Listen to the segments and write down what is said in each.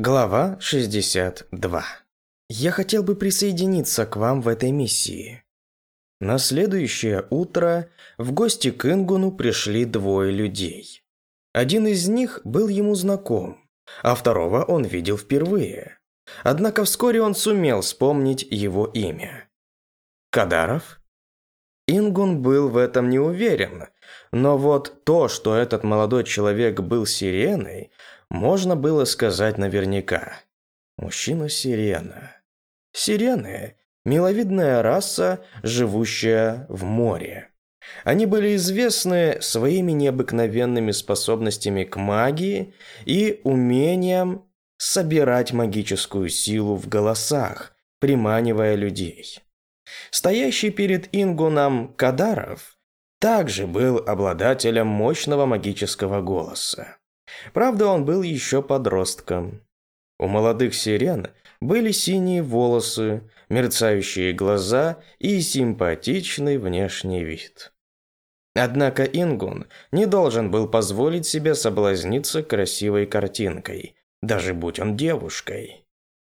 Глава 62. Я хотел бы присоединиться к вам в этой миссии. На следующее утро в гости к Ингуну пришли двое людей. Один из них был ему знаком, а второго он видел впервые. Однако вскоре он сумел вспомнить его имя. Кадаров? Ингун был в этом не уверен, но вот то, что этот молодой человек был сиреной, можно было сказать наверняка. Мужчина-сирена. Сирены – миловидная раса, живущая в море. Они были известны своими необыкновенными способностями к магии и умением собирать магическую силу в голосах, приманивая людей. Стоящий перед Ингуном Кадаров также был обладателем мощного магического голоса. Правда, он был еще подростком. У молодых сирен были синие волосы, мерцающие глаза и симпатичный внешний вид. Однако Ингун не должен был позволить себе соблазниться красивой картинкой, даже будь он девушкой.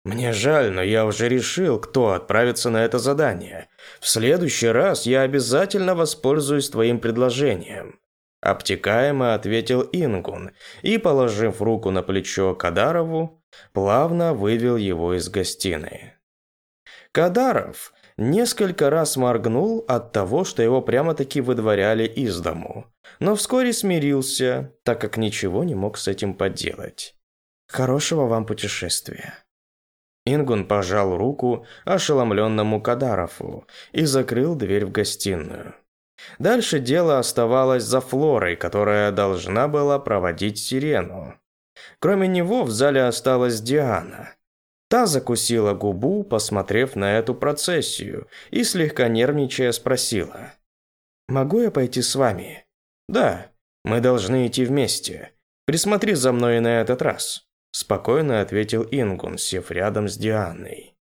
Мне жаль, но я уже решил, кто отправится на это задание. В следующий раз я обязательно воспользуюсь твоим предложением. Обтекаемо ответил Ингун и, положив руку на плечо Кадарову, плавно вывел его из гостиной. Кадаров несколько раз моргнул от того, что его прямо-таки выдворяли из дому, но вскоре смирился, так как ничего не мог с этим поделать. «Хорошего вам путешествия!» Ингун пожал руку ошеломленному Кадарову и закрыл дверь в гостиную. Дальше дело оставалось за Флорой, которая должна была проводить сирену. Кроме него в зале осталась Диана. Та закусила губу, посмотрев на эту процессию, и слегка нервничая спросила. «Могу я пойти с вами?» «Да, мы должны идти вместе. Присмотри за мной на этот раз», – спокойно ответил Ингун, сев рядом с Дианой.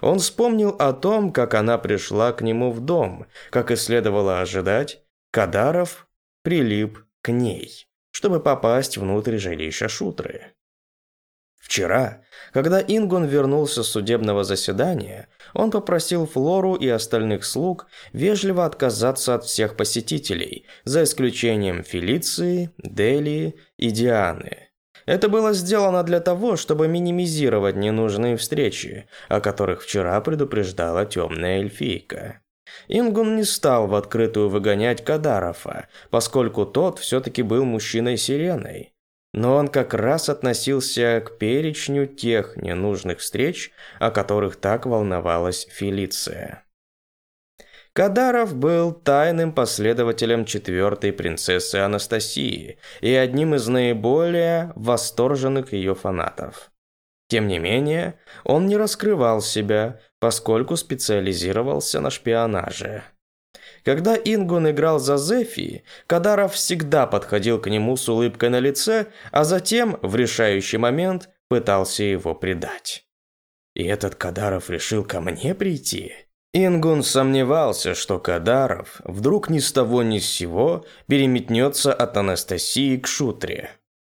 Он вспомнил о том, как она пришла к нему в дом. Как и следовало ожидать, Кадаров прилип к ней, чтобы попасть внутрь жилища Шутры. Вчера, когда Ингун вернулся с судебного заседания, он попросил Флору и остальных слуг вежливо отказаться от всех посетителей, за исключением Фелиции, Делии и Дианы. Это было сделано для того, чтобы минимизировать ненужные встречи, о которых вчера предупреждала темная эльфийка. Ингун не стал в открытую выгонять Кадарофа, поскольку тот все-таки был мужчиной-сиреной. Но он как раз относился к перечню тех ненужных встреч, о которых так волновалась Фелиция. Кадаров был тайным последователем четвертой принцессы Анастасии и одним из наиболее восторженных ее фанатов. Тем не менее, он не раскрывал себя, поскольку специализировался на шпионаже. Когда Ингун играл за Зефи, Кадаров всегда подходил к нему с улыбкой на лице, а затем, в решающий момент, пытался его предать. И этот Кадаров решил ко мне прийти? Ингун сомневался, что Кадаров вдруг ни с того ни с сего переметнется от Анастасии к Шутре.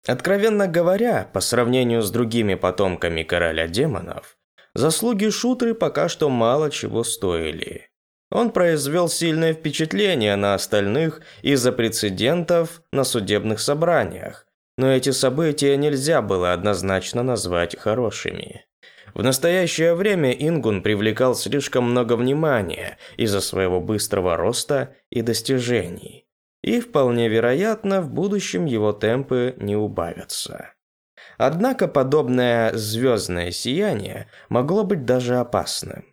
Откровенно говоря, по сравнению с другими потомками короля демонов, заслуги Шутры пока что мало чего стоили. Он произвел сильное впечатление на остальных из-за прецедентов на судебных собраниях, но эти события нельзя было однозначно назвать хорошими. В настоящее время Ингун привлекал слишком много внимания из-за своего быстрого роста и достижений. И вполне вероятно, в будущем его темпы не убавятся. Однако подобное звездное сияние могло быть даже опасным.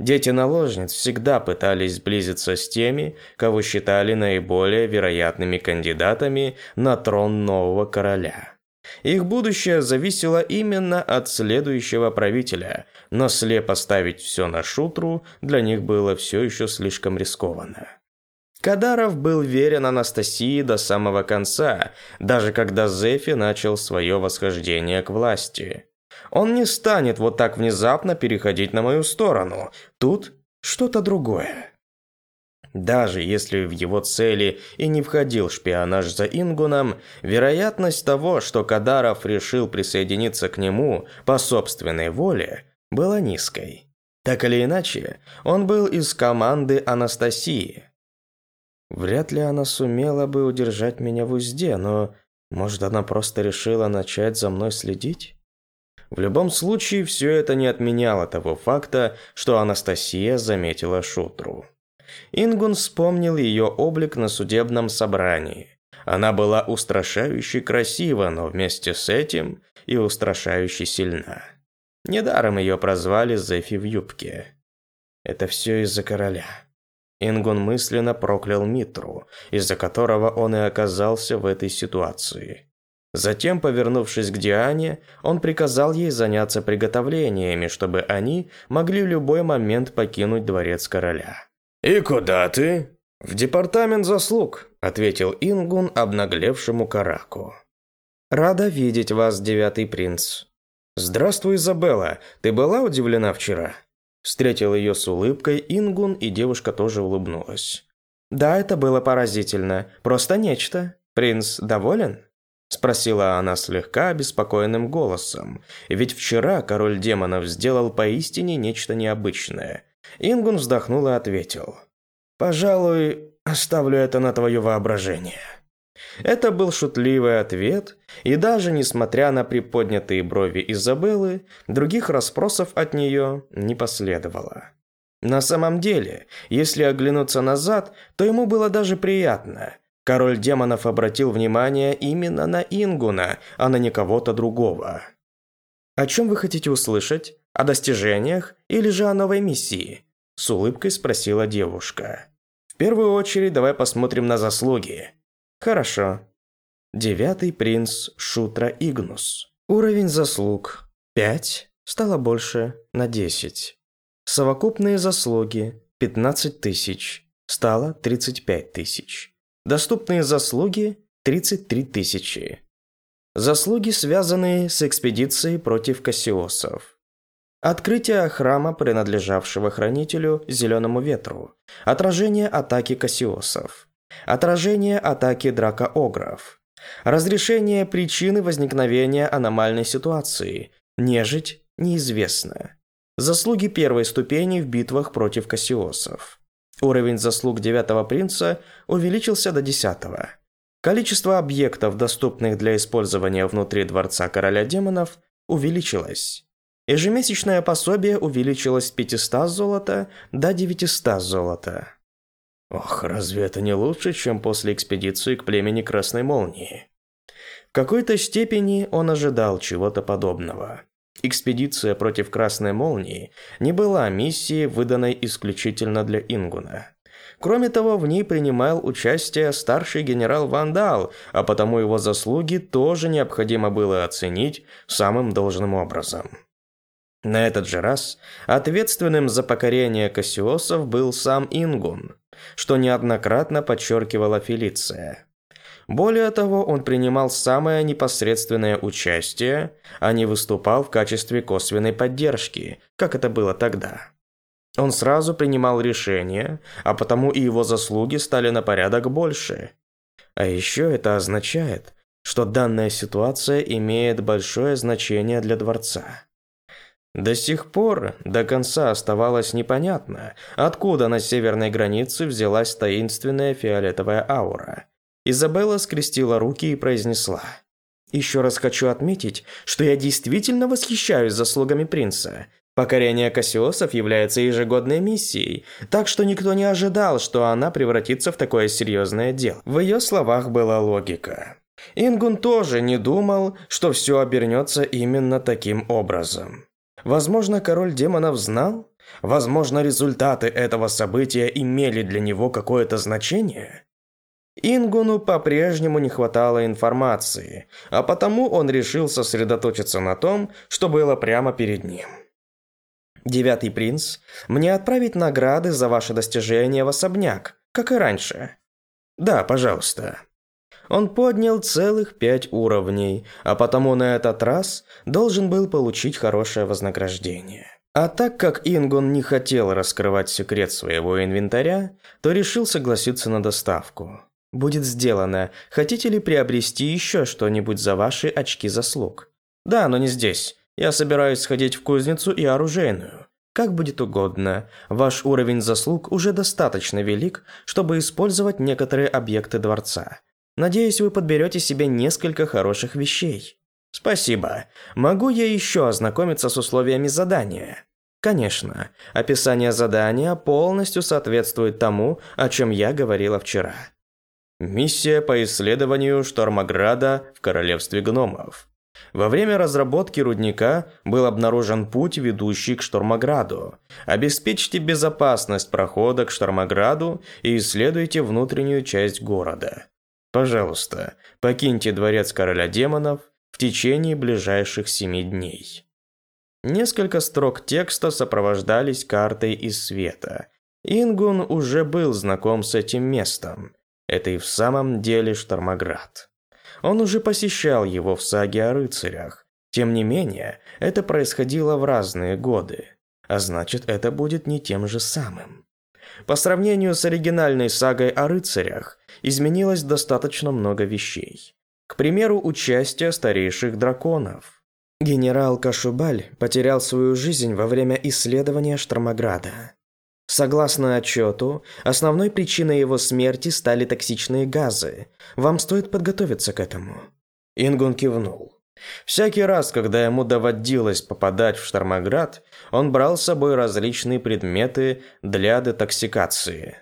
Дети наложниц всегда пытались сблизиться с теми, кого считали наиболее вероятными кандидатами на трон нового короля. Их будущее зависело именно от следующего правителя, но слепо ставить все на шутру для них было все еще слишком рискованно. Кадаров был верен Анастасии до самого конца, даже когда Зефи начал свое восхождение к власти. Он не станет вот так внезапно переходить на мою сторону. Тут что-то другое. Даже если в его цели и не входил шпионаж за Ингуном, вероятность того, что Кадаров решил присоединиться к нему по собственной воле, была низкой. Так или иначе, он был из команды Анастасии. Вряд ли она сумела бы удержать меня в узде, но, может, она просто решила начать за мной следить? В любом случае, все это не отменяло того факта, что Анастасия заметила Шутру. Ингун вспомнил ее облик на судебном собрании. Она была устрашающе красива, но вместе с этим и устрашающе сильна. Недаром ее прозвали Зефи в юбке. Это все из-за короля. Ингун мысленно проклял Митру, из-за которого он и оказался в этой ситуации. Затем, повернувшись к Диане, он приказал ей заняться приготовлениями, чтобы они могли в любой момент покинуть дворец короля. «И куда ты?» «В департамент заслуг», – ответил Ингун обнаглевшему Караку. «Рада видеть вас, девятый принц». «Здравствуй, Изабелла. Ты была удивлена вчера?» Встретил ее с улыбкой Ингун, и девушка тоже улыбнулась. «Да, это было поразительно. Просто нечто. Принц доволен?» Спросила она слегка обеспокоенным голосом. Ведь вчера король демонов сделал поистине нечто необычное – Ингун вздохнул и ответил. «Пожалуй, оставлю это на твое воображение». Это был шутливый ответ, и даже несмотря на приподнятые брови Изабеллы, других расспросов от нее не последовало. На самом деле, если оглянуться назад, то ему было даже приятно. Король демонов обратил внимание именно на Ингуна, а не кого-то другого. «О чем вы хотите услышать?» О достижениях или же о новой миссии? С улыбкой спросила девушка. В первую очередь давай посмотрим на заслуги. Хорошо. Девятый принц Шутра Игнус. Уровень заслуг 5 стало больше на 10. Совокупные заслуги 15 тысяч стало 35 тысяч. Доступные заслуги 33 тысячи. Заслуги, связанные с экспедицией против Кассиосов. Открытие храма, принадлежавшего хранителю Зеленому Ветру. Отражение атаки Кассиосов. Отражение атаки Дракоогров. Разрешение причины возникновения аномальной ситуации. Нежить неизвестна. Заслуги первой ступени в битвах против Кассиосов. Уровень заслуг девятого принца увеличился до десятого. Количество объектов, доступных для использования внутри Дворца Короля Демонов, увеличилось. Ежемесячное пособие увеличилось с 500 золота до 900 золота. Ох, разве это не лучше, чем после экспедиции к племени Красной Молнии? В какой-то степени он ожидал чего-то подобного. Экспедиция против Красной Молнии не была миссией, выданной исключительно для Ингуна. Кроме того, в ней принимал участие старший генерал Вандал, а потому его заслуги тоже необходимо было оценить самым должным образом. На этот же раз ответственным за покорение Кассиосов был сам Ингун, что неоднократно подчеркивала Фелиция. Более того, он принимал самое непосредственное участие, а не выступал в качестве косвенной поддержки, как это было тогда. Он сразу принимал решения, а потому и его заслуги стали на порядок больше. А еще это означает, что данная ситуация имеет большое значение для дворца. До сих пор до конца оставалось непонятно, откуда на северной границе взялась таинственная фиолетовая аура. Изабелла скрестила руки и произнесла. «Еще раз хочу отметить, что я действительно восхищаюсь заслугами принца. Покорение Кассиосов является ежегодной миссией, так что никто не ожидал, что она превратится в такое серьезное дело». В ее словах была логика. Ингун тоже не думал, что все обернется именно таким образом. Возможно, король демонов знал? Возможно, результаты этого события имели для него какое-то значение? Ингуну по-прежнему не хватало информации, а потому он решил сосредоточиться на том, что было прямо перед ним. «Девятый принц, мне отправить награды за ваше достижение в особняк, как и раньше?» «Да, пожалуйста». Он поднял целых пять уровней, а потому на этот раз должен был получить хорошее вознаграждение. А так как Ингон не хотел раскрывать секрет своего инвентаря, то решил согласиться на доставку. Будет сделано. Хотите ли приобрести еще что-нибудь за ваши очки заслуг? Да, но не здесь. Я собираюсь сходить в кузницу и оружейную. Как будет угодно. Ваш уровень заслуг уже достаточно велик, чтобы использовать некоторые объекты дворца. Надеюсь, вы подберете себе несколько хороших вещей. Спасибо. Могу я еще ознакомиться с условиями задания? Конечно. Описание задания полностью соответствует тому, о чем я говорила вчера. Миссия по исследованию Штормограда в Королевстве гномов. Во время разработки рудника был обнаружен путь, ведущий к Штормограду. Обеспечьте безопасность прохода к Штормограду и исследуйте внутреннюю часть города. Пожалуйста, покиньте дворец короля демонов в течение ближайших семи дней. Несколько строк текста сопровождались картой из света. Ингун уже был знаком с этим местом. Это и в самом деле Штормоград. Он уже посещал его в саге о рыцарях. Тем не менее, это происходило в разные годы. А значит, это будет не тем же самым. По сравнению с оригинальной сагой о рыцарях, изменилось достаточно много вещей. К примеру, участие старейших драконов. Генерал Кашубаль потерял свою жизнь во время исследования Штормограда. Согласно отчету, основной причиной его смерти стали токсичные газы. Вам стоит подготовиться к этому. Ингун кивнул. Всякий раз, когда ему доводилось попадать в Штормоград, он брал с собой различные предметы для детоксикации.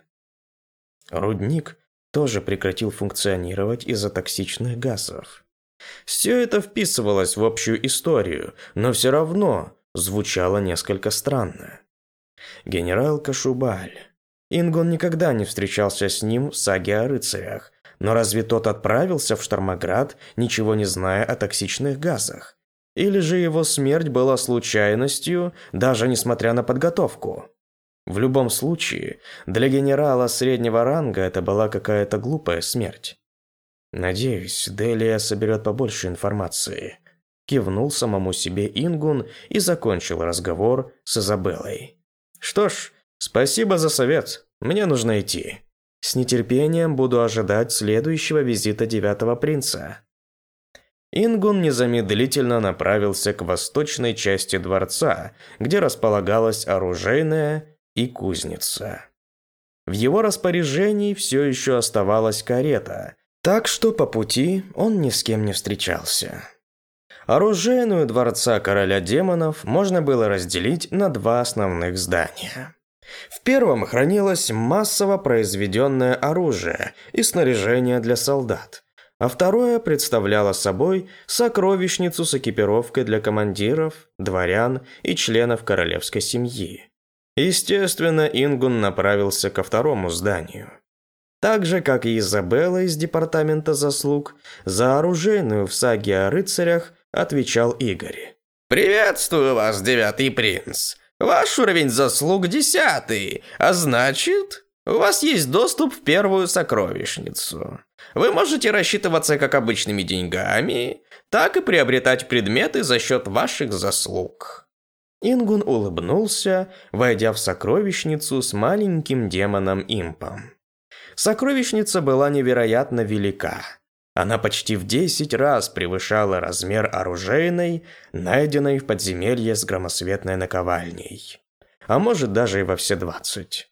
Рудник тоже прекратил функционировать из-за токсичных газов. Все это вписывалось в общую историю, но все равно звучало несколько странно. Генерал Кашубаль. Ингон никогда не встречался с ним в саге о рыцарях, но разве тот отправился в Штормоград, ничего не зная о токсичных газах? Или же его смерть была случайностью, даже несмотря на подготовку? В любом случае, для генерала среднего ранга это была какая-то глупая смерть. Надеюсь, Делия соберет побольше информации. Кивнул самому себе Ингун и закончил разговор с Изабеллой. Что ж, спасибо за совет. Мне нужно идти. С нетерпением буду ожидать следующего визита девятого принца. Ингун незамедлительно направился к восточной части дворца, где располагалась оружейная и кузница. В его распоряжении все еще оставалась карета, так что по пути он ни с кем не встречался. Оружейную дворца короля демонов можно было разделить на два основных здания. В первом хранилось массово произведенное оружие и снаряжение для солдат, а второе представляло собой сокровищницу с экипировкой для командиров, дворян и членов королевской семьи. Естественно, Ингун направился ко второму зданию. Так же, как и Изабелла из Департамента заслуг, за оружейную в саге о рыцарях отвечал Игорь. «Приветствую вас, девятый принц. Ваш уровень заслуг десятый, а значит, у вас есть доступ в первую сокровищницу. Вы можете рассчитываться как обычными деньгами, так и приобретать предметы за счет ваших заслуг». Ингун улыбнулся, войдя в сокровищницу с маленьким демоном-импом. Сокровищница была невероятно велика. Она почти в 10 раз превышала размер оружейной, найденной в подземелье с громосветной наковальней. А может даже и во все 20.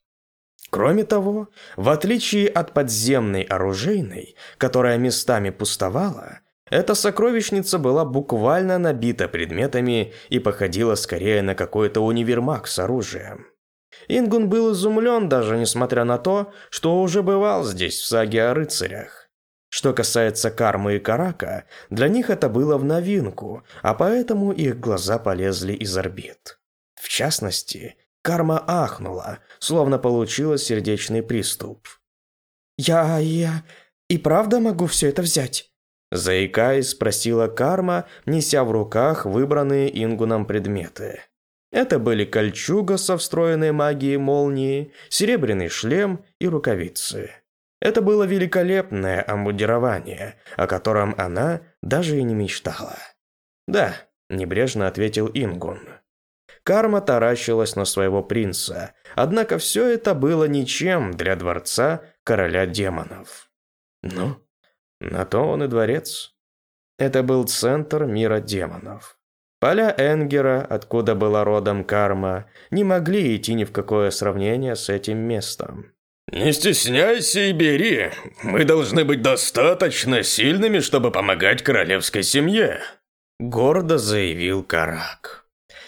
Кроме того, в отличие от подземной оружейной, которая местами пустовала, эта сокровищница была буквально набита предметами и походила скорее на какой-то универмаг с оружием. Ингун был изумлен даже несмотря на то, что уже бывал здесь в саге о рыцарях. Что касается Кармы и Карака, для них это было в новинку, а поэтому их глаза полезли из орбит. В частности, Карма ахнула, словно получила сердечный приступ. «Я... я... и правда могу все это взять?» Заикаясь, спросила Карма, неся в руках выбранные Ингуном предметы. Это были кольчуга со встроенной магией молнии, серебряный шлем и рукавицы. Это было великолепное амбудирование, о котором она даже и не мечтала. «Да», – небрежно ответил Ингун. Карма таращилась на своего принца, однако все это было ничем для дворца короля демонов. Ну, на то он и дворец. Это был центр мира демонов. Поля Энгера, откуда была родом карма, не могли идти ни в какое сравнение с этим местом. «Не стесняйся и бери. Мы должны быть достаточно сильными, чтобы помогать королевской семье», – гордо заявил Карак.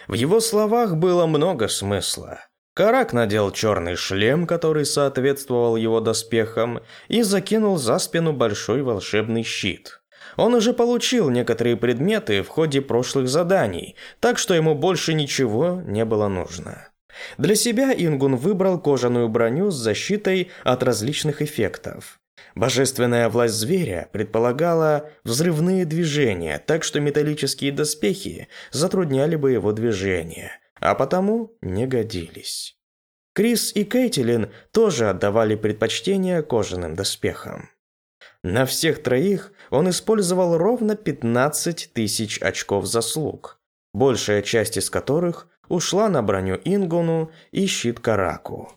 В его словах было много смысла. Карак надел черный шлем, который соответствовал его доспехам, и закинул за спину большой волшебный щит. Он уже получил некоторые предметы в ходе прошлых заданий, так что ему больше ничего не было нужно. Для себя Ингун выбрал кожаную броню с защитой от различных эффектов. Божественная власть зверя предполагала взрывные движения, так что металлические доспехи затрудняли бы его движение, а потому не годились. Крис и Кейтилин тоже отдавали предпочтение кожаным доспехам. На всех троих он использовал ровно 15 тысяч очков заслуг, большая часть из которых ушла на броню Ингуну и щит Караку.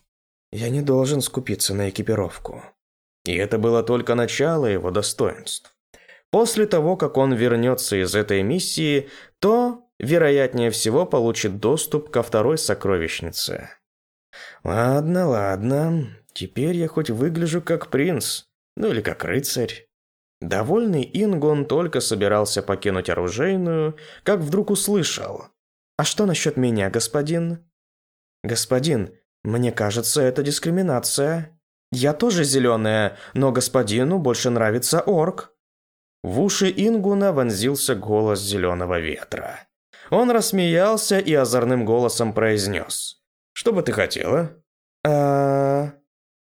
Я не должен скупиться на экипировку. И это было только начало его достоинств. После того, как он вернется из этой миссии, то, вероятнее всего, получит доступ ко второй сокровищнице. Ладно, ладно, теперь я хоть выгляжу как принц, ну или как рыцарь. Довольный Ингон только собирался покинуть оружейную, как вдруг услышал. «А что насчет меня, господин?» «Господин, мне кажется, это дискриминация. Я тоже зеленая, но господину больше нравится орк». В уши Ингуна вонзился голос зеленого ветра. Он рассмеялся и озорным голосом произнес. «Что бы ты хотела?» «А...»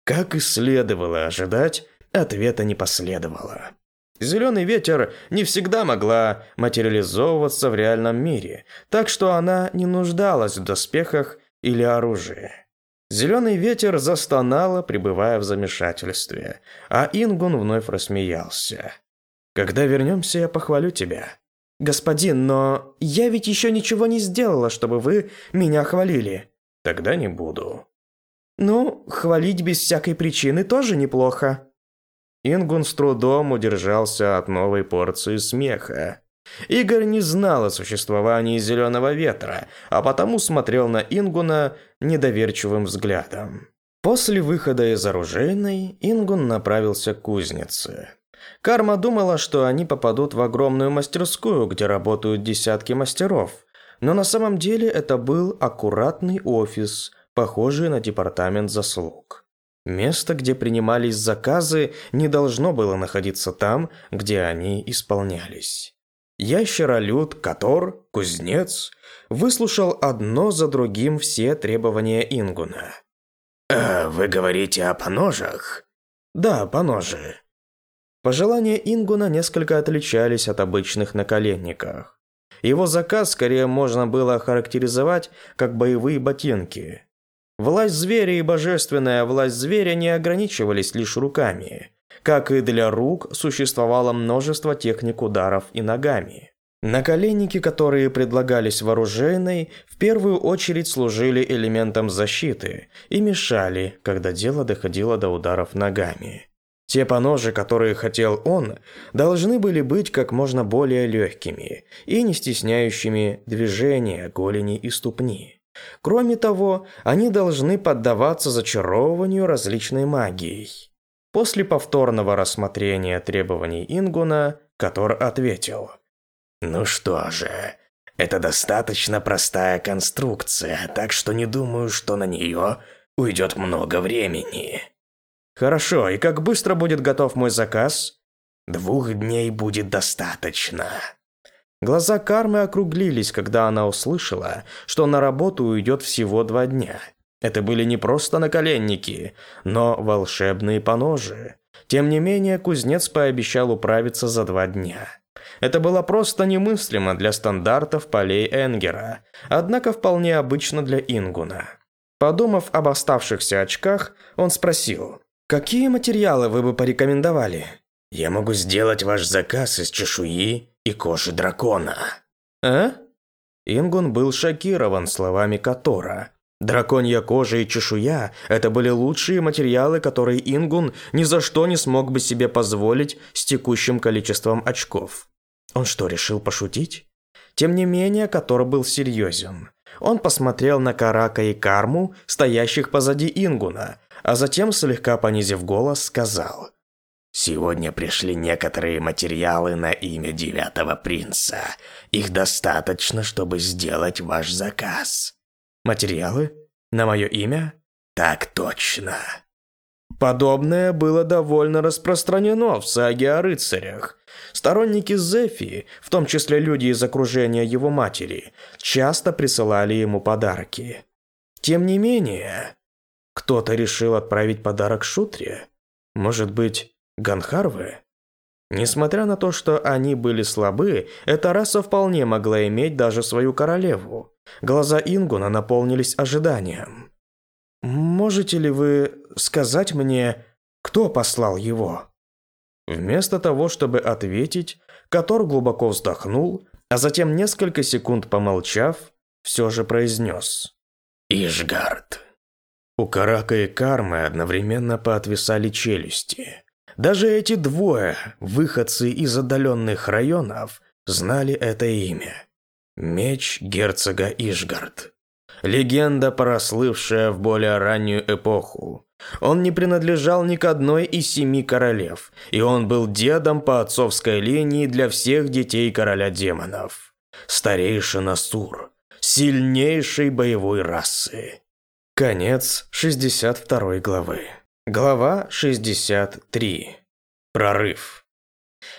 Как и следовало ожидать, Ответа не последовало. Зеленый ветер не всегда могла материализовываться в реальном мире, так что она не нуждалась в доспехах или оружии. Зеленый ветер застонала, пребывая в замешательстве, а Ингун вновь рассмеялся. «Когда вернемся, я похвалю тебя». «Господин, но я ведь еще ничего не сделала, чтобы вы меня хвалили». «Тогда не буду». «Ну, хвалить без всякой причины тоже неплохо». Ингун с трудом удержался от новой порции смеха. Игорь не знал о существовании зеленого ветра, а потому смотрел на Ингуна недоверчивым взглядом. После выхода из оружейной Ингун направился к кузнице. Карма думала, что они попадут в огромную мастерскую, где работают десятки мастеров, но на самом деле это был аккуратный офис, похожий на департамент заслуг. Место, где принимались заказы, не должно было находиться там, где они исполнялись. Ящеролюд, Котор, Кузнец выслушал одно за другим все требования Ингуна. «А вы говорите о поножах?» «Да, поножи». Пожелания Ингуна несколько отличались от обычных наколенников. Его заказ скорее можно было охарактеризовать как боевые ботинки. Власть зверя и божественная власть зверя не ограничивались лишь руками. Как и для рук, существовало множество техник ударов и ногами. Наколенники, которые предлагались вооруженной, в первую очередь служили элементом защиты и мешали, когда дело доходило до ударов ногами. Те поножи, которые хотел он, должны были быть как можно более легкими и не стесняющими движения голени и ступни. Кроме того, они должны поддаваться зачаровыванию различной магией. После повторного рассмотрения требований Ингуна, Котор ответил. «Ну что же, это достаточно простая конструкция, так что не думаю, что на нее уйдет много времени». «Хорошо, и как быстро будет готов мой заказ?» «Двух дней будет достаточно». Глаза Кармы округлились, когда она услышала, что на работу уйдет всего два дня. Это были не просто наколенники, но волшебные поножи. Тем не менее, кузнец пообещал управиться за два дня. Это было просто немыслимо для стандартов полей Энгера, однако вполне обычно для Ингуна. Подумав об оставшихся очках, он спросил, «Какие материалы вы бы порекомендовали?» «Я могу сделать ваш заказ из чешуи и кожи дракона. А? Ингун был шокирован словами Котора. Драконья кожа и чешуя – это были лучшие материалы, которые Ингун ни за что не смог бы себе позволить с текущим количеством очков. Он что, решил пошутить? Тем не менее, Котор был серьезен. Он посмотрел на Карака и Карму, стоящих позади Ингуна, а затем, слегка понизив голос, сказал – Сегодня пришли некоторые материалы на имя девятого принца. Их достаточно, чтобы сделать ваш заказ. Материалы? На мое имя? Так точно. Подобное было довольно распространено в саге о рыцарях. Сторонники Зефи, в том числе люди из окружения его матери, часто присылали ему подарки. Тем не менее, кто-то решил отправить подарок Шутре. Может быть, Ганхарвы? Несмотря на то, что они были слабы, эта раса вполне могла иметь даже свою королеву. Глаза Ингуна наполнились ожиданием. «Можете ли вы сказать мне, кто послал его?» Вместо того, чтобы ответить, Котор глубоко вздохнул, а затем, несколько секунд помолчав, все же произнес. «Ишгард». У Карака и Кармы одновременно поотвисали челюсти. Даже эти двое, выходцы из отдаленных районов, знали это имя. Меч герцога Ишгард. Легенда, прослывшая в более раннюю эпоху. Он не принадлежал ни к одной из семи королев, и он был дедом по отцовской линии для всех детей короля демонов. Старейшина Сур, сильнейшей боевой расы. Конец 62 главы. Глава 63. Прорыв.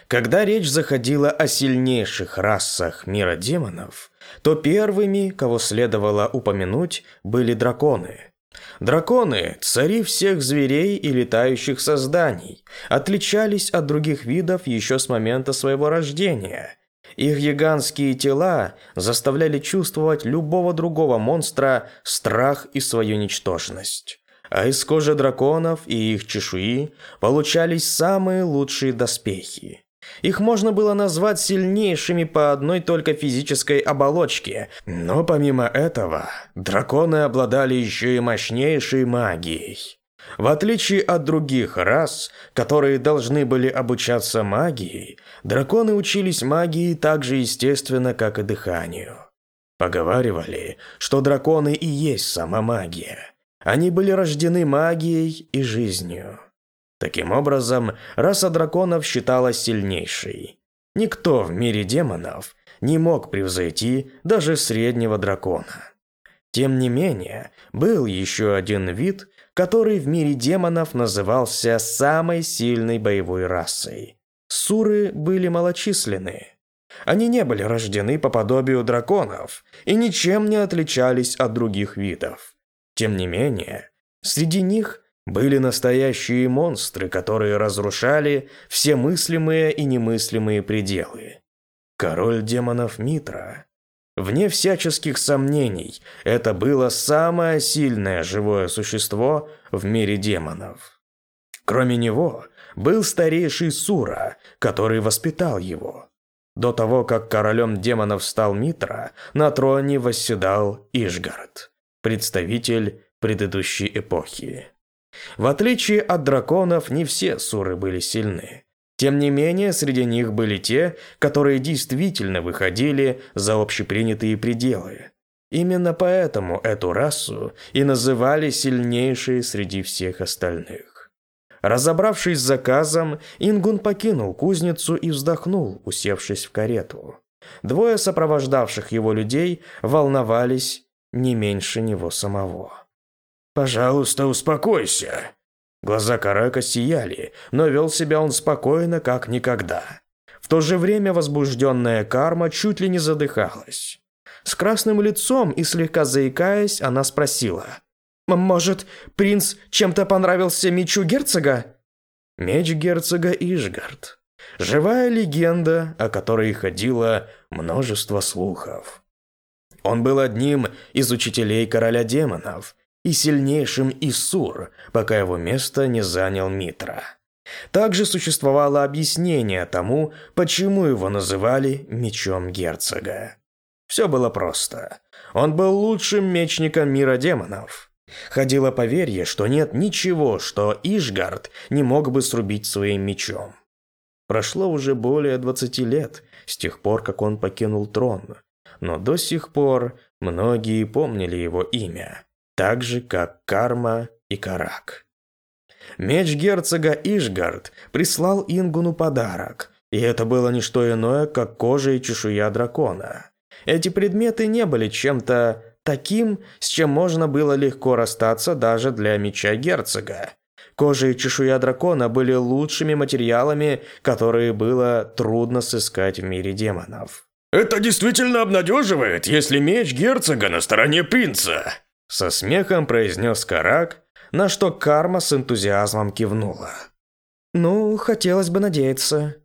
Когда речь заходила о сильнейших расах мира демонов, то первыми, кого следовало упомянуть, были драконы. Драконы, цари всех зверей и летающих созданий, отличались от других видов еще с момента своего рождения. Их гигантские тела заставляли чувствовать любого другого монстра страх и свою ничтожность а из кожи драконов и их чешуи получались самые лучшие доспехи. Их можно было назвать сильнейшими по одной только физической оболочке, но помимо этого, драконы обладали еще и мощнейшей магией. В отличие от других рас, которые должны были обучаться магией, драконы учились магии так же естественно, как и дыханию. Поговаривали, что драконы и есть сама магия. Они были рождены магией и жизнью. Таким образом, раса драконов считалась сильнейшей. Никто в мире демонов не мог превзойти даже среднего дракона. Тем не менее, был еще один вид, который в мире демонов назывался самой сильной боевой расой. Суры были малочисленны. Они не были рождены по подобию драконов и ничем не отличались от других видов. Тем не менее, среди них были настоящие монстры, которые разрушали все мыслимые и немыслимые пределы. Король демонов Митра. Вне всяческих сомнений, это было самое сильное живое существо в мире демонов. Кроме него, был старейший Сура, который воспитал его. До того, как королем демонов стал Митра, на троне восседал Ишгард представитель предыдущей эпохи. В отличие от драконов, не все суры были сильны. Тем не менее, среди них были те, которые действительно выходили за общепринятые пределы. Именно поэтому эту расу и называли сильнейшей среди всех остальных. Разобравшись с заказом, Ингун покинул кузницу и вздохнул, усевшись в карету. Двое сопровождавших его людей волновались не меньше него самого. «Пожалуйста, успокойся!» Глаза Карака сияли, но вел себя он спокойно, как никогда. В то же время возбужденная карма чуть ли не задыхалась. С красным лицом и слегка заикаясь, она спросила. «Может, принц чем-то понравился мечу герцога?» Меч герцога Ишгард. Живая легенда, о которой ходило множество слухов. Он был одним из учителей короля демонов и сильнейшим из Сур, пока его место не занял Митра. Также существовало объяснение тому, почему его называли мечом герцога. Все было просто. Он был лучшим мечником мира демонов. Ходило поверье, что нет ничего, что Ишгард не мог бы срубить своим мечом. Прошло уже более 20 лет с тех пор, как он покинул трон, но до сих пор многие помнили его имя, так же, как Карма и Карак. Меч герцога Ишгард прислал Ингуну подарок, и это было не что иное, как кожа и чешуя дракона. Эти предметы не были чем-то таким, с чем можно было легко расстаться даже для меча герцога. Кожа и чешуя дракона были лучшими материалами, которые было трудно сыскать в мире демонов. «Это действительно обнадеживает, если меч герцога на стороне принца!» Со смехом произнес Карак, на что Карма с энтузиазмом кивнула. «Ну, хотелось бы надеяться».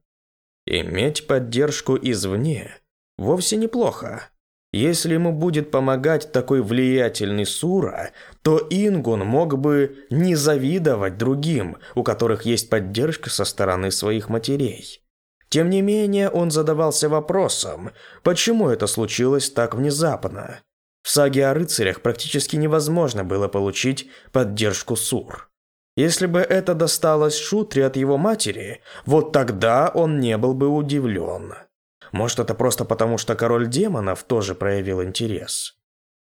Иметь поддержку извне вовсе неплохо. Если ему будет помогать такой влиятельный Сура, то Ингун мог бы не завидовать другим, у которых есть поддержка со стороны своих матерей. Тем не менее, он задавался вопросом, почему это случилось так внезапно. В саге о рыцарях практически невозможно было получить поддержку Сур. Если бы это досталось Шутре от его матери, вот тогда он не был бы удивлен. Может, это просто потому, что король демонов тоже проявил интерес.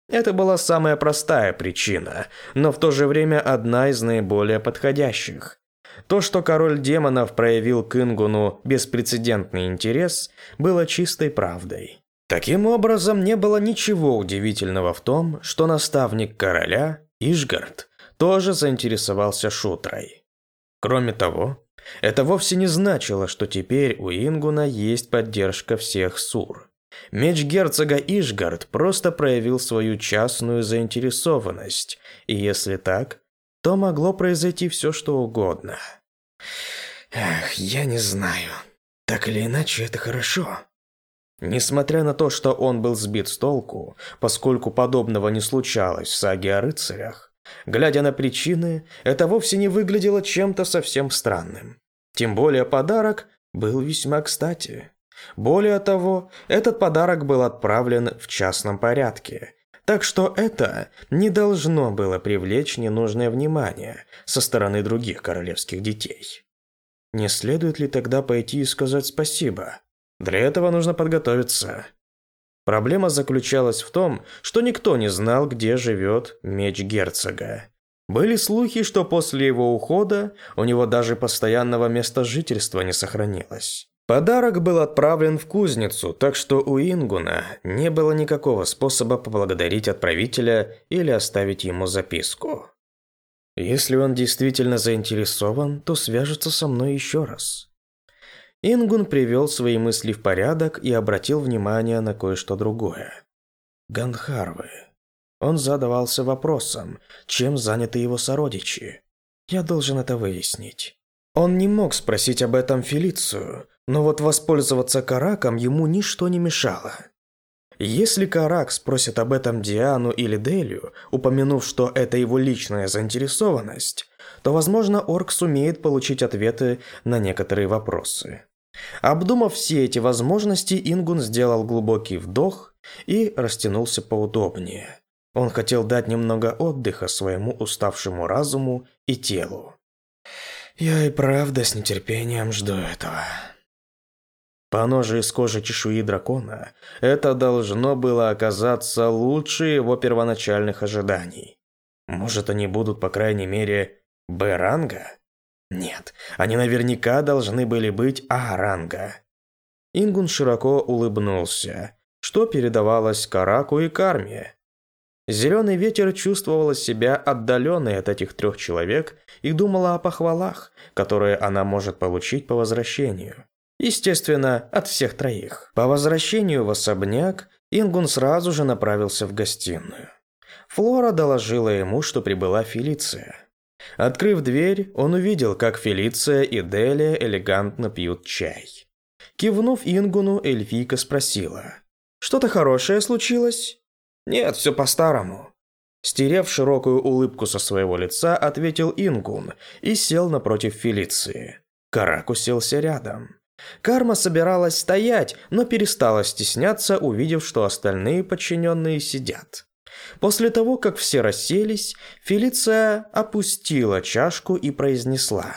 Это была самая простая причина, но в то же время одна из наиболее подходящих. То, что король демонов проявил к Ингуну беспрецедентный интерес, было чистой правдой. Таким образом, не было ничего удивительного в том, что наставник короля, Ишгард, тоже заинтересовался шутрой. Кроме того, это вовсе не значило, что теперь у Ингуна есть поддержка всех сур. Меч герцога Ишгард просто проявил свою частную заинтересованность, и если так, то могло произойти все, что угодно. Эх, я не знаю. Так или иначе, это хорошо. Несмотря на то, что он был сбит с толку, поскольку подобного не случалось в саге о рыцарях, Глядя на причины, это вовсе не выглядело чем-то совсем странным. Тем более подарок был весьма кстати. Более того, этот подарок был отправлен в частном порядке, так что это не должно было привлечь ненужное внимание со стороны других королевских детей. Не следует ли тогда пойти и сказать спасибо? Для этого нужно подготовиться. Проблема заключалась в том, что никто не знал, где живет меч герцога. Были слухи, что после его ухода у него даже постоянного места жительства не сохранилось. Подарок был отправлен в кузницу, так что у Ингуна не было никакого способа поблагодарить отправителя или оставить ему записку. Если он действительно заинтересован, то свяжется со мной еще раз. Ингун привел свои мысли в порядок и обратил внимание на кое-что другое. Ганхарвы. Он задавался вопросом, чем заняты его сородичи. Я должен это выяснить. Он не мог спросить об этом Фелицию, но вот воспользоваться Караком ему ничто не мешало. Если Карак спросит об этом Диану или Делию, упомянув, что это его личная заинтересованность, то, возможно, Орк сумеет получить ответы на некоторые вопросы. Обдумав все эти возможности, Ингун сделал глубокий вдох и растянулся поудобнее. Он хотел дать немного отдыха своему уставшему разуму и телу. Я и правда с нетерпением жду этого. По ноже из кожи чешуи дракона это должно было оказаться лучше его первоначальных ожиданий. Может, они будут, по крайней мере, Б-ранга? Нет, они наверняка должны были быть А-ранга. Ингун широко улыбнулся, что передавалось Караку и Карме. Зеленый ветер чувствовала себя отдаленной от этих трех человек и думала о похвалах, которые она может получить по возвращению. Естественно, от всех троих. По возвращению в особняк Ингун сразу же направился в гостиную. Флора доложила ему, что прибыла Фелиция. Открыв дверь, он увидел, как Фелиция и Делия элегантно пьют чай. Кивнув Ингуну, эльфийка спросила. «Что-то хорошее случилось?» «Нет, все по-старому». Стерев широкую улыбку со своего лица, ответил Ингун и сел напротив Фелиции. Карак уселся рядом. Карма собиралась стоять, но перестала стесняться, увидев, что остальные подчиненные сидят. После того, как все расселись, Фелиция опустила чашку и произнесла.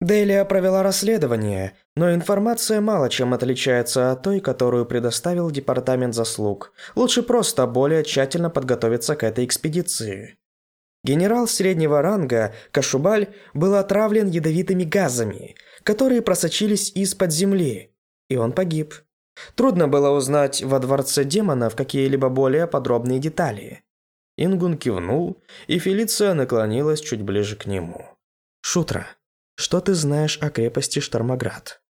Делия провела расследование, но информация мало чем отличается от той, которую предоставил Департамент заслуг. Лучше просто более тщательно подготовиться к этой экспедиции. Генерал среднего ранга Кашубаль был отравлен ядовитыми газами, которые просочились из-под земли, и он погиб. Трудно было узнать во дворце демонов какие-либо более подробные детали. Ингун кивнул, и Фелиция наклонилась чуть ближе к нему. «Шутра, что ты знаешь о крепости Штормоград?»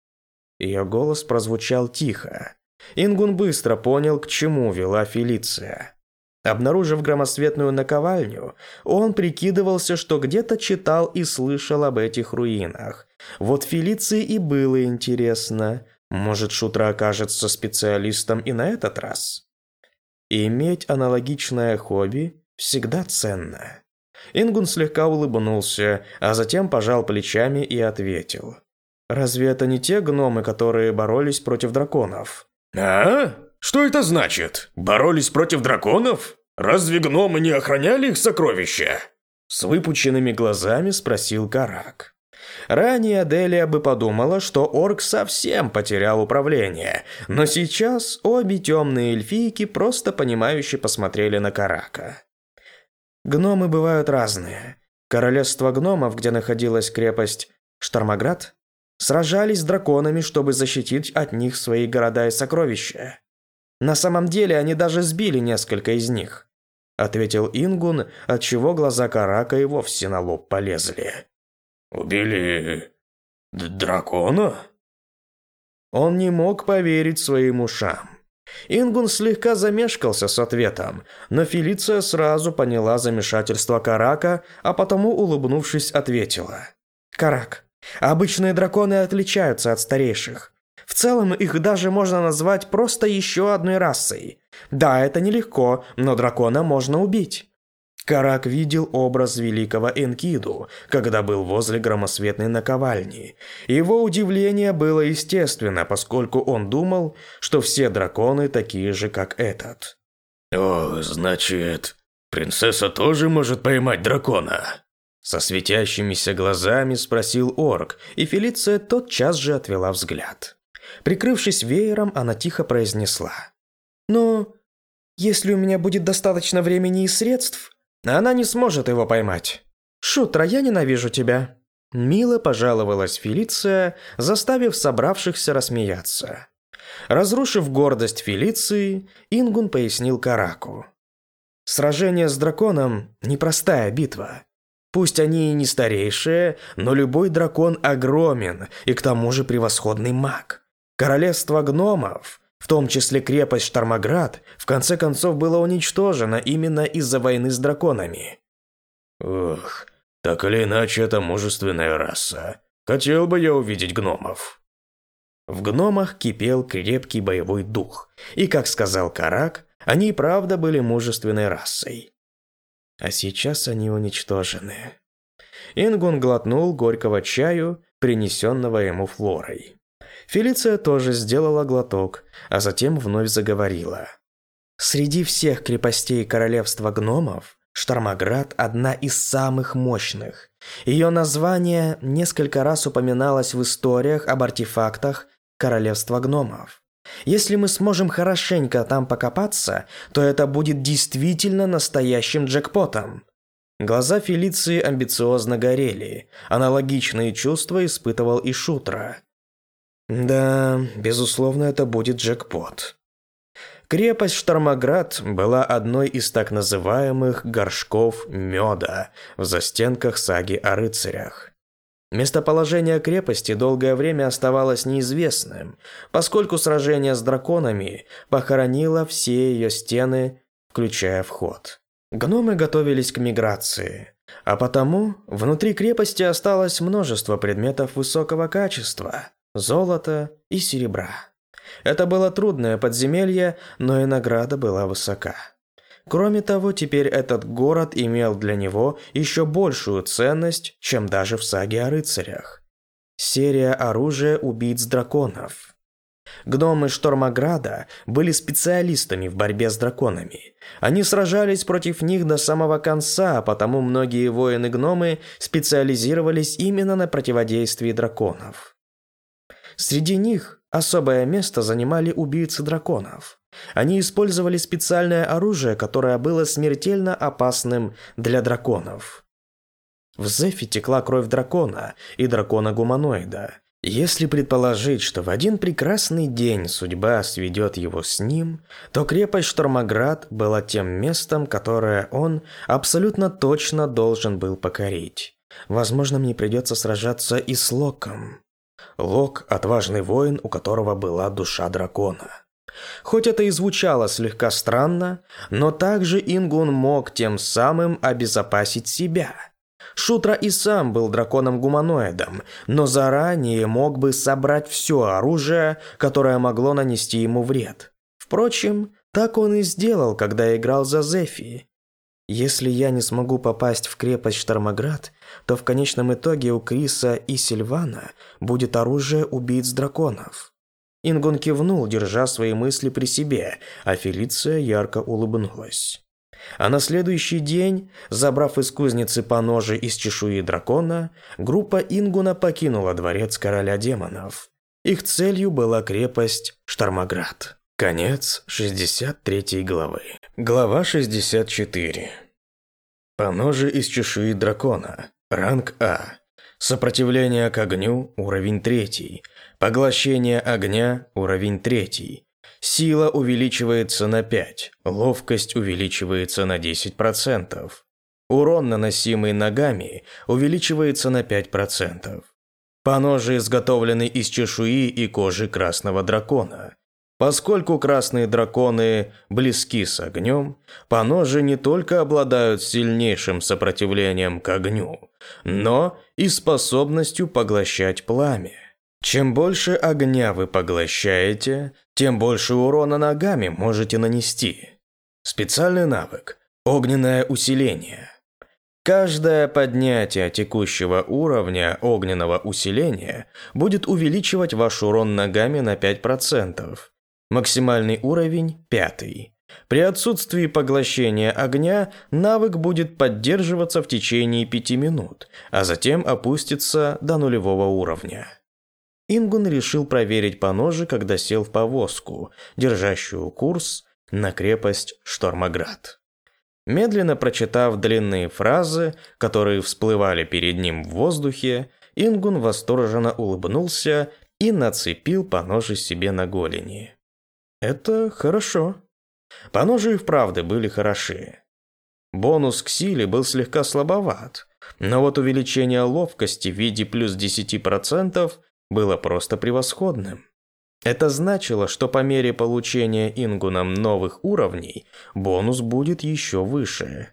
Ее голос прозвучал тихо. Ингун быстро понял, к чему вела Фелиция. Обнаружив громосветную наковальню, он прикидывался, что где-то читал и слышал об этих руинах. Вот Фелиции и было интересно, может, Шутра окажется специалистом и на этот раз? Иметь аналогичное хобби всегда ценно. Ингун слегка улыбнулся, а затем пожал плечами и ответил. «Разве это не те гномы, которые боролись против драконов?» «А? Что это значит? Боролись против драконов? Разве гномы не охраняли их сокровища?» С выпученными глазами спросил Карак. Ранее Аделия бы подумала, что орк совсем потерял управление, но сейчас обе темные эльфийки просто понимающе посмотрели на Карака. Гномы бывают разные. Королевство гномов, где находилась крепость Штормоград, сражались с драконами, чтобы защитить от них свои города и сокровища. На самом деле они даже сбили несколько из них, ответил Ингун, отчего глаза Карака и вовсе на лоб полезли. Убили дракона? Он не мог поверить своим ушам. Ингун слегка замешкался с ответом, но Фелиция сразу поняла замешательство Карака, а потому, улыбнувшись, ответила. «Карак, обычные драконы отличаются от старейших. В целом их даже можно назвать просто еще одной расой. Да, это нелегко, но дракона можно убить. Карак видел образ великого Энкиду, когда был возле громосветной наковальни. Его удивление было естественно, поскольку он думал, что все драконы такие же, как этот. «О, значит, принцесса тоже может поймать дракона?» Со светящимися глазами спросил орк, и Фелиция тотчас же отвела взгляд. Прикрывшись веером, она тихо произнесла. «Но если у меня будет достаточно времени и средств, она не сможет его поймать. Шутра, я ненавижу тебя. Мило пожаловалась Фелиция, заставив собравшихся рассмеяться. Разрушив гордость Фелиции, Ингун пояснил Караку. Сражение с драконом – непростая битва. Пусть они и не старейшие, но любой дракон огромен и к тому же превосходный маг. Королевство гномов в том числе крепость Штормоград, в конце концов было уничтожена именно из-за войны с драконами. Ух, так или иначе, это мужественная раса. Хотел бы я увидеть гномов. В гномах кипел крепкий боевой дух, и, как сказал Карак, они и правда были мужественной расой. А сейчас они уничтожены. Ингун глотнул горького чаю, принесенного ему Флорой. Фелиция тоже сделала глоток, а затем вновь заговорила. Среди всех крепостей королевства гномов Штормоград одна из самых мощных. Ее название несколько раз упоминалось в историях об артефактах королевства гномов. Если мы сможем хорошенько там покопаться, то это будет действительно настоящим джекпотом. Глаза Фелиции амбициозно горели. Аналогичные чувства испытывал и Шутра. Да, безусловно, это будет джекпот. Крепость Штормоград была одной из так называемых «горшков меда» в застенках саги о рыцарях. Местоположение крепости долгое время оставалось неизвестным, поскольку сражение с драконами похоронило все ее стены, включая вход. Гномы готовились к миграции, а потому внутри крепости осталось множество предметов высокого качества – золота и серебра. Это было трудное подземелье, но и награда была высока. Кроме того, теперь этот город имел для него еще большую ценность, чем даже в саге о рыцарях. Серия оружия убийц драконов. Гномы Штормограда были специалистами в борьбе с драконами. Они сражались против них до самого конца, потому многие воины-гномы специализировались именно на противодействии драконов. Среди них особое место занимали убийцы драконов. Они использовали специальное оружие, которое было смертельно опасным для драконов. В Зефе текла кровь дракона и дракона-гуманоида. Если предположить, что в один прекрасный день судьба сведет его с ним, то крепость Штормоград была тем местом, которое он абсолютно точно должен был покорить. Возможно, мне придется сражаться и с Локом. Лок – отважный воин, у которого была душа дракона. Хоть это и звучало слегка странно, но также Ингун мог тем самым обезопасить себя – Шутра и сам был драконом-гуманоидом, но заранее мог бы собрать все оружие, которое могло нанести ему вред. Впрочем, так он и сделал, когда играл за Зефи. Если я не смогу попасть в крепость Штормоград, то в конечном итоге у Криса и Сильвана будет оружие убийц драконов. Ингон кивнул, держа свои мысли при себе, а Фелиция ярко улыбнулась. А на следующий день, забрав из кузницы по ноже из чешуи дракона, группа Ингуна покинула дворец короля демонов. Их целью была крепость Штормоград. Конец 63 главы. Глава 64. По ноже из чешуи дракона. Ранг А. Сопротивление к огню – уровень 3. Поглощение огня – уровень 3. Сила увеличивается на 5, ловкость увеличивается на 10%. Урон, наносимый ногами, увеличивается на 5%. Поножи изготовлены из чешуи и кожи красного дракона. Поскольку красные драконы близки с огнем, поножи не только обладают сильнейшим сопротивлением к огню, но и способностью поглощать пламя. Чем больше огня вы поглощаете, тем больше урона ногами можете нанести. Специальный навык – огненное усиление. Каждое поднятие текущего уровня огненного усиления будет увеличивать ваш урон ногами на 5%. Максимальный уровень – пятый. При отсутствии поглощения огня навык будет поддерживаться в течение 5 минут, а затем опустится до нулевого уровня. Ингун решил проверить по ноже, когда сел в повозку, держащую курс на крепость Штормоград. Медленно прочитав длинные фразы, которые всплывали перед ним в воздухе, Ингун восторженно улыбнулся и нацепил поножи себе на голени. Это хорошо. Поножи и вправду были хороши. Бонус к силе был слегка слабоват, но вот увеличение ловкости в виде плюс 10% было просто превосходным. Это значило, что по мере получения Ингуном новых уровней, бонус будет еще выше.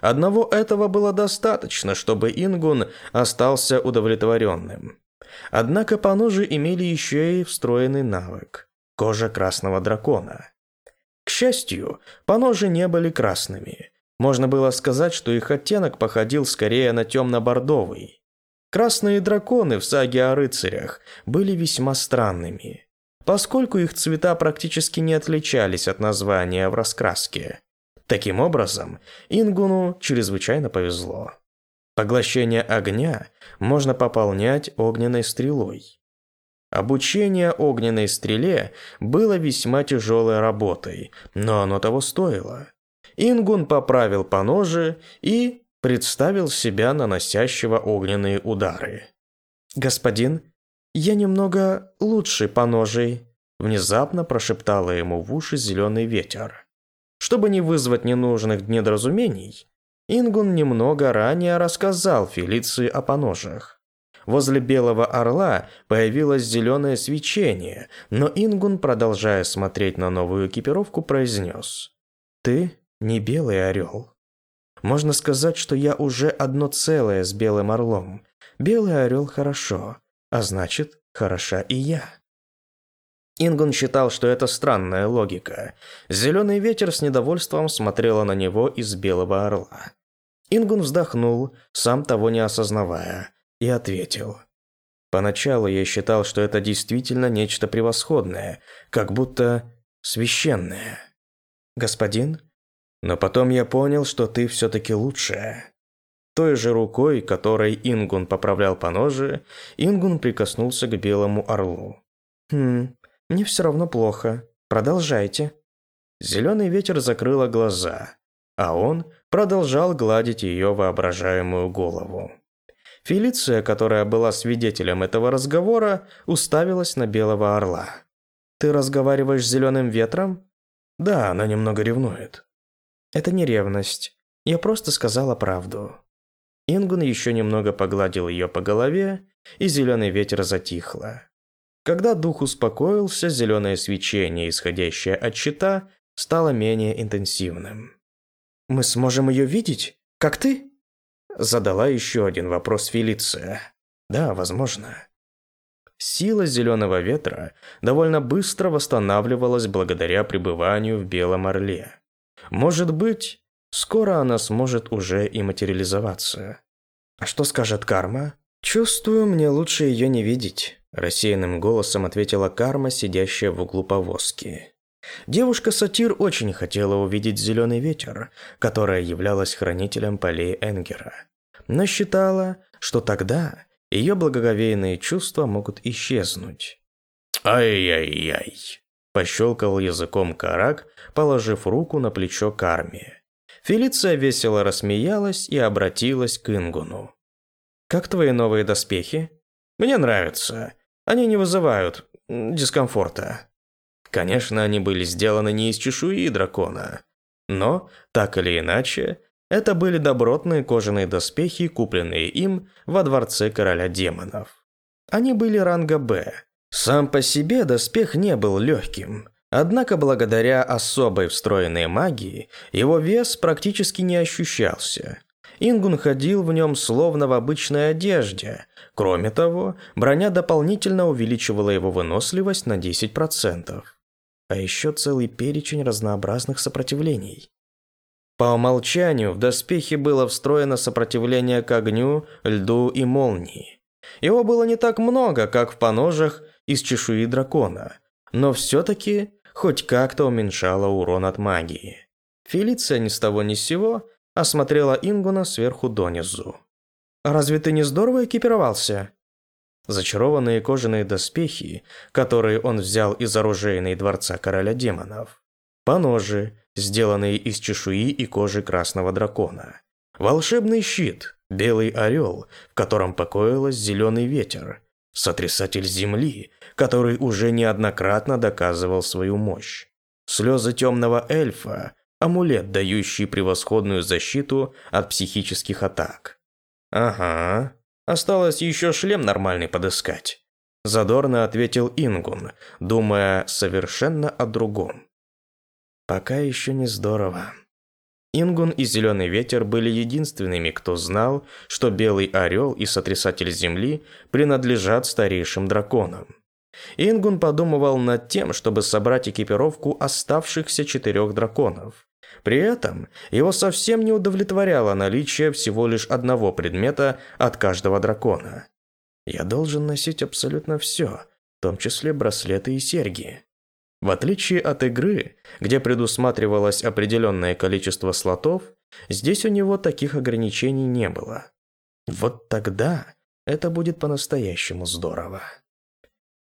Одного этого было достаточно, чтобы Ингун остался удовлетворенным. Однако поножи имели еще и встроенный навык – кожа красного дракона. К счастью, поножи не были красными. Можно было сказать, что их оттенок походил скорее на темно-бордовый. Красные драконы в саге о рыцарях были весьма странными, поскольку их цвета практически не отличались от названия в раскраске. Таким образом, Ингуну чрезвычайно повезло. Поглощение огня можно пополнять огненной стрелой. Обучение огненной стреле было весьма тяжелой работой, но оно того стоило. Ингун поправил по ноже и представил себя наносящего огненные удары. «Господин, я немного лучше по ножей», внезапно прошептала ему в уши зеленый ветер. Чтобы не вызвать ненужных недоразумений, Ингун немного ранее рассказал Фелиции о поножах. Возле белого орла появилось зеленое свечение, но Ингун, продолжая смотреть на новую экипировку, произнес «Ты не белый орел». Можно сказать, что я уже одно целое с Белым Орлом. Белый Орел хорошо, а значит, хороша и я. Ингун считал, что это странная логика. Зеленый ветер с недовольством смотрела на него из Белого Орла. Ингун вздохнул, сам того не осознавая, и ответил. Поначалу я считал, что это действительно нечто превосходное, как будто священное. Господин? Но потом я понял, что ты все-таки лучшая. Той же рукой, которой Ингун поправлял по ноже, Ингун прикоснулся к белому орлу. «Хм, мне все равно плохо. Продолжайте». Зеленый ветер закрыла глаза, а он продолжал гладить ее воображаемую голову. Фелиция, которая была свидетелем этого разговора, уставилась на белого орла. «Ты разговариваешь с зеленым ветром?» «Да, она немного ревнует». «Это не ревность. Я просто сказала правду». Ингун еще немного погладил ее по голове, и зеленый ветер затихло. Когда дух успокоился, зеленое свечение, исходящее от щита, стало менее интенсивным. «Мы сможем ее видеть? Как ты?» Задала еще один вопрос Фелиция. «Да, возможно». Сила зеленого ветра довольно быстро восстанавливалась благодаря пребыванию в Белом Орле. Может быть, скоро она сможет уже и материализоваться. А что скажет карма? Чувствую, мне лучше ее не видеть. Рассеянным голосом ответила карма, сидящая в углу повозки. Девушка-сатир очень хотела увидеть зеленый ветер, которая являлась хранителем полей Энгера. Но считала, что тогда ее благоговейные чувства могут исчезнуть. «Ай-яй-яй!» – пощелкал языком Карак, положив руку на плечо Карме. Фелиция весело рассмеялась и обратилась к Ингуну. «Как твои новые доспехи?» «Мне нравятся. Они не вызывают дискомфорта». Конечно, они были сделаны не из чешуи дракона. Но, так или иначе, это были добротные кожаные доспехи, купленные им во дворце короля демонов. Они были ранга «Б». Сам по себе доспех не был легким, однако благодаря особой встроенной магии его вес практически не ощущался. Ингун ходил в нем словно в обычной одежде. Кроме того, броня дополнительно увеличивала его выносливость на 10%. А еще целый перечень разнообразных сопротивлений. По умолчанию в доспехе было встроено сопротивление к огню, льду и молнии. Его было не так много, как в поножах из чешуи дракона, но все-таки хоть как-то уменьшало урон от магии. Фелиция ни с того ни с сего осмотрела Ингуна сверху донизу. «Разве ты не здорово экипировался?» Зачарованные кожаные доспехи, которые он взял из оружейной дворца короля демонов. Поножи, сделанные из чешуи и кожи красного дракона. Волшебный щит, белый орел, в котором покоилась зеленый ветер. Сотрясатель земли, который уже неоднократно доказывал свою мощь. Слезы темного эльфа, амулет, дающий превосходную защиту от психических атак. Ага, осталось еще шлем нормальный подыскать. Задорно ответил Ингун, думая совершенно о другом. Пока еще не здорово. Ингун и Зеленый Ветер были единственными, кто знал, что Белый Орел и Сотрясатель Земли принадлежат старейшим драконам. Ингун подумывал над тем, чтобы собрать экипировку оставшихся четырех драконов. При этом его совсем не удовлетворяло наличие всего лишь одного предмета от каждого дракона. «Я должен носить абсолютно все, в том числе браслеты и серьги», в отличие от игры, где предусматривалось определенное количество слотов, здесь у него таких ограничений не было. Вот тогда это будет по-настоящему здорово.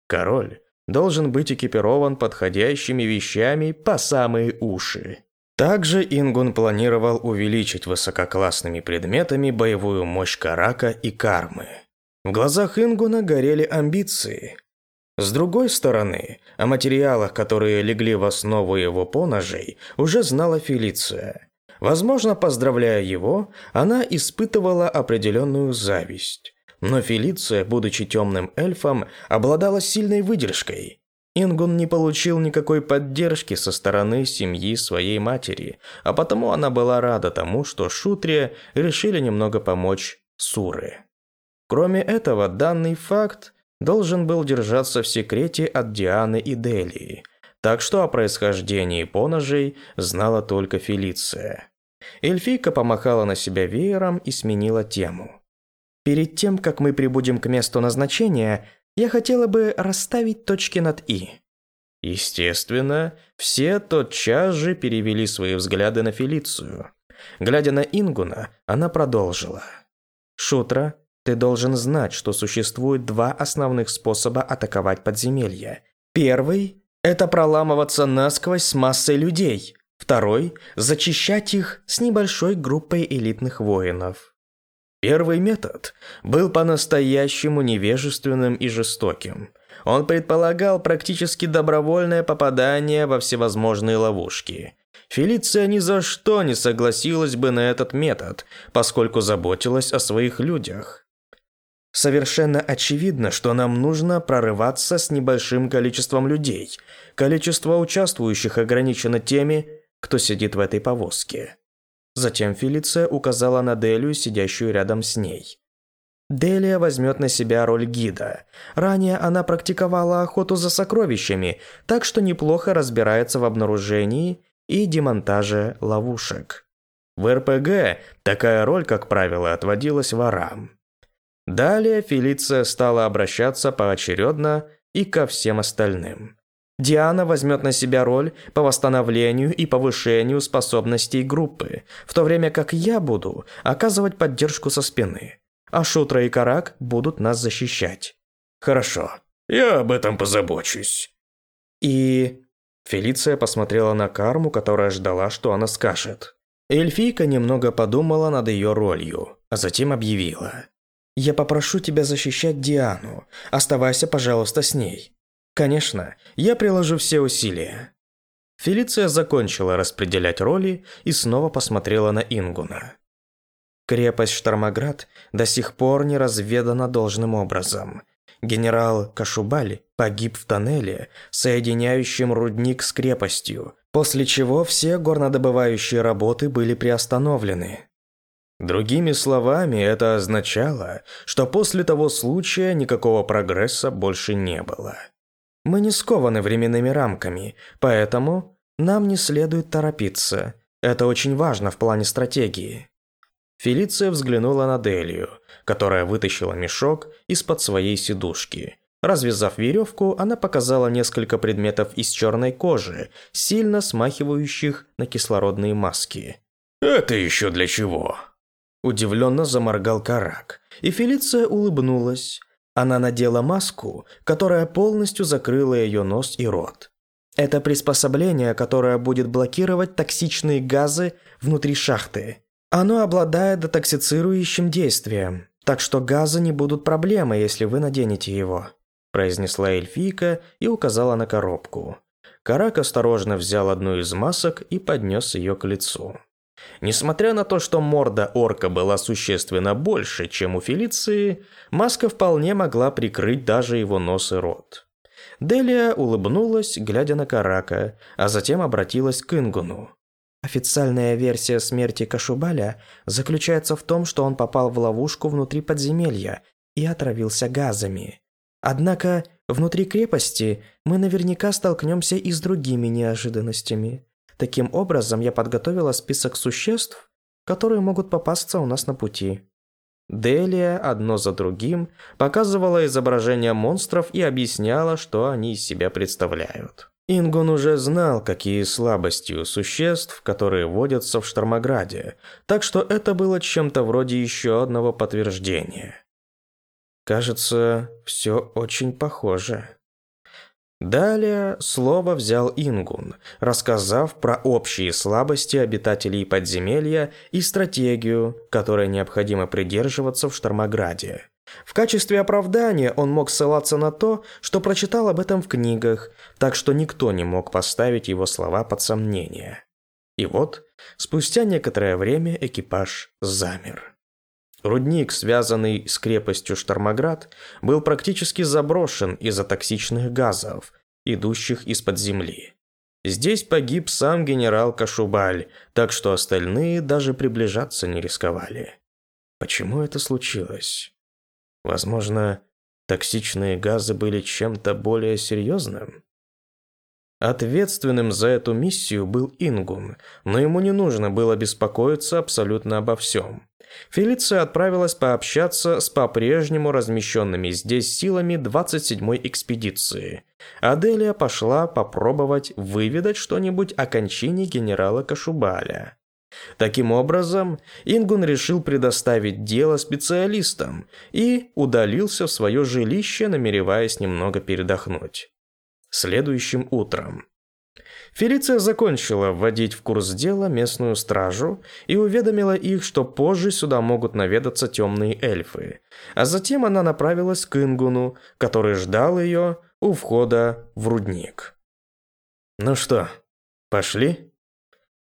Король должен быть экипирован подходящими вещами по самые уши. Также Ингун планировал увеличить высококлассными предметами боевую мощь Карака и Кармы. В глазах Ингуна горели амбиции, с другой стороны, о материалах, которые легли в основу его поножей, уже знала Фелиция. Возможно, поздравляя его, она испытывала определенную зависть. Но Фелиция, будучи темным эльфом, обладала сильной выдержкой. Ингун не получил никакой поддержки со стороны семьи своей матери, а потому она была рада тому, что Шутре решили немного помочь Суры. Кроме этого, данный факт должен был держаться в секрете от Дианы и Делии, так что о происхождении поножей знала только Фелиция. Эльфийка помахала на себя веером и сменила тему. Перед тем, как мы прибудем к месту назначения, я хотела бы расставить точки над «и». Естественно, все тотчас же перевели свои взгляды на Фелицию. Глядя на Ингуна, она продолжила. «Шутра, ты должен знать, что существует два основных способа атаковать подземелья. Первый – это проламываться насквозь с массой людей. Второй – зачищать их с небольшой группой элитных воинов. Первый метод был по-настоящему невежественным и жестоким. Он предполагал практически добровольное попадание во всевозможные ловушки. Фелиция ни за что не согласилась бы на этот метод, поскольку заботилась о своих людях. Совершенно очевидно, что нам нужно прорываться с небольшим количеством людей. Количество участвующих ограничено теми, кто сидит в этой повозке. Затем Фелиция указала на Делию, сидящую рядом с ней. Делия возьмет на себя роль гида. Ранее она практиковала охоту за сокровищами, так что неплохо разбирается в обнаружении и демонтаже ловушек. В РПГ такая роль, как правило, отводилась ворам. Далее Фелиция стала обращаться поочередно и ко всем остальным. Диана возьмет на себя роль по восстановлению и повышению способностей группы, в то время как я буду оказывать поддержку со спины, а Шутра и Карак будут нас защищать. Хорошо, я об этом позабочусь. И... Фелиция посмотрела на Карму, которая ждала, что она скажет. Эльфийка немного подумала над ее ролью, а затем объявила. «Я попрошу тебя защищать Диану. Оставайся, пожалуйста, с ней. Конечно, я приложу все усилия. Фелиция закончила распределять роли и снова посмотрела на Ингуна. Крепость Штормоград до сих пор не разведана должным образом. Генерал Кашубаль погиб в тоннеле, соединяющем рудник с крепостью, после чего все горнодобывающие работы были приостановлены. Другими словами, это означало, что после того случая никакого прогресса больше не было. Мы не скованы временными рамками, поэтому нам не следует торопиться. Это очень важно в плане стратегии. Фелиция взглянула на Делию, которая вытащила мешок из-под своей сидушки. Развязав веревку, она показала несколько предметов из черной кожи, сильно смахивающих на кислородные маски. «Это еще для чего?» Удивленно заморгал Карак, и Фелиция улыбнулась. Она надела маску, которая полностью закрыла ее нос и рот. Это приспособление, которое будет блокировать токсичные газы внутри шахты. Оно обладает детоксицирующим действием, так что газы не будут проблемой, если вы наденете его», произнесла эльфийка и указала на коробку. Карак осторожно взял одну из масок и поднес ее к лицу. Несмотря на то, что морда орка была существенно больше, чем у Фелиции, маска вполне могла прикрыть даже его нос и рот. Делия улыбнулась, глядя на Карака, а затем обратилась к Ингуну. Официальная версия смерти Кашубаля заключается в том, что он попал в ловушку внутри подземелья и отравился газами. Однако внутри крепости мы наверняка столкнемся и с другими неожиданностями. Таким образом, я подготовила список существ, которые могут попасться у нас на пути. Делия одно за другим показывала изображения монстров и объясняла, что они из себя представляют. Ингон уже знал, какие слабости у существ, которые водятся в Штормограде, так что это было чем-то вроде еще одного подтверждения. Кажется, все очень похоже. Далее слово взял Ингун, рассказав про общие слабости обитателей подземелья и стратегию, которой необходимо придерживаться в Штормограде. В качестве оправдания он мог ссылаться на то, что прочитал об этом в книгах, так что никто не мог поставить его слова под сомнение. И вот, спустя некоторое время экипаж замер. Рудник, связанный с крепостью Штормоград, был практически заброшен из-за токсичных газов, идущих из-под земли. Здесь погиб сам генерал Кашубаль, так что остальные даже приближаться не рисковали. Почему это случилось? Возможно, токсичные газы были чем-то более серьезным? Ответственным за эту миссию был Ингун, но ему не нужно было беспокоиться абсолютно обо всем. Фелиция отправилась пообщаться с по-прежнему размещенными здесь силами 27-й экспедиции. Аделия пошла попробовать выведать что-нибудь о кончине генерала Кашубаля. Таким образом, Ингун решил предоставить дело специалистам и удалился в свое жилище, намереваясь немного передохнуть. Следующим утром Фелиция закончила вводить в курс дела местную стражу и уведомила их, что позже сюда могут наведаться темные эльфы. А затем она направилась к Ингуну, который ждал ее у входа в рудник. «Ну что, пошли?»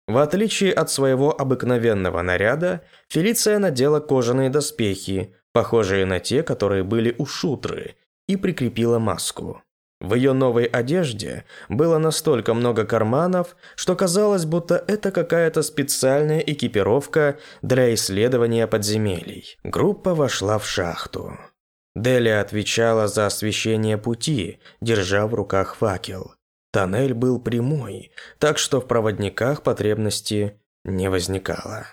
В отличие от своего обыкновенного наряда, Фелиция надела кожаные доспехи, похожие на те, которые были у Шутры, и прикрепила маску. В ее новой одежде было настолько много карманов, что казалось, будто это какая-то специальная экипировка для исследования подземелий. Группа вошла в шахту. Делия отвечала за освещение пути, держа в руках факел. Тоннель был прямой, так что в проводниках потребности не возникало.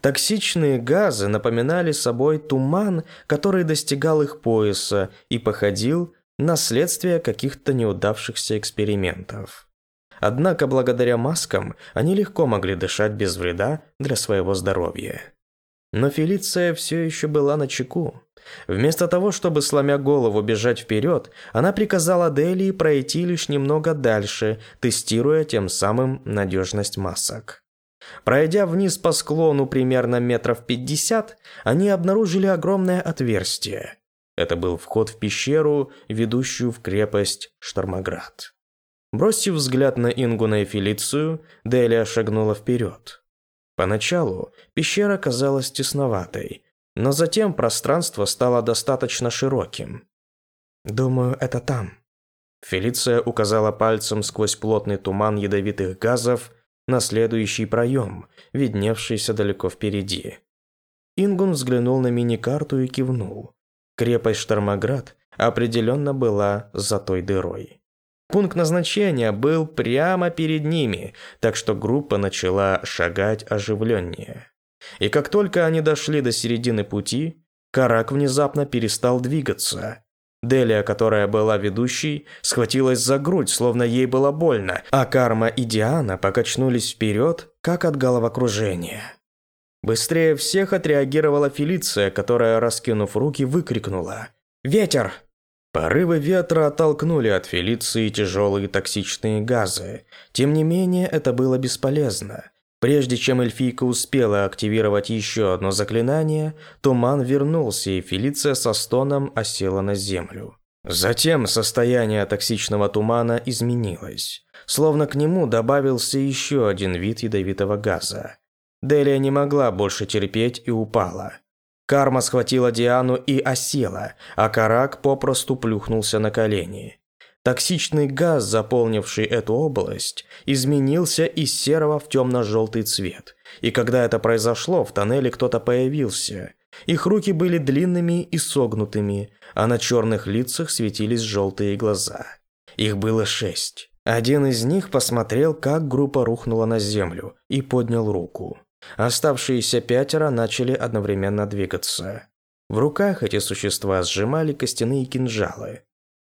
Токсичные газы напоминали собой туман, который достигал их пояса и походил на следствие каких-то неудавшихся экспериментов. Однако благодаря маскам они легко могли дышать без вреда для своего здоровья. Но Фелиция все еще была на чеку. Вместо того, чтобы сломя голову бежать вперед, она приказала Делии пройти лишь немного дальше, тестируя тем самым надежность масок. Пройдя вниз по склону примерно метров пятьдесят, они обнаружили огромное отверстие. Это был вход в пещеру, ведущую в крепость Штормоград. Бросив взгляд на Ингуна и Фелицию, Делия шагнула вперед. Поначалу пещера казалась тесноватой, но затем пространство стало достаточно широким. «Думаю, это там». Фелиция указала пальцем сквозь плотный туман ядовитых газов на следующий проем, видневшийся далеко впереди. Ингун взглянул на мини-карту и кивнул. Крепость Штормоград определенно была за той дырой. Пункт назначения был прямо перед ними, так что группа начала шагать оживленнее. И как только они дошли до середины пути, Карак внезапно перестал двигаться. Делия, которая была ведущей, схватилась за грудь, словно ей было больно, а Карма и Диана покачнулись вперед, как от головокружения. Быстрее всех отреагировала Фелиция, которая, раскинув руки, выкрикнула «Ветер!». Порывы ветра оттолкнули от Фелиции тяжелые токсичные газы. Тем не менее, это было бесполезно. Прежде чем эльфийка успела активировать еще одно заклинание, туман вернулся, и Фелиция со стоном осела на землю. Затем состояние токсичного тумана изменилось, словно к нему добавился еще один вид ядовитого газа. Делия не могла больше терпеть и упала. Карма схватила Диану и осела, а Карак попросту плюхнулся на колени. Токсичный газ, заполнивший эту область, изменился из серого в темно-желтый цвет. И когда это произошло, в тоннеле кто-то появился. Их руки были длинными и согнутыми, а на черных лицах светились желтые глаза. Их было шесть. Один из них посмотрел, как группа рухнула на землю, и поднял руку. Оставшиеся пятеро начали одновременно двигаться. В руках эти существа сжимали костяные кинжалы.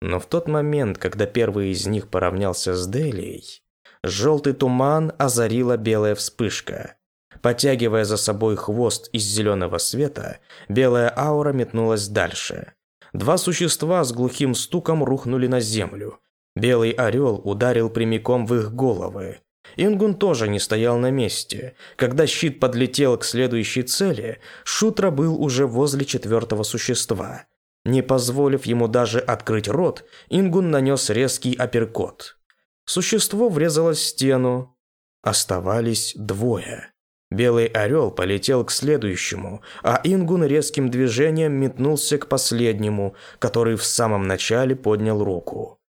Но в тот момент, когда первый из них поравнялся с Делией, желтый туман озарила белая вспышка. Потягивая за собой хвост из зеленого света, белая аура метнулась дальше. Два существа с глухим стуком рухнули на землю. Белый орел ударил прямиком в их головы. Ингун тоже не стоял на месте. Когда щит подлетел к следующей цели, Шутра был уже возле четвертого существа. Не позволив ему даже открыть рот, Ингун нанес резкий апперкот. Существо врезалось в стену. Оставались двое. Белый орел полетел к следующему, а Ингун резким движением метнулся к последнему, который в самом начале поднял руку.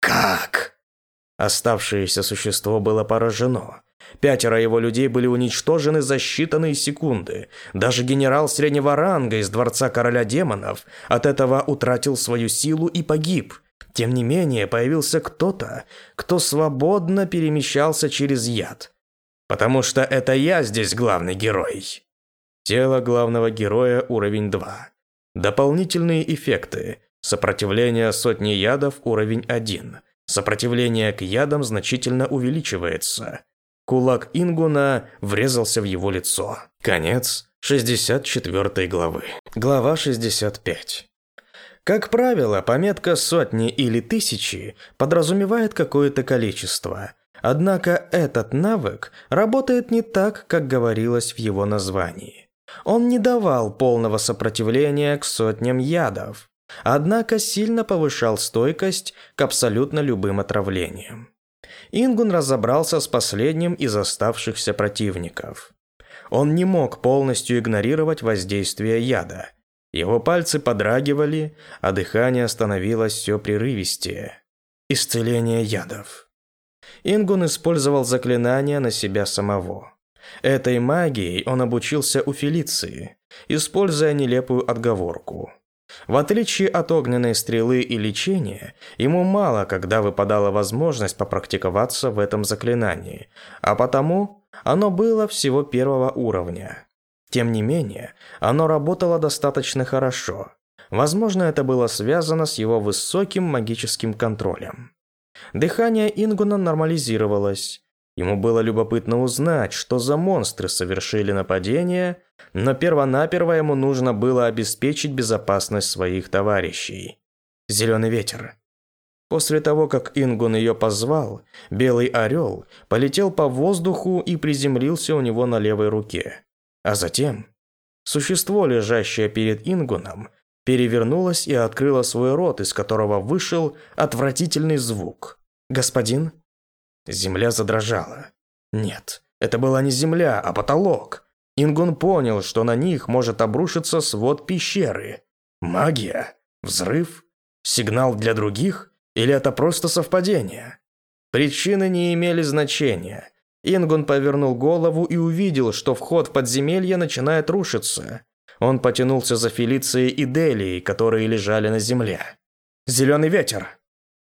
«Как?» Оставшееся существо было поражено. Пятеро его людей были уничтожены за считанные секунды. Даже генерал среднего ранга из дворца короля демонов от этого утратил свою силу и погиб. Тем не менее, появился кто-то, кто свободно перемещался через яд. Потому что это я здесь главный герой. Тело главного героя уровень 2. Дополнительные эффекты. Сопротивление сотни ядов уровень 1. Сопротивление к ядам значительно увеличивается. Кулак Ингуна врезался в его лицо. Конец 64 главы. Глава 65. Как правило, пометка сотни или тысячи подразумевает какое-то количество. Однако этот навык работает не так, как говорилось в его названии. Он не давал полного сопротивления к сотням ядов, однако сильно повышал стойкость к абсолютно любым отравлениям. Ингун разобрался с последним из оставшихся противников. Он не мог полностью игнорировать воздействие яда – его пальцы подрагивали, а дыхание становилось все прерывистее. Исцеление ядов. Ингун использовал заклинание на себя самого. Этой магией он обучился у Фелиции, используя нелепую отговорку. В отличие от огненной стрелы и лечения, ему мало когда выпадала возможность попрактиковаться в этом заклинании, а потому оно было всего первого уровня. Тем не менее, оно работало достаточно хорошо. Возможно, это было связано с его высоким магическим контролем. Дыхание Ингуна нормализировалось. Ему было любопытно узнать, что за монстры совершили нападение, но первонаперво ему нужно было обеспечить безопасность своих товарищей. Зеленый ветер. После того, как Ингун ее позвал, белый орел полетел по воздуху и приземлился у него на левой руке. А затем существо, лежащее перед Ингуном, перевернулось и открыло свой рот, из которого вышел отвратительный звук. «Господин?» Земля задрожала. Нет, это была не земля, а потолок. Ингун понял, что на них может обрушиться свод пещеры. Магия? Взрыв? Сигнал для других? Или это просто совпадение? Причины не имели значения. Ингун повернул голову и увидел, что вход в подземелье начинает рушиться. Он потянулся за Фелицией и Делией, которые лежали на земле. «Зеленый ветер!»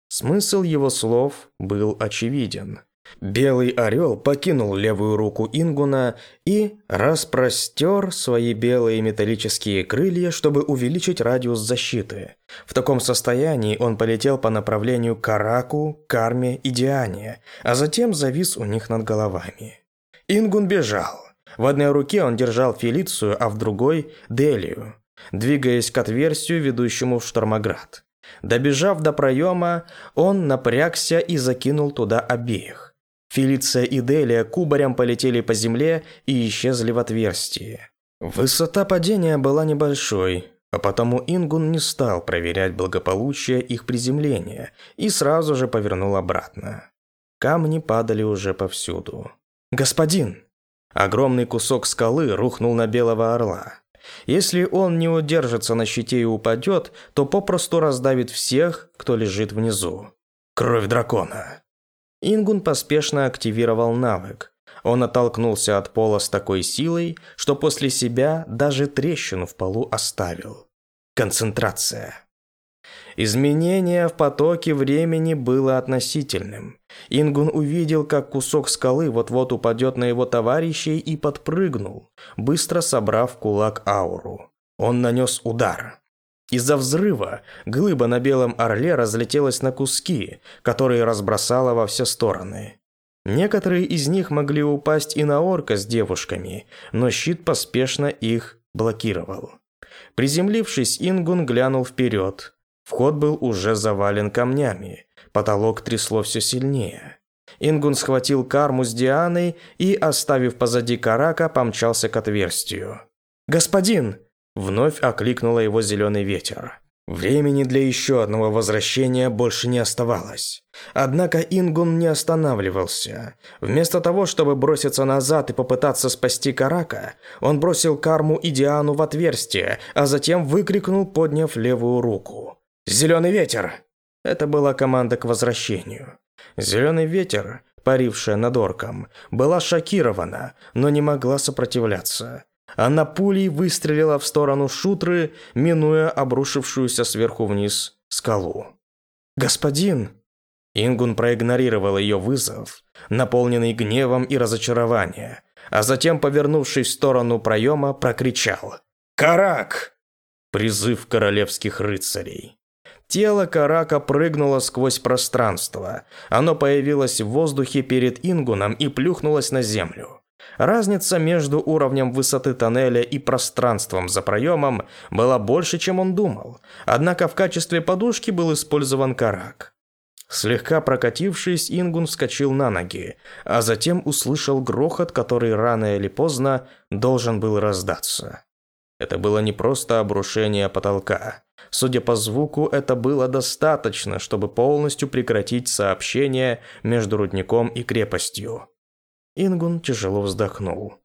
Смысл его слов был очевиден. Белый орел покинул левую руку Ингуна и распростер свои белые металлические крылья, чтобы увеличить радиус защиты. В таком состоянии он полетел по направлению Караку, Карме и Диане, а затем завис у них над головами. Ингун бежал. В одной руке он держал Фелицию, а в другой – Делию, двигаясь к отверстию, ведущему в Штормоград. Добежав до проема, он напрягся и закинул туда обеих. Фелиция и Делия кубарем полетели по земле и исчезли в отверстии. Высота падения была небольшой, а потому Ингун не стал проверять благополучие их приземления и сразу же повернул обратно. Камни падали уже повсюду. «Господин!» Огромный кусок скалы рухнул на белого орла. Если он не удержится на щите и упадет, то попросту раздавит всех, кто лежит внизу. Кровь дракона. Ингун поспешно активировал навык. Он оттолкнулся от пола с такой силой, что после себя даже трещину в полу оставил. Концентрация. Изменение в потоке времени было относительным. Ингун увидел, как кусок скалы вот-вот упадет на его товарищей и подпрыгнул, быстро собрав кулак ауру. Он нанес удар. Из-за взрыва глыба на белом орле разлетелась на куски, которые разбросала во все стороны. Некоторые из них могли упасть и на орка с девушками, но щит поспешно их блокировал. Приземлившись, Ингун глянул вперед. Вход был уже завален камнями, потолок трясло все сильнее. Ингун схватил карму с Дианой и, оставив позади Карака, помчался к отверстию. «Господин!» Вновь окликнула его зеленый ветер. Времени для еще одного возвращения больше не оставалось. Однако Ингун не останавливался. Вместо того, чтобы броситься назад и попытаться спасти Карака, он бросил карму и Диану в отверстие, а затем выкрикнул, подняв левую руку. «Зеленый ветер!» Это была команда к возвращению. Зеленый ветер, парившая над орком, была шокирована, но не могла сопротивляться. Она пулей выстрелила в сторону шутры, минуя обрушившуюся сверху вниз скалу. «Господин!» Ингун проигнорировал ее вызов, наполненный гневом и разочарованием. а затем, повернувшись в сторону проема, прокричал «Карак!» Призыв королевских рыцарей. Тело Карака прыгнуло сквозь пространство. Оно появилось в воздухе перед Ингуном и плюхнулось на землю. Разница между уровнем высоты тоннеля и пространством за проемом была больше, чем он думал. Однако в качестве подушки был использован Карак. Слегка прокатившись, Ингун вскочил на ноги, а затем услышал грохот, который рано или поздно должен был раздаться. Это было не просто обрушение потолка. Судя по звуку, это было достаточно, чтобы полностью прекратить сообщение между рудником и крепостью. Ингун тяжело вздохнул.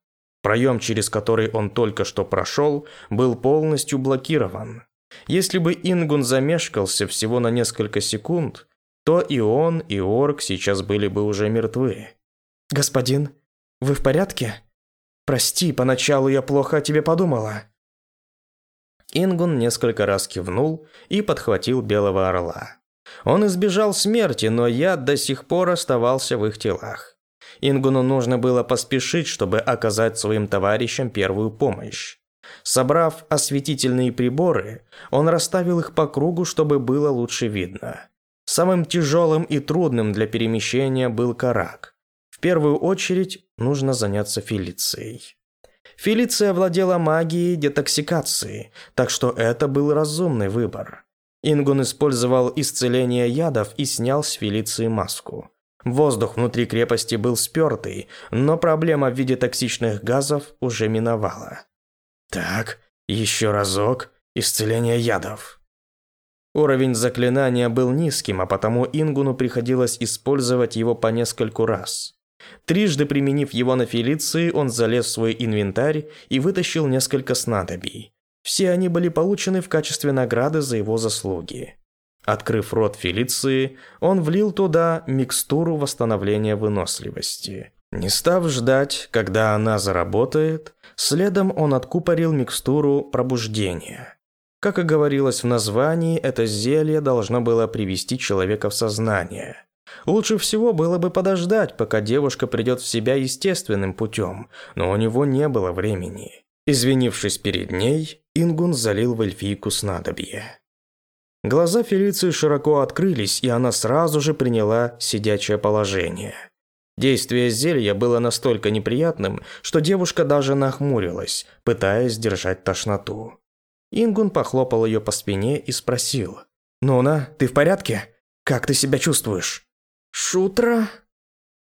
Проем, через который он только что прошел, был полностью блокирован. Если бы Ингун замешкался всего на несколько секунд, то и он, и Орк сейчас были бы уже мертвы. «Господин, вы в порядке? Прости, поначалу я плохо о тебе подумала». Ингун несколько раз кивнул и подхватил Белого Орла. Он избежал смерти, но яд до сих пор оставался в их телах. Ингуну нужно было поспешить, чтобы оказать своим товарищам первую помощь. Собрав осветительные приборы, он расставил их по кругу, чтобы было лучше видно. Самым тяжелым и трудным для перемещения был карак. В первую очередь нужно заняться Фелицией. Фелиция владела магией детоксикации, так что это был разумный выбор. Ингун использовал исцеление ядов и снял с Фелиции маску. Воздух внутри крепости был спертый, но проблема в виде токсичных газов уже миновала. Так, еще разок, исцеление ядов. Уровень заклинания был низким, а потому Ингуну приходилось использовать его по нескольку раз. Трижды применив его на Фелиции, он залез в свой инвентарь и вытащил несколько снадобий. Все они были получены в качестве награды за его заслуги. Открыв рот Фелиции, он влил туда микстуру восстановления выносливости. Не став ждать, когда она заработает, следом он откупорил микстуру пробуждения. Как и говорилось в названии, это зелье должно было привести человека в сознание. Лучше всего было бы подождать, пока девушка придет в себя естественным путем, но у него не было времени. Извинившись перед ней, Ингун залил в эльфийку снадобье. Глаза Фелиции широко открылись, и она сразу же приняла сидячее положение. Действие зелья было настолько неприятным, что девушка даже нахмурилась, пытаясь сдержать тошноту. Ингун похлопал ее по спине и спросил. «Нуна, ты в порядке? Как ты себя чувствуешь?» «Шутра?»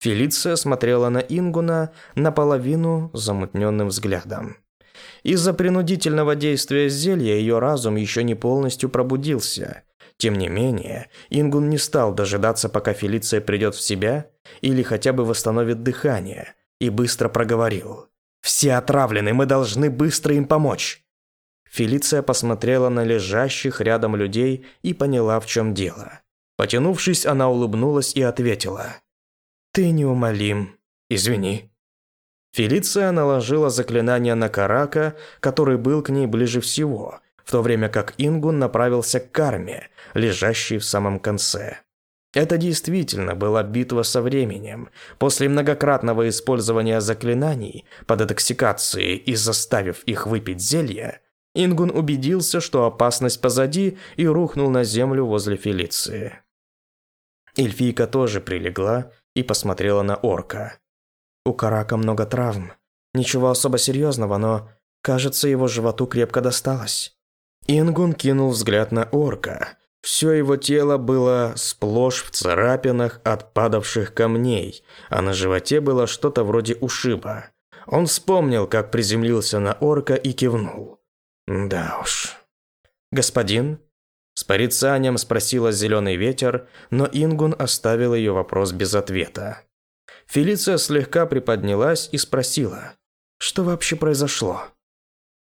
Фелиция смотрела на Ингуна наполовину замутненным взглядом. Из-за принудительного действия зелья ее разум еще не полностью пробудился. Тем не менее, Ингун не стал дожидаться, пока Фелиция придет в себя или хотя бы восстановит дыхание, и быстро проговорил. «Все отравлены, мы должны быстро им помочь!» Фелиция посмотрела на лежащих рядом людей и поняла, в чем дело. Потянувшись, она улыбнулась и ответила. «Ты неумолим. Извини». Фелиция наложила заклинание на Карака, который был к ней ближе всего, в то время как Ингун направился к карме, лежащей в самом конце. Это действительно была битва со временем. После многократного использования заклинаний под детоксикацией и заставив их выпить зелье, Ингун убедился, что опасность позади, и рухнул на землю возле Фелиции. Эльфийка тоже прилегла и посмотрела на орка. У Карака много травм. Ничего особо серьезного, но, кажется, его животу крепко досталось. Ингун кинул взгляд на орка. Все его тело было сплошь в царапинах от падавших камней, а на животе было что-то вроде ушиба. Он вспомнил, как приземлился на орка и кивнул. Да уж. «Господин?» С порицанием спросила зеленый ветер, но Ингун оставил ее вопрос без ответа. Фелиция слегка приподнялась и спросила, что вообще произошло.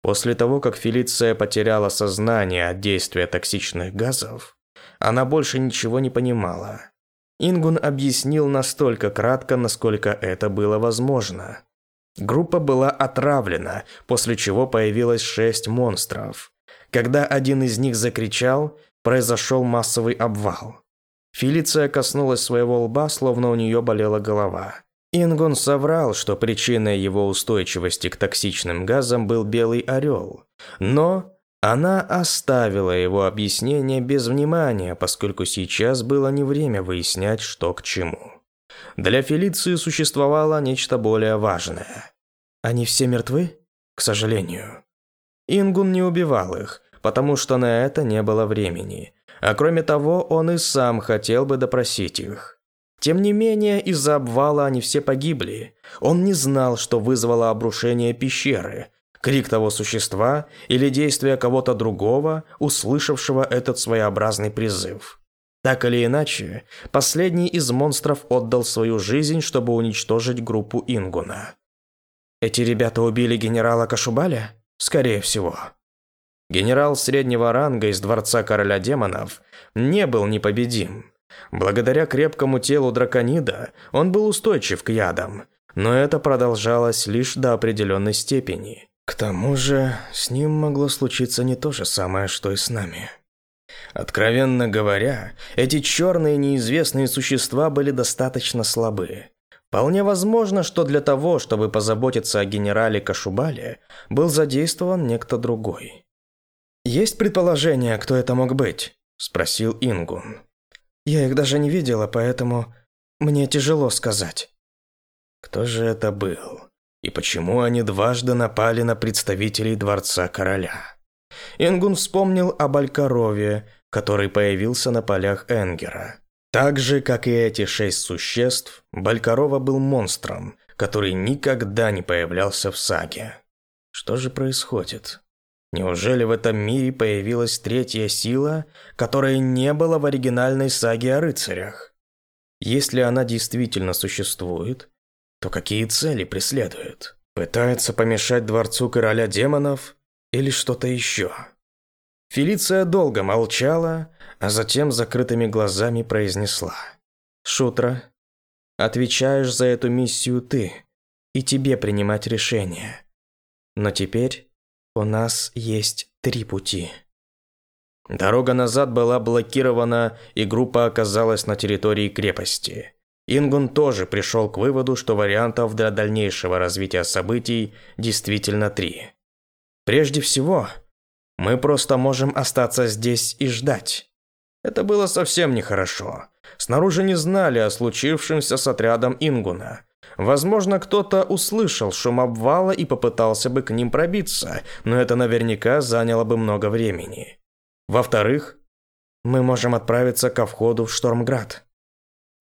После того, как Фелиция потеряла сознание от действия токсичных газов, она больше ничего не понимала. Ингун объяснил настолько кратко, насколько это было возможно. Группа была отравлена, после чего появилось шесть монстров. Когда один из них закричал, произошел массовый обвал. Фелиция коснулась своего лба, словно у нее болела голова. Ингон соврал, что причиной его устойчивости к токсичным газам был белый орел, но она оставила его объяснение без внимания, поскольку сейчас было не время выяснять, что к чему. Для Фелиции существовало нечто более важное. Они все мертвы? К сожалению. Ингун не убивал их, потому что на это не было времени. А кроме того, он и сам хотел бы допросить их. Тем не менее, из-за обвала они все погибли. Он не знал, что вызвало обрушение пещеры, крик того существа или действие кого-то другого, услышавшего этот своеобразный призыв. Так или иначе, последний из монстров отдал свою жизнь, чтобы уничтожить группу Ингуна. Эти ребята убили генерала Кашубаля? Скорее всего. Генерал среднего ранга из дворца короля демонов не был непобедим. Благодаря крепкому телу драконида он был устойчив к ядам, но это продолжалось лишь до определенной степени. К тому же, с ним могло случиться не то же самое, что и с нами. Откровенно говоря, эти черные неизвестные существа были достаточно слабы. Вполне возможно, что для того, чтобы позаботиться о генерале Кашубале, был задействован некто другой. «Есть предположение, кто это мог быть?» – спросил Ингун. Я их даже не видела, поэтому мне тяжело сказать. Кто же это был? И почему они дважды напали на представителей дворца короля? Ингун вспомнил об Алькарове, который появился на полях Энгера. Так же, как и эти шесть существ, Балькарова был монстром, который никогда не появлялся в саге. Что же происходит? Неужели в этом мире появилась третья сила, которой не было в оригинальной саге о рыцарях? Если она действительно существует, то какие цели преследует? Пытается помешать дворцу короля демонов или что-то еще? Фелиция долго молчала, а затем закрытыми глазами произнесла. «Шутра, отвечаешь за эту миссию ты, и тебе принимать решение. Но теперь у нас есть три пути. Дорога назад была блокирована, и группа оказалась на территории крепости. Ингун тоже пришел к выводу, что вариантов для дальнейшего развития событий действительно три. Прежде всего, мы просто можем остаться здесь и ждать. Это было совсем нехорошо. Снаружи не знали о случившемся с отрядом Ингуна. Возможно, кто-то услышал шум обвала и попытался бы к ним пробиться, но это наверняка заняло бы много времени. Во-вторых, мы можем отправиться ко входу в Штормград.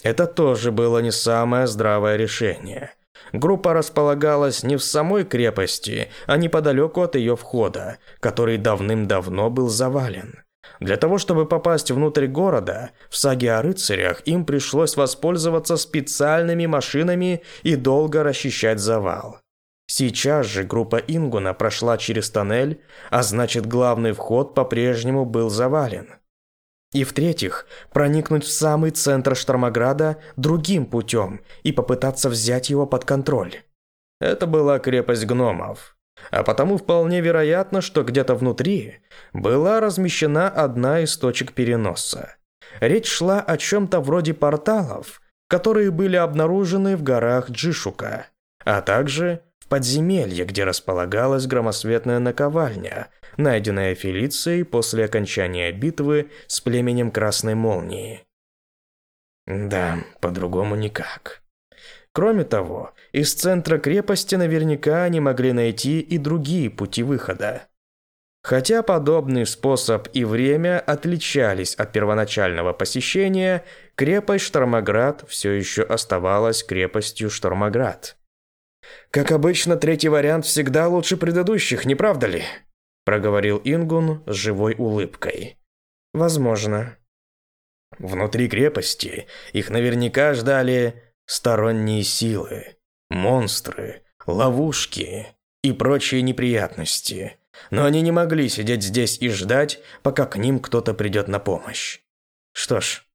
Это тоже было не самое здравое решение. Группа располагалась не в самой крепости, а неподалеку от ее входа, который давным-давно был завален. Для того, чтобы попасть внутрь города, в саге о рыцарях им пришлось воспользоваться специальными машинами и долго расчищать завал. Сейчас же группа Ингуна прошла через тоннель, а значит главный вход по-прежнему был завален. И в-третьих, проникнуть в самый центр Штормограда другим путем и попытаться взять его под контроль. Это была крепость гномов а потому вполне вероятно, что где-то внутри была размещена одна из точек переноса. Речь шла о чем-то вроде порталов, которые были обнаружены в горах Джишука, а также в подземелье, где располагалась громосветная наковальня, найденная Фелицией после окончания битвы с племенем Красной Молнии. Да, по-другому никак. Кроме того, из центра крепости наверняка они могли найти и другие пути выхода. Хотя подобный способ и время отличались от первоначального посещения, крепость Штормоград все еще оставалась крепостью Штормоград. «Как обычно, третий вариант всегда лучше предыдущих, не правда ли?» – проговорил Ингун с живой улыбкой. «Возможно». Внутри крепости их наверняка ждали сторонние силы, монстры, ловушки и прочие неприятности. Но они не могли сидеть здесь и ждать, пока к ним кто-то придет на помощь. Что ж,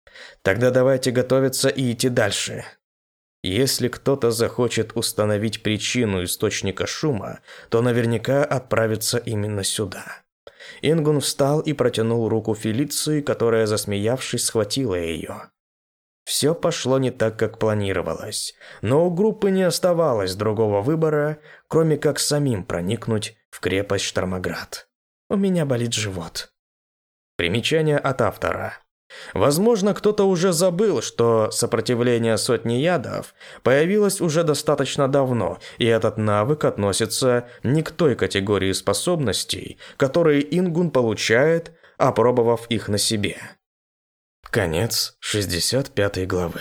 тогда давайте готовиться и идти дальше. Если кто-то захочет установить причину источника шума, то наверняка отправится именно сюда. Ингун встал и протянул руку Фелиции, которая, засмеявшись, схватила ее. Все пошло не так, как планировалось, но у группы не оставалось другого выбора, кроме как самим проникнуть в крепость Штормоград. У меня болит живот. Примечание от автора. Возможно, кто-то уже забыл, что сопротивление сотни ядов появилось уже достаточно давно, и этот навык относится не к той категории способностей, которые Ингун получает, опробовав их на себе. Конец 65 главы.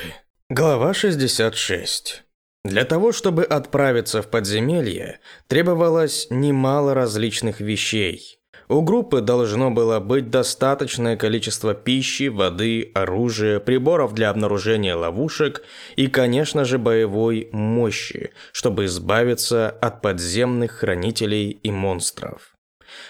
Глава 66. Для того, чтобы отправиться в подземелье, требовалось немало различных вещей. У группы должно было быть достаточное количество пищи, воды, оружия, приборов для обнаружения ловушек и, конечно же, боевой мощи, чтобы избавиться от подземных хранителей и монстров.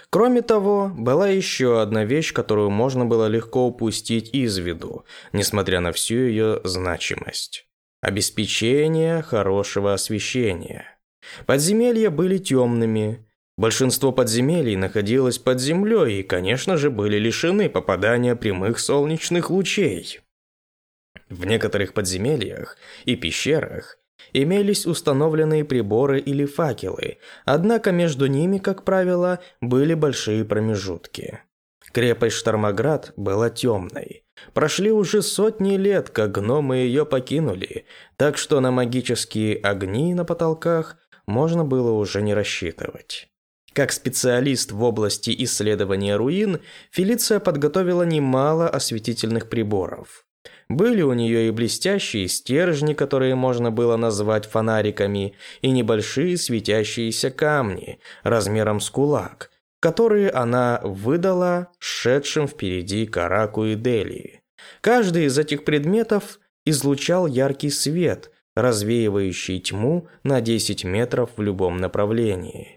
Кроме того, была еще одна вещь, которую можно было легко упустить из виду, несмотря на всю ее значимость. Обеспечение хорошего освещения. Подземелья были темными, Большинство подземелий находилось под землей и, конечно же, были лишены попадания прямых солнечных лучей. В некоторых подземельях и пещерах имелись установленные приборы или факелы, однако между ними, как правило, были большие промежутки. Крепость Штормоград была темной. Прошли уже сотни лет, как гномы ее покинули, так что на магические огни на потолках можно было уже не рассчитывать. Как специалист в области исследования руин, Фелиция подготовила немало осветительных приборов. Были у нее и блестящие стержни, которые можно было назвать фонариками, и небольшие светящиеся камни размером с кулак, которые она выдала шедшим впереди Караку и Дели. Каждый из этих предметов излучал яркий свет, развеивающий тьму на 10 метров в любом направлении.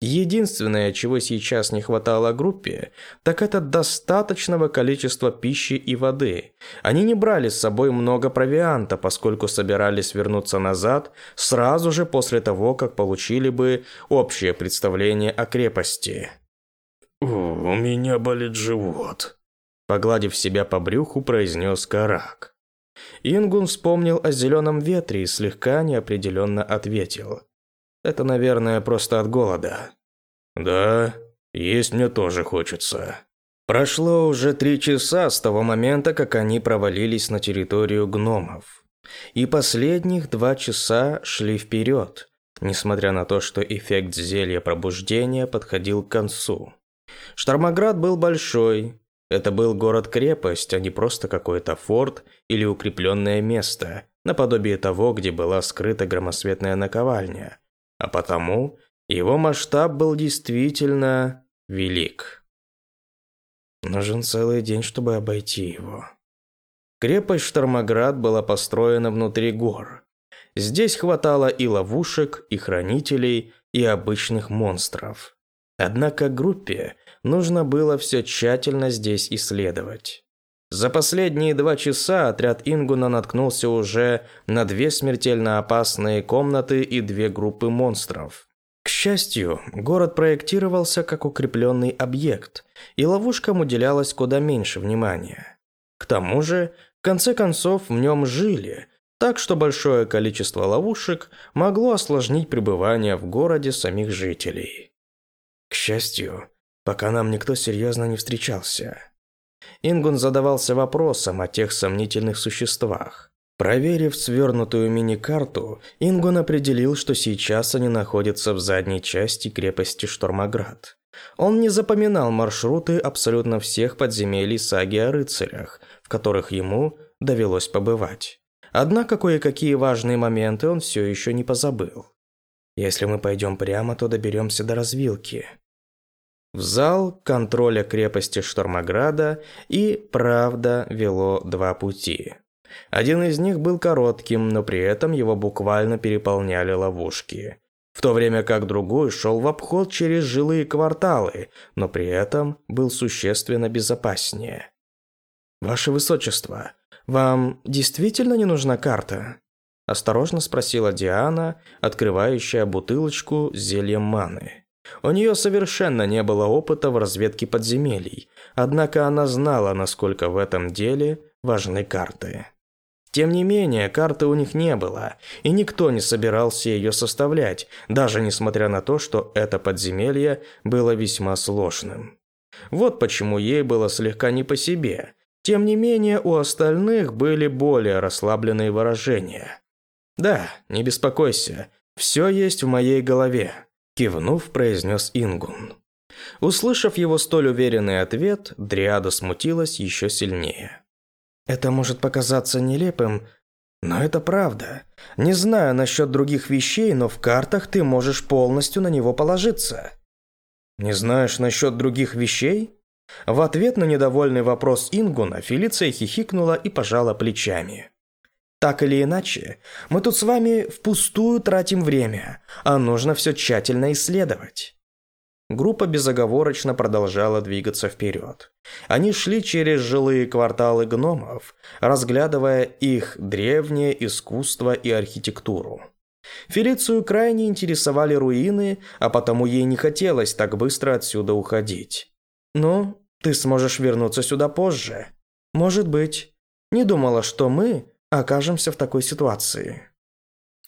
Единственное, чего сейчас не хватало группе, так это достаточного количества пищи и воды. Они не брали с собой много провианта, поскольку собирались вернуться назад сразу же после того, как получили бы общее представление о крепости. «У меня болит живот», – погладив себя по брюху, произнес Карак. Ингун вспомнил о зеленом ветре и слегка неопределенно ответил – это, наверное, просто от голода. Да, есть мне тоже хочется. Прошло уже три часа с того момента, как они провалились на территорию гномов. И последних два часа шли вперед, несмотря на то, что эффект зелья пробуждения подходил к концу. Штормоград был большой. Это был город-крепость, а не просто какой-то форт или укрепленное место, наподобие того, где была скрыта громосветная наковальня, а потому его масштаб был действительно велик. Нужен целый день, чтобы обойти его. Крепость Штормоград была построена внутри гор. Здесь хватало и ловушек, и хранителей, и обычных монстров. Однако группе нужно было все тщательно здесь исследовать. За последние два часа отряд Ингуна наткнулся уже на две смертельно опасные комнаты и две группы монстров. К счастью, город проектировался как укрепленный объект, и ловушкам уделялось куда меньше внимания. К тому же, в конце концов, в нем жили, так что большое количество ловушек могло осложнить пребывание в городе самих жителей. К счастью, пока нам никто серьезно не встречался. Ингун задавался вопросом о тех сомнительных существах. Проверив свернутую мини-карту, Ингун определил, что сейчас они находятся в задней части крепости Штормоград. Он не запоминал маршруты абсолютно всех подземелий саги о рыцарях, в которых ему довелось побывать. Однако кое-какие важные моменты он все еще не позабыл. Если мы пойдем прямо, то доберемся до развилки. В зал контроля крепости Штормограда и, правда, вело два пути. Один из них был коротким, но при этом его буквально переполняли ловушки. В то время как другой шел в обход через жилые кварталы, но при этом был существенно безопаснее. «Ваше Высочество, вам действительно не нужна карта?» Осторожно спросила Диана, открывающая бутылочку с зельем маны. У нее совершенно не было опыта в разведке подземелий, однако она знала, насколько в этом деле важны карты. Тем не менее, карты у них не было, и никто не собирался ее составлять, даже несмотря на то, что это подземелье было весьма сложным. Вот почему ей было слегка не по себе. Тем не менее, у остальных были более расслабленные выражения. «Да, не беспокойся, все есть в моей голове», – кивнув, произнес Ингун. Услышав его столь уверенный ответ, Дриада смутилась еще сильнее. Это может показаться нелепым, но это правда. Не знаю насчет других вещей, но в картах ты можешь полностью на него положиться. Не знаешь насчет других вещей? В ответ на недовольный вопрос Ингуна Фелиция хихикнула и пожала плечами. Так или иначе, мы тут с вами впустую тратим время, а нужно все тщательно исследовать. Группа безоговорочно продолжала двигаться вперед. Они шли через жилые кварталы гномов, разглядывая их древнее искусство и архитектуру. Фелицию крайне интересовали руины, а потому ей не хотелось так быстро отсюда уходить. «Ну, ты сможешь вернуться сюда позже. Может быть. Не думала, что мы окажемся в такой ситуации».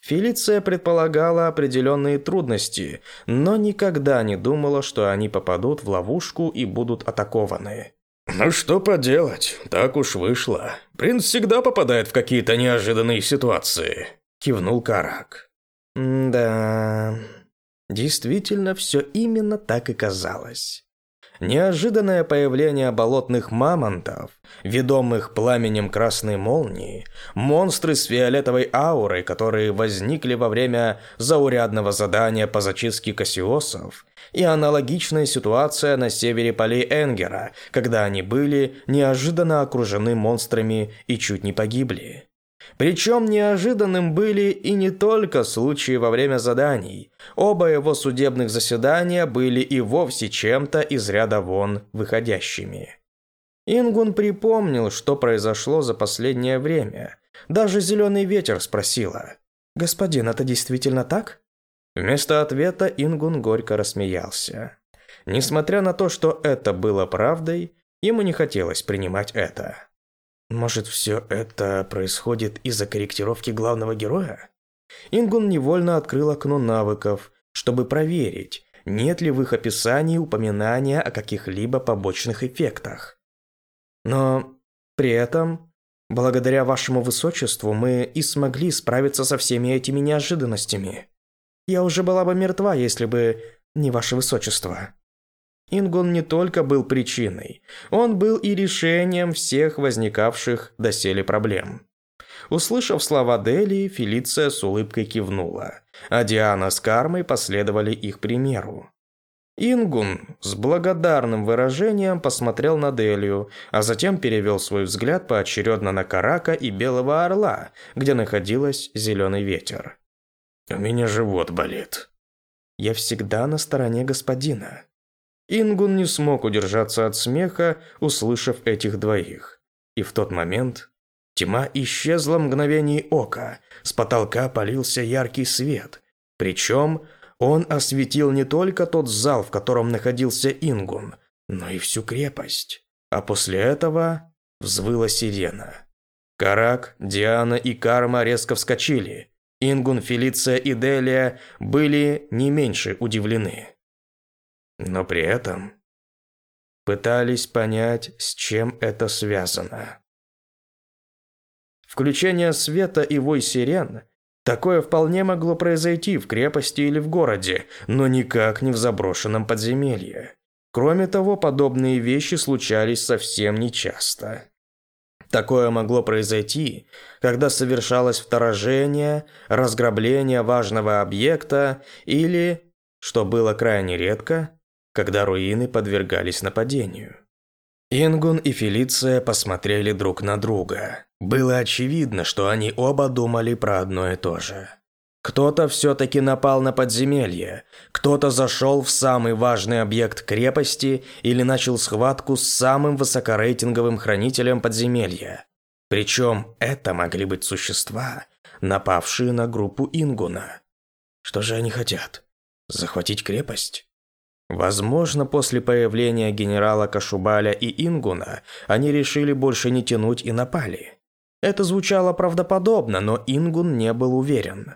Фелиция предполагала определенные трудности, но никогда не думала, что они попадут в ловушку и будут атакованы. «Ну что поделать, так уж вышло. Принц всегда попадает в какие-то неожиданные ситуации», – кивнул Карак. «Да...» Действительно, все именно так и казалось. Неожиданное появление болотных мамонтов, ведомых пламенем красной молнии, монстры с фиолетовой аурой, которые возникли во время заурядного задания по зачистке кассиосов, и аналогичная ситуация на севере полей Энгера, когда они были неожиданно окружены монстрами и чуть не погибли. Причем неожиданным были и не только случаи во время заданий. Оба его судебных заседания были и вовсе чем-то из ряда вон выходящими. Ингун припомнил, что произошло за последнее время. Даже Зеленый Ветер спросила. «Господин, это действительно так?» Вместо ответа Ингун горько рассмеялся. Несмотря на то, что это было правдой, ему не хотелось принимать это. Может, все это происходит из-за корректировки главного героя? Ингун невольно открыл окно навыков, чтобы проверить, нет ли в их описании упоминания о каких-либо побочных эффектах. Но при этом, благодаря вашему высочеству, мы и смогли справиться со всеми этими неожиданностями. Я уже была бы мертва, если бы не ваше высочество. Ингон не только был причиной, он был и решением всех возникавших доселе проблем. Услышав слова Дели, Фелиция с улыбкой кивнула, а Диана с Кармой последовали их примеру. Ингун с благодарным выражением посмотрел на Делию, а затем перевел свой взгляд поочередно на Карака и Белого Орла, где находилась Зеленый Ветер. «У меня живот болит». «Я всегда на стороне господина», Ингун не смог удержаться от смеха, услышав этих двоих. И в тот момент тьма исчезла мгновение ока, с потолка полился яркий свет. Причем он осветил не только тот зал, в котором находился Ингун, но и всю крепость. А после этого взвыла сирена. Карак, Диана и Карма резко вскочили. Ингун, Фелиция и Делия были не меньше удивлены но при этом пытались понять, с чем это связано. Включение света и вой сирен – такое вполне могло произойти в крепости или в городе, но никак не в заброшенном подземелье. Кроме того, подобные вещи случались совсем нечасто. Такое могло произойти, когда совершалось вторжение, разграбление важного объекта или, что было крайне редко, когда руины подвергались нападению. Ингун и Фелиция посмотрели друг на друга. Было очевидно, что они оба думали про одно и то же. Кто-то все-таки напал на подземелье, кто-то зашел в самый важный объект крепости или начал схватку с самым высокорейтинговым хранителем подземелья. Причем это могли быть существа, напавшие на группу Ингуна. Что же они хотят? Захватить крепость? Возможно, после появления генерала Кашубаля и Ингуна они решили больше не тянуть и напали. Это звучало правдоподобно, но Ингун не был уверен.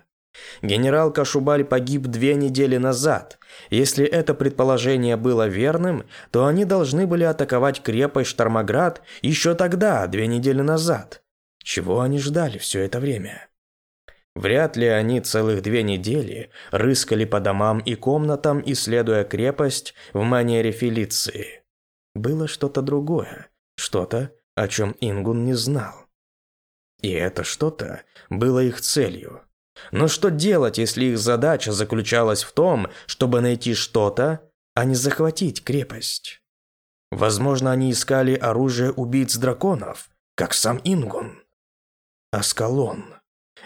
Генерал Кашубаль погиб две недели назад. Если это предположение было верным, то они должны были атаковать крепость Штормоград еще тогда, две недели назад. Чего они ждали все это время? Вряд ли они целых две недели рыскали по домам и комнатам, исследуя крепость в манере Фелиции. Было что-то другое, что-то, о чем Ингун не знал. И это что-то было их целью. Но что делать, если их задача заключалась в том, чтобы найти что-то, а не захватить крепость? Возможно, они искали оружие убийц драконов, как сам Ингун. Аскалон.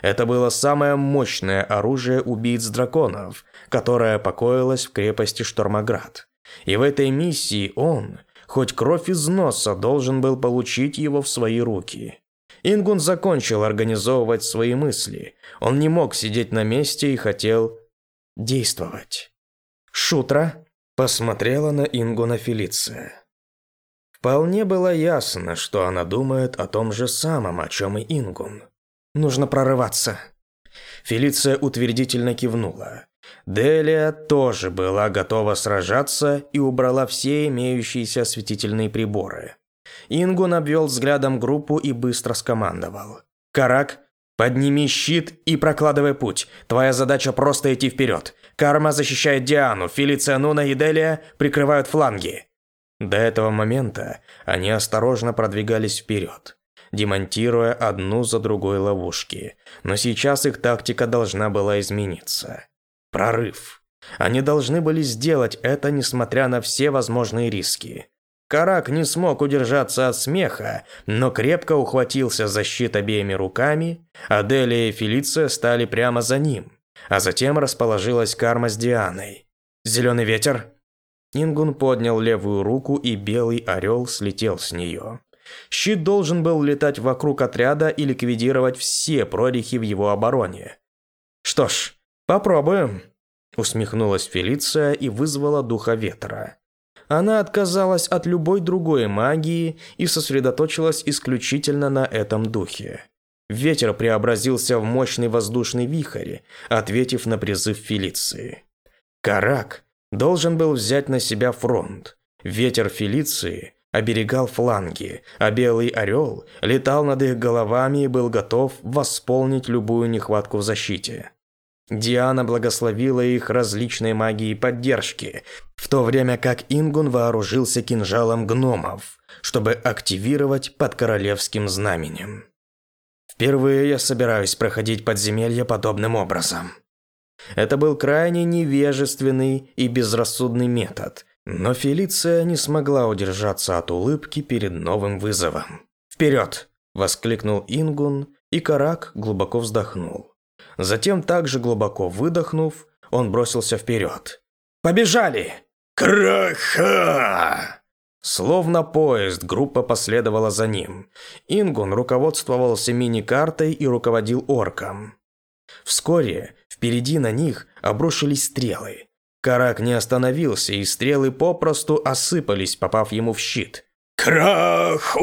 Это было самое мощное оружие убийц драконов, которое покоилось в крепости Штормоград. И в этой миссии он, хоть кровь из носа, должен был получить его в свои руки. Ингун закончил организовывать свои мысли. Он не мог сидеть на месте и хотел действовать. Шутра посмотрела на Ингуна Фелиция. Вполне было ясно, что она думает о том же самом, о чем и Ингун. Нужно прорываться. Фелиция утвердительно кивнула. Делия тоже была готова сражаться и убрала все имеющиеся осветительные приборы. Ингун обвел взглядом группу и быстро скомандовал. «Карак, подними щит и прокладывай путь. Твоя задача просто идти вперед. Карма защищает Диану, Фелиция Нуна и Делия прикрывают фланги». До этого момента они осторожно продвигались вперед, демонтируя одну за другой ловушки. Но сейчас их тактика должна была измениться. Прорыв. Они должны были сделать это, несмотря на все возможные риски. Карак не смог удержаться от смеха, но крепко ухватился за щит обеими руками, а Делия и Фелиция стали прямо за ним, а затем расположилась карма с Дианой. «Зеленый ветер?» Ингун поднял левую руку, и белый орел слетел с нее. Щит должен был летать вокруг отряда и ликвидировать все прорехи в его обороне. «Что ж, попробуем», – усмехнулась Фелиция и вызвала духа ветра. Она отказалась от любой другой магии и сосредоточилась исключительно на этом духе. Ветер преобразился в мощный воздушный вихрь, ответив на призыв Фелиции. Карак должен был взять на себя фронт. Ветер Фелиции оберегал фланги, а Белый Орел летал над их головами и был готов восполнить любую нехватку в защите. Диана благословила их различной магией поддержки, в то время как Ингун вооружился кинжалом гномов, чтобы активировать под королевским знаменем. Впервые я собираюсь проходить подземелье подобным образом. Это был крайне невежественный и безрассудный метод, но Фелиция не смогла удержаться от улыбки перед новым вызовом. «Вперед!» – воскликнул Ингун, и Карак глубоко вздохнул. Затем, также глубоко выдохнув, он бросился вперед. «Побежали!» «Краха!» Словно поезд, группа последовала за ним. Ингун руководствовался мини-картой и руководил орком. Вскоре впереди на них обрушились стрелы. Карак не остановился, и стрелы попросту осыпались, попав ему в щит. «Краху!»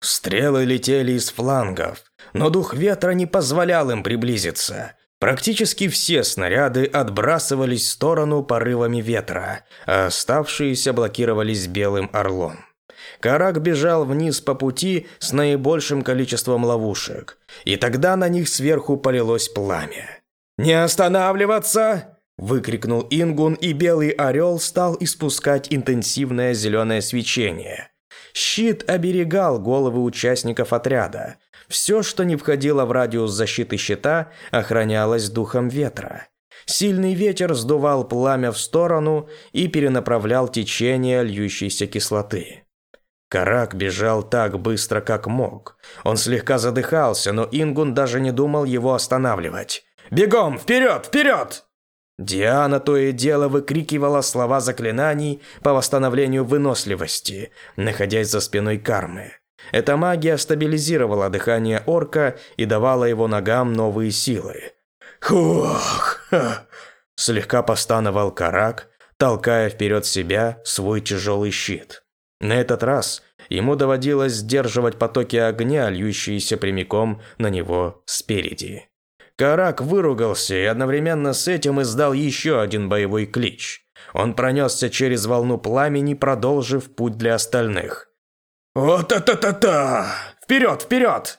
Стрелы летели из флангов, но дух ветра не позволял им приблизиться. Практически все снаряды отбрасывались в сторону порывами ветра, а оставшиеся блокировались белым орлом. Карак бежал вниз по пути с наибольшим количеством ловушек, и тогда на них сверху полилось пламя. «Не останавливаться!» – выкрикнул Ингун, и белый орел стал испускать интенсивное зеленое свечение. Щит оберегал головы участников отряда, все, что не входило в радиус защиты щита, охранялось духом ветра. Сильный ветер сдувал пламя в сторону и перенаправлял течение льющейся кислоты. Карак бежал так быстро, как мог. Он слегка задыхался, но Ингун даже не думал его останавливать. «Бегом! Вперед! Вперед!» Диана то и дело выкрикивала слова заклинаний по восстановлению выносливости, находясь за спиной кармы. Эта магия стабилизировала дыхание орка и давала его ногам новые силы. «Хух!» – слегка постановал Карак, толкая вперед себя свой тяжелый щит. На этот раз ему доводилось сдерживать потоки огня, льющиеся прямиком на него спереди. Карак выругался и одновременно с этим издал еще один боевой клич. Он пронесся через волну пламени, продолжив путь для остальных. «О-та-та-та-та! Вперед, вперед!»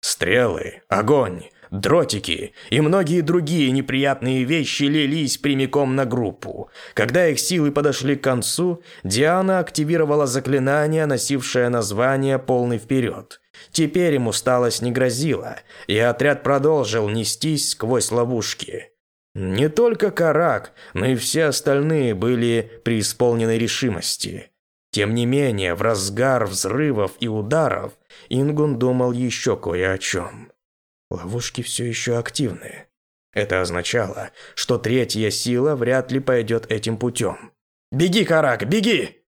Стрелы, огонь, дротики и многие другие неприятные вещи лились прямиком на группу. Когда их силы подошли к концу, Диана активировала заклинание, носившее название «Полный вперед». Теперь ему усталость не грозила, и отряд продолжил нестись сквозь ловушки. Не только Карак, но и все остальные были преисполнены решимости. Тем не менее, в разгар взрывов и ударов Ингун думал еще кое о чем. Ловушки все еще активны. Это означало, что третья сила вряд ли пойдет этим путем. «Беги, Карак, беги!»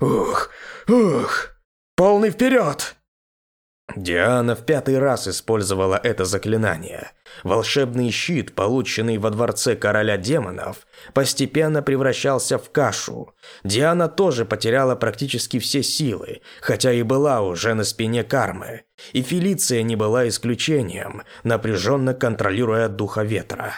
«Ух, ух! Полный вперед!» Диана в пятый раз использовала это заклинание. Волшебный щит, полученный во дворце короля демонов, постепенно превращался в кашу. Диана тоже потеряла практически все силы, хотя и была уже на спине кармы. И Фелиция не была исключением, напряженно контролируя духа ветра.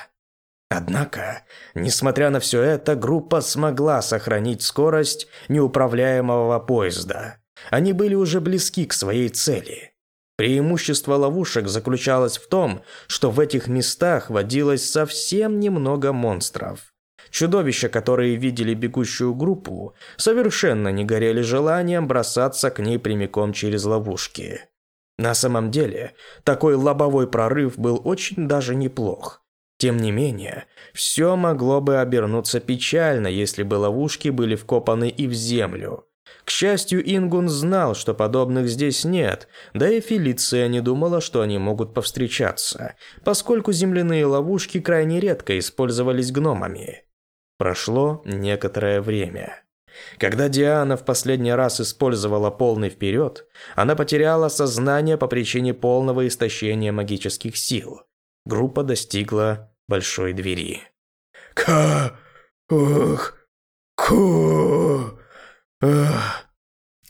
Однако, несмотря на все это, группа смогла сохранить скорость неуправляемого поезда. Они были уже близки к своей цели. Преимущество ловушек заключалось в том, что в этих местах водилось совсем немного монстров. Чудовища, которые видели бегущую группу, совершенно не горели желанием бросаться к ней прямиком через ловушки. На самом деле, такой лобовой прорыв был очень даже неплох. Тем не менее, все могло бы обернуться печально, если бы ловушки были вкопаны и в землю. К счастью, Ингун знал, что подобных здесь нет, да и Фелиция не думала, что они могут повстречаться, поскольку земляные ловушки крайне редко использовались гномами. Прошло некоторое время. Когда Диана в последний раз использовала полный вперед, она потеряла сознание по причине полного истощения магических сил. Группа достигла большой двери. «Ка... ух... ку...» Ах.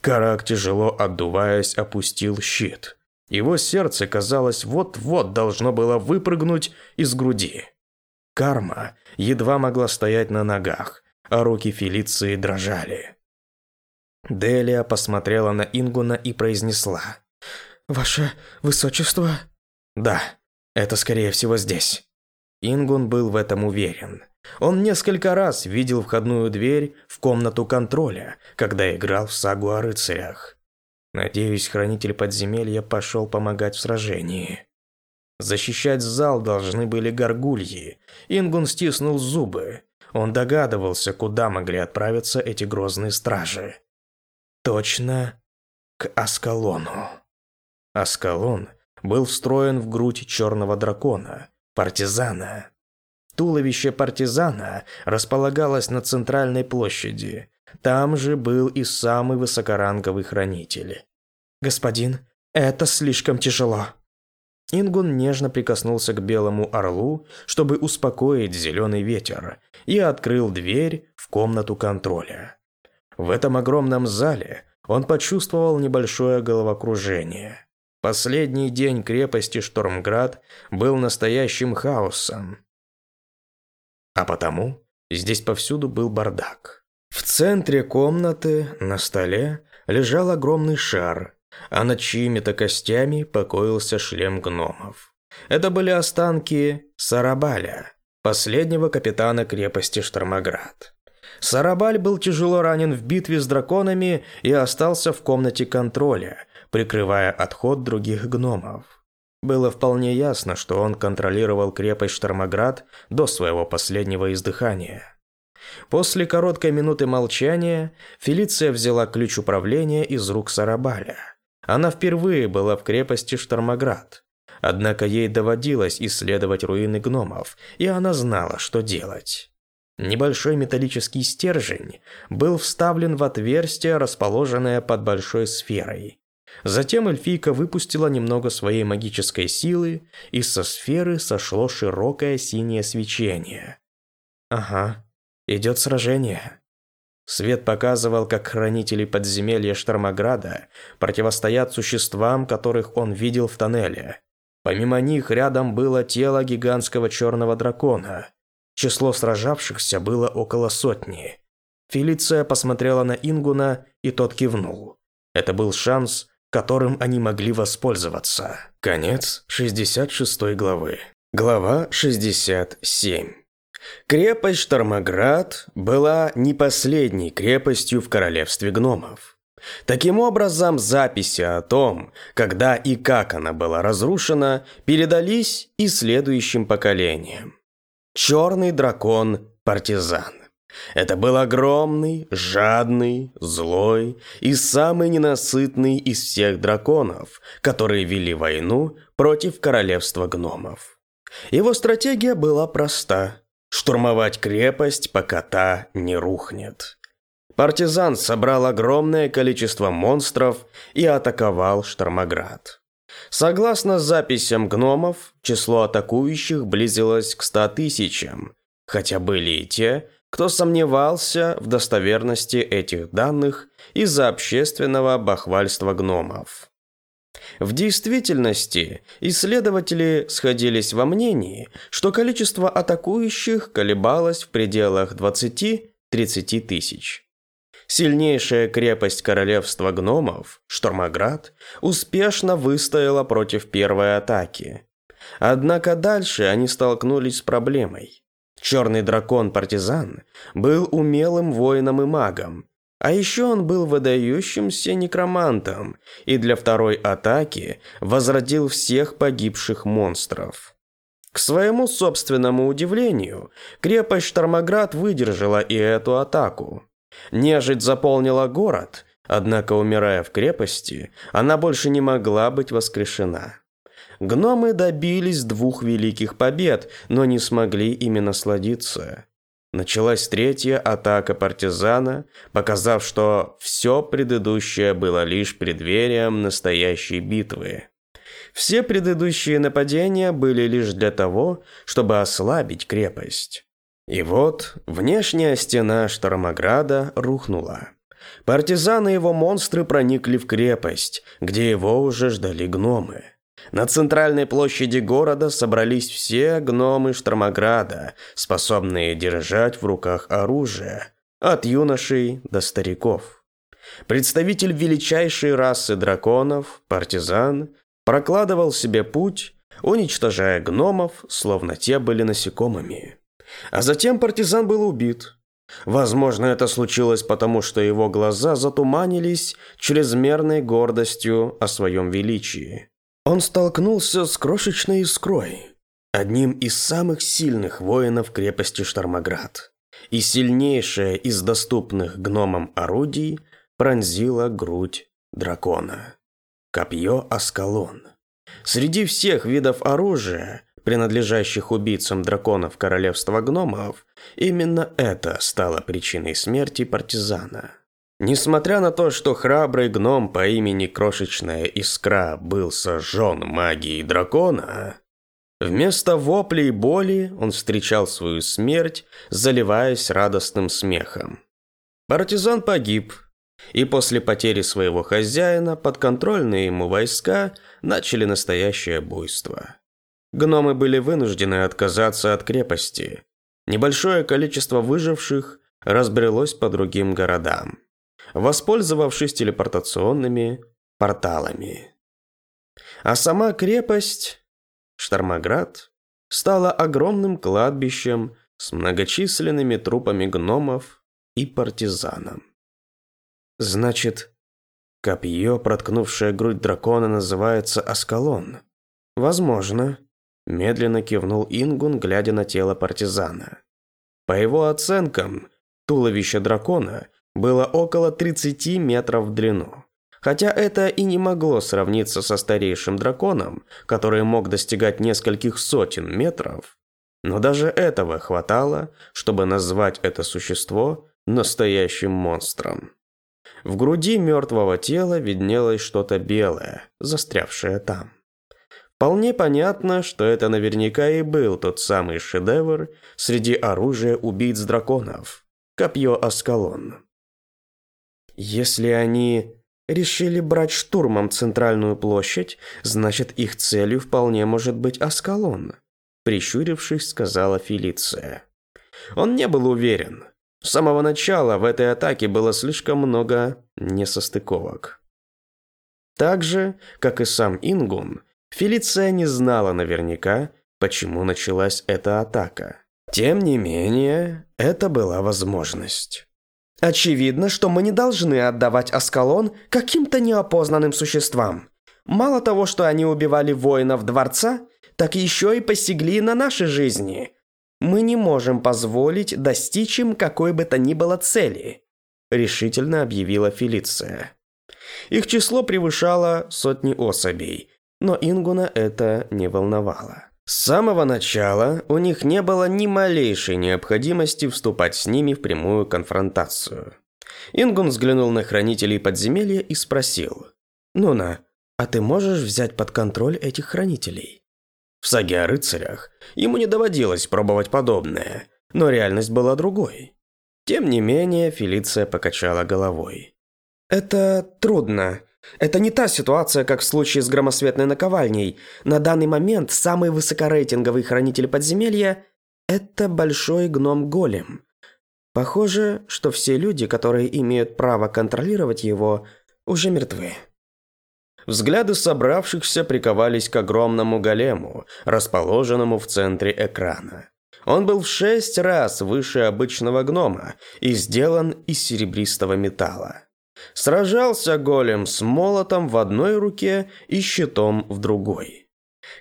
Карак, тяжело отдуваясь, опустил щит. Его сердце, казалось, вот-вот должно было выпрыгнуть из груди. Карма едва могла стоять на ногах, а руки Фелиции дрожали. Делия посмотрела на Ингуна и произнесла. «Ваше Высочество?» «Да, это скорее всего здесь». Ингун был в этом уверен. Он несколько раз видел входную дверь в комнату контроля, когда играл в сагу о рыцарях. Надеюсь, хранитель подземелья пошел помогать в сражении. Защищать зал должны были горгульи. Ингун стиснул зубы. Он догадывался, куда могли отправиться эти грозные стражи. Точно к Аскалону. Аскалон был встроен в грудь черного дракона, партизана. Туловище партизана располагалось на центральной площади. Там же был и самый высокоранговый хранитель. «Господин, это слишком тяжело». Ингун нежно прикоснулся к белому орлу, чтобы успокоить зеленый ветер, и открыл дверь в комнату контроля. В этом огромном зале он почувствовал небольшое головокружение. Последний день крепости Штормград был настоящим хаосом. А потому здесь повсюду был бардак. В центре комнаты на столе лежал огромный шар, а над чьими-то костями покоился шлем гномов. Это были останки Сарабаля, последнего капитана крепости Штормоград. Сарабаль был тяжело ранен в битве с драконами и остался в комнате контроля, прикрывая отход других гномов. Было вполне ясно, что он контролировал крепость Штормоград до своего последнего издыхания. После короткой минуты молчания Фелиция взяла ключ управления из рук Сарабаля. Она впервые была в крепости Штормоград. Однако ей доводилось исследовать руины гномов, и она знала, что делать. Небольшой металлический стержень был вставлен в отверстие, расположенное под большой сферой. Затем эльфийка выпустила немного своей магической силы, и со сферы сошло широкое синее свечение. Ага, идет сражение. Свет показывал, как хранители подземелья Штормограда противостоят существам, которых он видел в тоннеле. Помимо них рядом было тело гигантского черного дракона. Число сражавшихся было около сотни. Фелиция посмотрела на Ингуна, и тот кивнул. Это был шанс, которым они могли воспользоваться. Конец 66 главы. Глава 67. Крепость Штормоград была не последней крепостью в королевстве гномов. Таким образом, записи о том, когда и как она была разрушена, передались и следующим поколениям. Черный дракон-партизан. Это был огромный, жадный, злой и самый ненасытный из всех драконов, которые вели войну против королевства гномов. Его стратегия была проста – штурмовать крепость, пока та не рухнет. Партизан собрал огромное количество монстров и атаковал Штормоград. Согласно записям гномов, число атакующих близилось к ста тысячам, хотя были и те, кто сомневался в достоверности этих данных из-за общественного бахвальства гномов. В действительности, исследователи сходились во мнении, что количество атакующих колебалось в пределах 20-30 тысяч. Сильнейшая крепость королевства гномов, Штормоград, успешно выстояла против первой атаки. Однако дальше они столкнулись с проблемой. Черный дракон-партизан был умелым воином и магом, а еще он был выдающимся некромантом и для второй атаки возродил всех погибших монстров. К своему собственному удивлению, крепость Штормоград выдержала и эту атаку. Нежить заполнила город, однако, умирая в крепости, она больше не могла быть воскрешена. Гномы добились двух великих побед, но не смогли ими насладиться. Началась третья атака партизана, показав, что все предыдущее было лишь преддверием настоящей битвы. Все предыдущие нападения были лишь для того, чтобы ослабить крепость. И вот внешняя стена Штормограда рухнула. Партизаны и его монстры проникли в крепость, где его уже ждали гномы. На центральной площади города собрались все гномы Штормограда, способные держать в руках оружие, от юношей до стариков. Представитель величайшей расы драконов, партизан, прокладывал себе путь, уничтожая гномов, словно те были насекомыми. А затем партизан был убит. Возможно, это случилось потому, что его глаза затуманились чрезмерной гордостью о своем величии. Он столкнулся с крошечной искрой, одним из самых сильных воинов крепости Штормоград. И сильнейшее из доступных гномам орудий пронзила грудь дракона. Копье Аскалон. Среди всех видов оружия, принадлежащих убийцам драконов королевства гномов, именно это стало причиной смерти партизана. Несмотря на то, что храбрый гном по имени Крошечная Искра был сожжен магией дракона, вместо воплей и боли он встречал свою смерть, заливаясь радостным смехом. Партизан погиб, и после потери своего хозяина подконтрольные ему войска начали настоящее буйство. Гномы были вынуждены отказаться от крепости. Небольшое количество выживших разбрелось по другим городам воспользовавшись телепортационными порталами. А сама крепость, Штормоград, стала огромным кладбищем с многочисленными трупами гномов и партизанов. Значит, копье, проткнувшее грудь дракона, называется Аскалон. Возможно, медленно кивнул Ингун, глядя на тело партизана. По его оценкам, туловище дракона было около 30 метров в длину. Хотя это и не могло сравниться со старейшим драконом, который мог достигать нескольких сотен метров, но даже этого хватало, чтобы назвать это существо настоящим монстром. В груди мертвого тела виднелось что-то белое, застрявшее там. Вполне понятно, что это наверняка и был тот самый шедевр среди оружия убийц драконов – копье Аскалон. Если они решили брать штурмом центральную площадь, значит их целью вполне может быть Аскалон, прищурившись, сказала Фелиция. Он не был уверен. С самого начала в этой атаке было слишком много несостыковок. Так же, как и сам Ингун, Фелиция не знала наверняка, почему началась эта атака. Тем не менее, это была возможность. Очевидно, что мы не должны отдавать Аскалон каким-то неопознанным существам. Мало того, что они убивали воинов дворца, так еще и посягли на наши жизни. Мы не можем позволить достичь им какой бы то ни было цели, решительно объявила Фелиция. Их число превышало сотни особей, но Ингуна это не волновало. С самого начала у них не было ни малейшей необходимости вступать с ними в прямую конфронтацию. Ингун взглянул на хранителей подземелья и спросил. «Нуна, а ты можешь взять под контроль этих хранителей?» В саге о рыцарях ему не доводилось пробовать подобное, но реальность была другой. Тем не менее, Фелиция покачала головой. «Это трудно. Это не та ситуация, как в случае с громосветной наковальней. На данный момент самый высокорейтинговый хранитель подземелья – это большой гном-голем. Похоже, что все люди, которые имеют право контролировать его, уже мертвы. Взгляды собравшихся приковались к огромному голему, расположенному в центре экрана. Он был в шесть раз выше обычного гнома и сделан из серебристого металла. Сражался голем с молотом в одной руке и щитом в другой.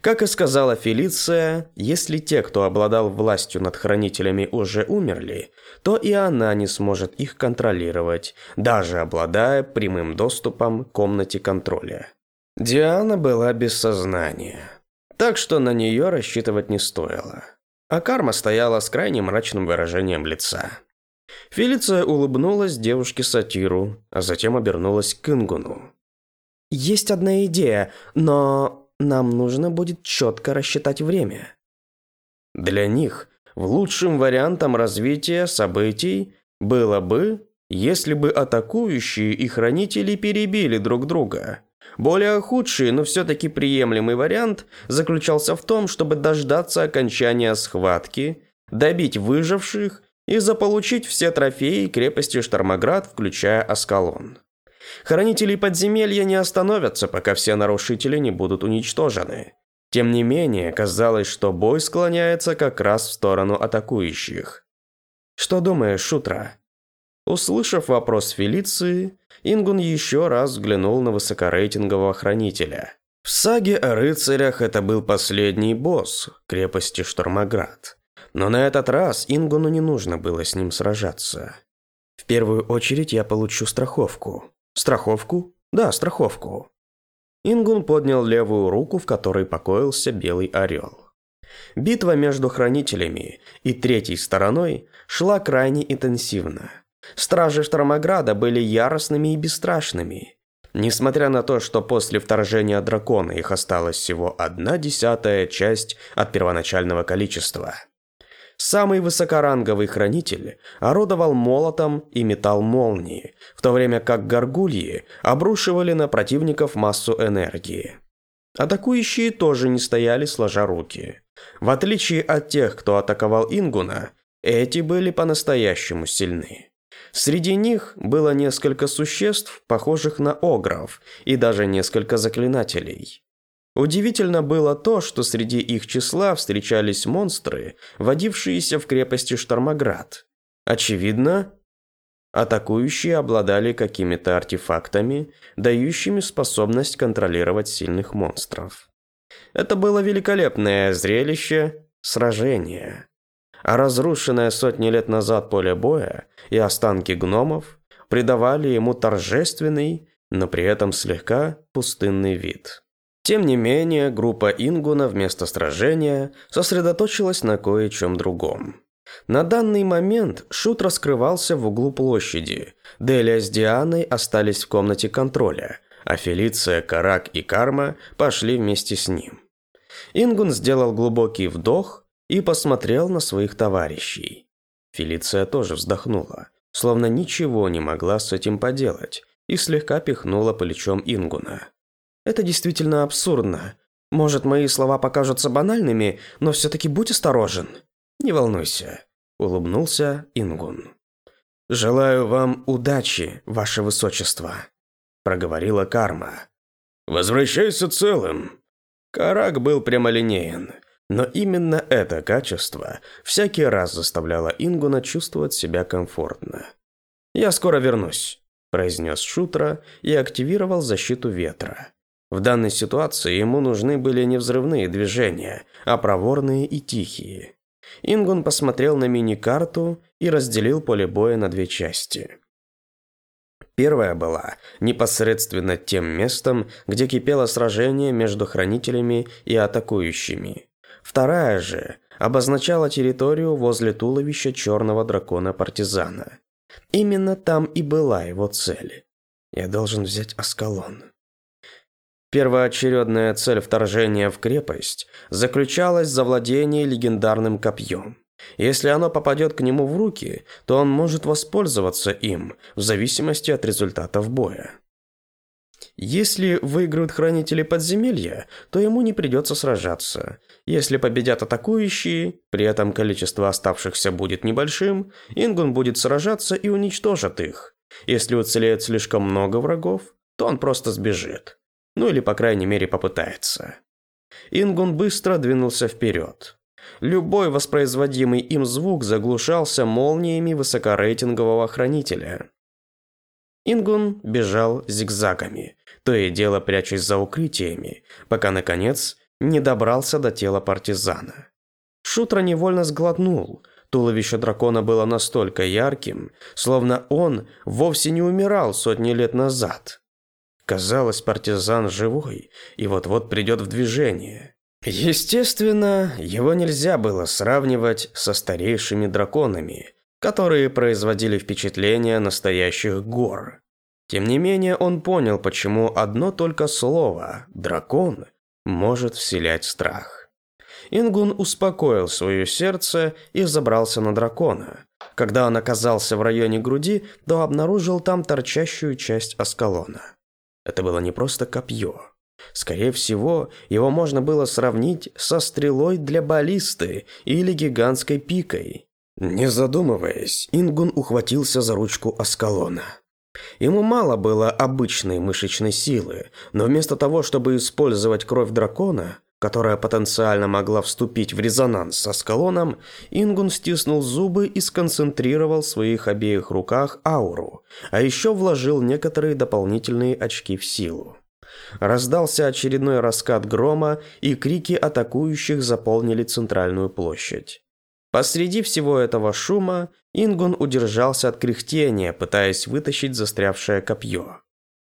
Как и сказала Фелиция, если те, кто обладал властью над хранителями, уже умерли, то и она не сможет их контролировать, даже обладая прямым доступом к комнате контроля. Диана была без сознания, так что на нее рассчитывать не стоило. А карма стояла с крайне мрачным выражением лица. Фелиция улыбнулась девушке-сатиру, а затем обернулась к Ингуну. «Есть одна идея, но нам нужно будет четко рассчитать время». Для них лучшим вариантом развития событий было бы, если бы атакующие и хранители перебили друг друга. Более худший, но все-таки приемлемый вариант заключался в том, чтобы дождаться окончания схватки, добить выживших и заполучить все трофеи крепости Штормоград, включая Аскалон. Хранители подземелья не остановятся, пока все нарушители не будут уничтожены. Тем не менее, казалось, что бой склоняется как раз в сторону атакующих. «Что думаешь, Шутра?» Услышав вопрос Фелиции, Ингун еще раз взглянул на высокорейтингового хранителя. В саге о рыцарях это был последний босс крепости Штормоград. Но на этот раз Ингуну не нужно было с ним сражаться. В первую очередь я получу страховку. Страховку? Да, страховку. Ингун поднял левую руку, в которой покоился белый орел. Битва между хранителями и третьей стороной шла крайне интенсивно. Стражи Штормограда были яростными и бесстрашными. Несмотря на то, что после вторжения дракона их осталась всего одна десятая часть от первоначального количества – Самый высокоранговый хранитель орудовал молотом и метал молнии, в то время как горгульи обрушивали на противников массу энергии. Атакующие тоже не стояли сложа руки. В отличие от тех, кто атаковал Ингуна, эти были по-настоящему сильны. Среди них было несколько существ, похожих на огров, и даже несколько заклинателей. Удивительно было то, что среди их числа встречались монстры, водившиеся в крепости Штормоград. Очевидно, атакующие обладали какими-то артефактами, дающими способность контролировать сильных монстров. Это было великолепное зрелище сражения. А разрушенное сотни лет назад поле боя и останки гномов придавали ему торжественный, но при этом слегка пустынный вид. Тем не менее, группа Ингуна вместо сражения сосредоточилась на кое-чем другом. На данный момент Шут раскрывался в углу площади. Делия с Дианой остались в комнате контроля, а Фелиция, Карак и Карма пошли вместе с ним. Ингун сделал глубокий вдох и посмотрел на своих товарищей. Фелиция тоже вздохнула. словно ничего не могла с этим поделать, и слегка пихнула плечом Ингуна. «Это действительно абсурдно. Может, мои слова покажутся банальными, но все-таки будь осторожен». «Не волнуйся», – улыбнулся Ингун. «Желаю вам удачи, ваше высочество», – проговорила Карма. «Возвращайся целым». Карак был прямолинеен, но именно это качество всякий раз заставляло Ингуна чувствовать себя комфортно. «Я скоро вернусь», – произнес Шутра и активировал защиту ветра. В данной ситуации ему нужны были не взрывные движения, а проворные и тихие. Ингун посмотрел на мини-карту и разделил поле боя на две части. Первая была непосредственно тем местом, где кипело сражение между хранителями и атакующими. Вторая же обозначала территорию возле туловища черного дракона-партизана. Именно там и была его цель. Я должен взять Аскалон. Первоочередная цель вторжения в крепость заключалась в завладении легендарным копьем. Если оно попадет к нему в руки, то он может воспользоваться им, в зависимости от результатов боя. Если выиграют хранители подземелья, то ему не придется сражаться. Если победят атакующие, при этом количество оставшихся будет небольшим, Ингун будет сражаться и уничтожит их. Если уцелеет слишком много врагов, то он просто сбежит. Ну или, по крайней мере, попытается. Ингун быстро двинулся вперед. Любой воспроизводимый им звук заглушался молниями высокорейтингового хранителя. Ингун бежал зигзагами, то и дело прячась за укрытиями, пока, наконец, не добрался до тела партизана. Шутра невольно сглотнул. Туловище дракона было настолько ярким, словно он вовсе не умирал сотни лет назад. Казалось, партизан живой и вот-вот придет в движение. Естественно, его нельзя было сравнивать со старейшими драконами, которые производили впечатление настоящих гор. Тем не менее, он понял, почему одно только слово «дракон» может вселять страх. Ингун успокоил свое сердце и забрался на дракона. Когда он оказался в районе груди, то обнаружил там торчащую часть осколона. Это было не просто копье. Скорее всего, его можно было сравнить со стрелой для баллисты или гигантской пикой. Не задумываясь, Ингун ухватился за ручку Аскалона. Ему мало было обычной мышечной силы, но вместо того, чтобы использовать кровь дракона, которая потенциально могла вступить в резонанс со скалоном, Ингун стиснул зубы и сконцентрировал в своих обеих руках ауру, а еще вложил некоторые дополнительные очки в силу. Раздался очередной раскат грома, и крики атакующих заполнили центральную площадь. Посреди всего этого шума Ингун удержался от кряхтения, пытаясь вытащить застрявшее копье.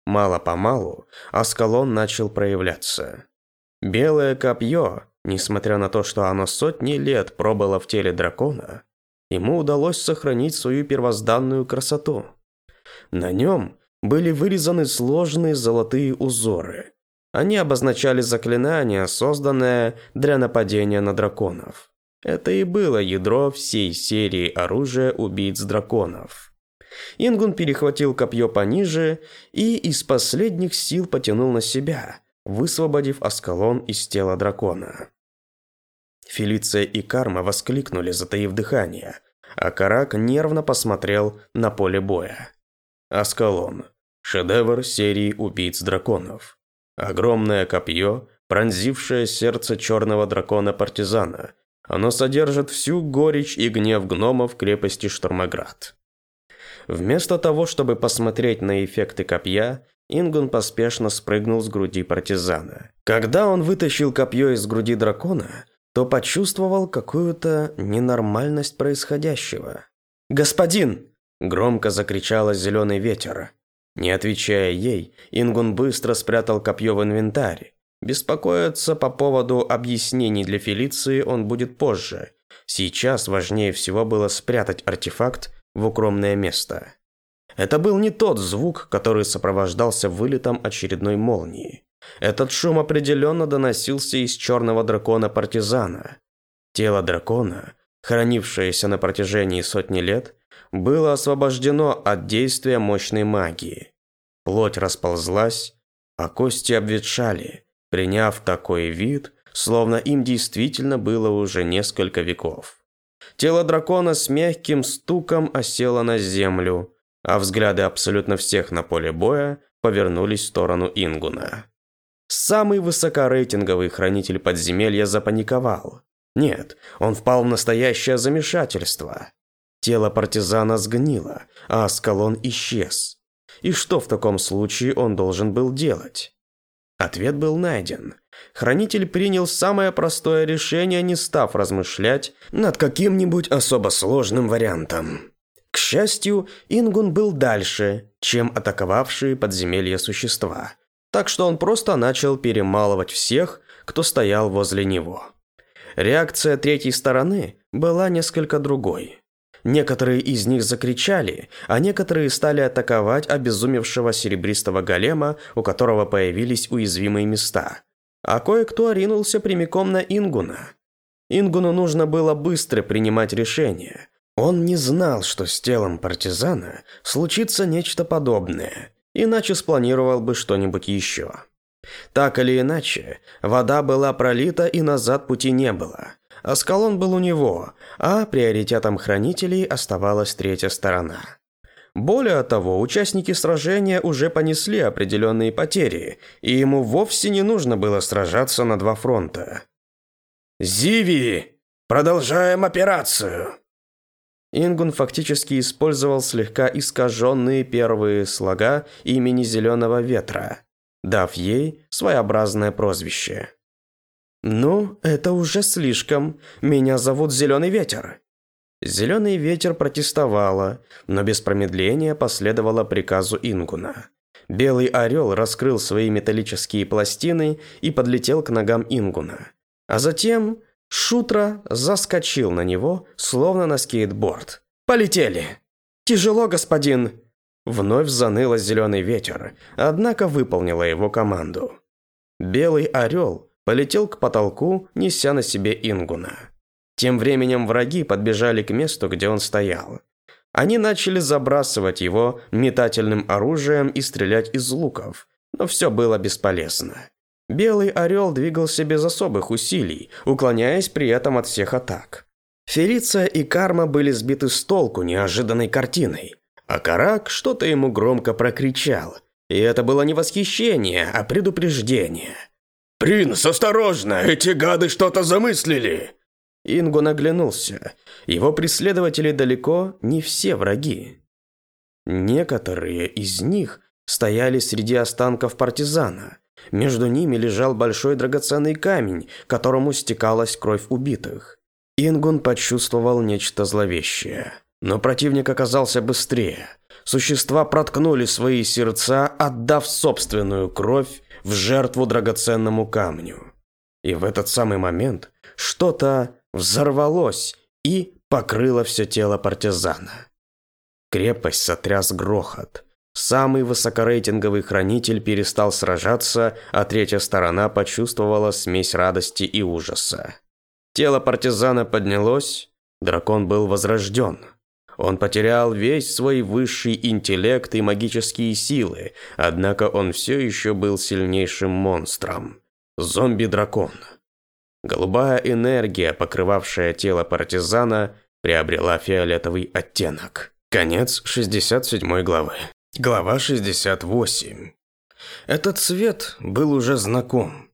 Мало-помалу Аскалон начал проявляться. Белое копье, несмотря на то, что оно сотни лет пробыло в теле дракона, ему удалось сохранить свою первозданную красоту. На нем были вырезаны сложные золотые узоры. Они обозначали заклинание, созданное для нападения на драконов. Это и было ядро всей серии оружия убийц драконов. Ингун перехватил копье пониже и из последних сил потянул на себя – высвободив Аскалон из тела дракона. Фелиция и Карма воскликнули, затаив дыхание, а Карак нервно посмотрел на поле боя. Аскалон. Шедевр серии убийц драконов. Огромное копье, пронзившее сердце черного дракона-партизана. Оно содержит всю горечь и гнев гномов крепости Штормоград. Вместо того, чтобы посмотреть на эффекты копья, Ингун поспешно спрыгнул с груди партизана. Когда он вытащил копье из груди дракона, то почувствовал какую-то ненормальность происходящего. «Господин!» – громко закричала зеленый ветер. Не отвечая ей, Ингун быстро спрятал копье в инвентарь. Беспокоиться по поводу объяснений для Фелиции он будет позже. Сейчас важнее всего было спрятать артефакт в укромное место. Это был не тот звук, который сопровождался вылетом очередной молнии. Этот шум определенно доносился из черного дракона-партизана. Тело дракона, хранившееся на протяжении сотни лет, было освобождено от действия мощной магии. Плоть расползлась, а кости обветшали, приняв такой вид, словно им действительно было уже несколько веков. Тело дракона с мягким стуком осело на землю, а взгляды абсолютно всех на поле боя повернулись в сторону Ингуна. Самый высокорейтинговый хранитель подземелья запаниковал. Нет, он впал в настоящее замешательство. Тело партизана сгнило, а Аскалон исчез. И что в таком случае он должен был делать? Ответ был найден. Хранитель принял самое простое решение, не став размышлять над каким-нибудь особо сложным вариантом. К счастью, Ингун был дальше, чем атаковавшие подземелье существа. Так что он просто начал перемалывать всех, кто стоял возле него. Реакция третьей стороны была несколько другой. Некоторые из них закричали, а некоторые стали атаковать обезумевшего серебристого голема, у которого появились уязвимые места. А кое-кто ринулся прямиком на Ингуна. Ингуну нужно было быстро принимать решение. Он не знал, что с телом партизана случится нечто подобное, иначе спланировал бы что-нибудь еще. Так или иначе, вода была пролита и назад пути не было. Аскалон был у него, а приоритетом хранителей оставалась третья сторона. Более того, участники сражения уже понесли определенные потери, и ему вовсе не нужно было сражаться на два фронта. «Зиви! Продолжаем операцию!» Ингун фактически использовал слегка искаженные первые слога имени Зеленого Ветра, дав ей своеобразное прозвище. «Ну, это уже слишком. Меня зовут Зеленый Ветер». Зеленый Ветер протестовала, но без промедления последовала приказу Ингуна. Белый орел раскрыл свои металлические пластины и подлетел к ногам Ингуна. А затем Шутра заскочил на него, словно на скейтборд. «Полетели!» «Тяжело, господин!» Вновь заныло зеленый ветер, однако выполнила его команду. Белый орел полетел к потолку, неся на себе Ингуна. Тем временем враги подбежали к месту, где он стоял. Они начали забрасывать его метательным оружием и стрелять из луков, но все было бесполезно. Белый орел двигался без особых усилий, уклоняясь при этом от всех атак. Фелиция и Карма были сбиты с толку неожиданной картиной, а Карак что-то ему громко прокричал, и это было не восхищение, а предупреждение – «Принц, осторожно! Эти гады что-то замыслили!» Ингу наглянулся. Его преследователи далеко не все враги. Некоторые из них стояли среди останков партизана. Между ними лежал большой драгоценный камень, которому стекалась кровь убитых. Ингун почувствовал нечто зловещее. Но противник оказался быстрее. Существа проткнули свои сердца, отдав собственную кровь в жертву драгоценному камню. И в этот самый момент что-то взорвалось и покрыло все тело партизана. Крепость сотряс грохот. Самый высокорейтинговый хранитель перестал сражаться, а третья сторона почувствовала смесь радости и ужаса. Тело партизана поднялось, дракон был возрожден – он потерял весь свой высший интеллект и магические силы, однако он все еще был сильнейшим монстром. Зомби-дракон. Голубая энергия, покрывавшая тело партизана, приобрела фиолетовый оттенок. Конец 67 главы. Глава 68. Этот цвет был уже знаком.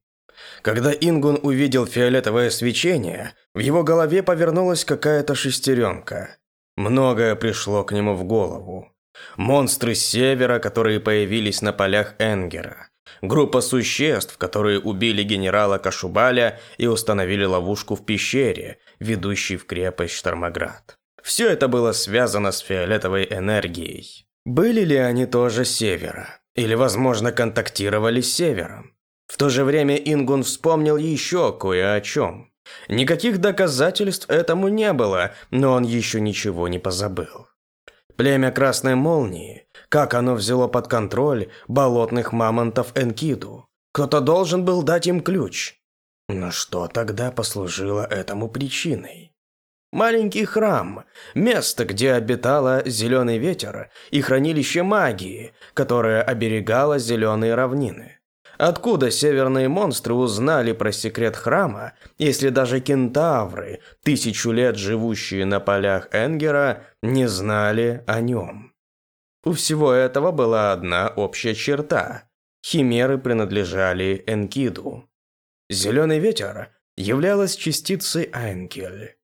Когда Ингун увидел фиолетовое свечение, в его голове повернулась какая-то шестеренка. Многое пришло к нему в голову. Монстры севера, которые появились на полях Энгера. Группа существ, которые убили генерала Кашубаля и установили ловушку в пещере, ведущей в крепость Штормоград. Все это было связано с фиолетовой энергией. Были ли они тоже севера? Или, возможно, контактировали с севером? В то же время Ингун вспомнил еще кое о чем. Никаких доказательств этому не было, но он еще ничего не позабыл. Племя Красной Молнии, как оно взяло под контроль болотных мамонтов Энкиду. Кто-то должен был дать им ключ. Но что тогда послужило этому причиной? Маленький храм, место, где обитала зеленый ветер и хранилище магии, которое оберегало зеленые равнины. Откуда северные монстры узнали про секрет храма, если даже кентавры, тысячу лет живущие на полях Энгера, не знали о нем? У всего этого была одна общая черта. Химеры принадлежали Энкиду. Зеленый ветер являлась частицей Айнкель.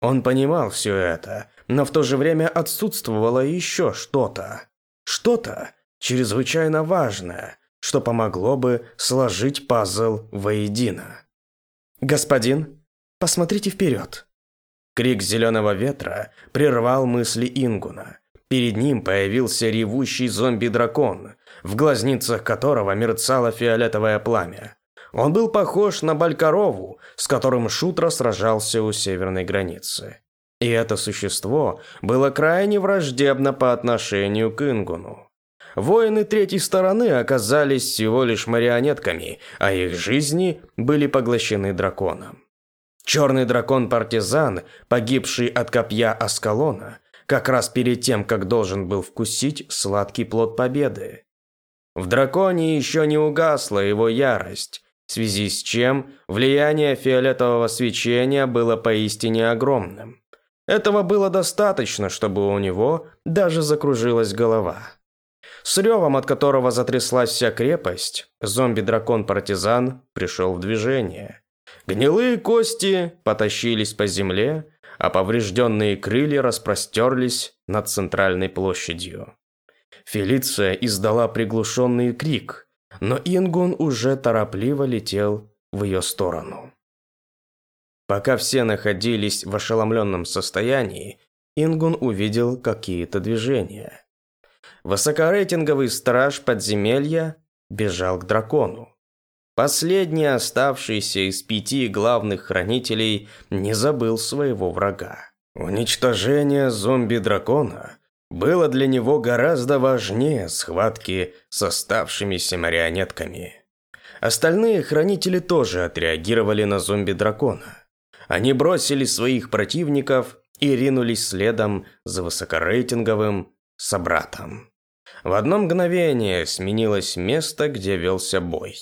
Он понимал все это, но в то же время отсутствовало еще что-то. Что-то чрезвычайно важное, что помогло бы сложить пазл воедино. «Господин, посмотрите вперед!» Крик зеленого ветра прервал мысли Ингуна. Перед ним появился ревущий зомби-дракон, в глазницах которого мерцало фиолетовое пламя. Он был похож на Балькарову, с которым Шутра сражался у северной границы. И это существо было крайне враждебно по отношению к Ингуну. Воины третьей стороны оказались всего лишь марионетками, а их жизни были поглощены драконом. Черный дракон-партизан, погибший от копья Аскалона, как раз перед тем, как должен был вкусить сладкий плод победы. В драконе еще не угасла его ярость, в связи с чем влияние фиолетового свечения было поистине огромным. Этого было достаточно, чтобы у него даже закружилась голова. С ревом, от которого затряслась вся крепость, зомби-дракон-партизан пришел в движение. Гнилые кости потащились по земле, а поврежденные крылья распростерлись над центральной площадью. Фелиция издала приглушенный крик, но Ингун уже торопливо летел в ее сторону. Пока все находились в ошеломленном состоянии, Ингун увидел какие-то движения. Высокорейтинговый страж подземелья бежал к дракону. Последний оставшийся из пяти главных хранителей не забыл своего врага. Уничтожение зомби-дракона было для него гораздо важнее схватки с оставшимися марионетками. Остальные хранители тоже отреагировали на зомби-дракона. Они бросили своих противников и ринулись следом за высокорейтинговым собратом. В одно мгновение сменилось место, где велся бой.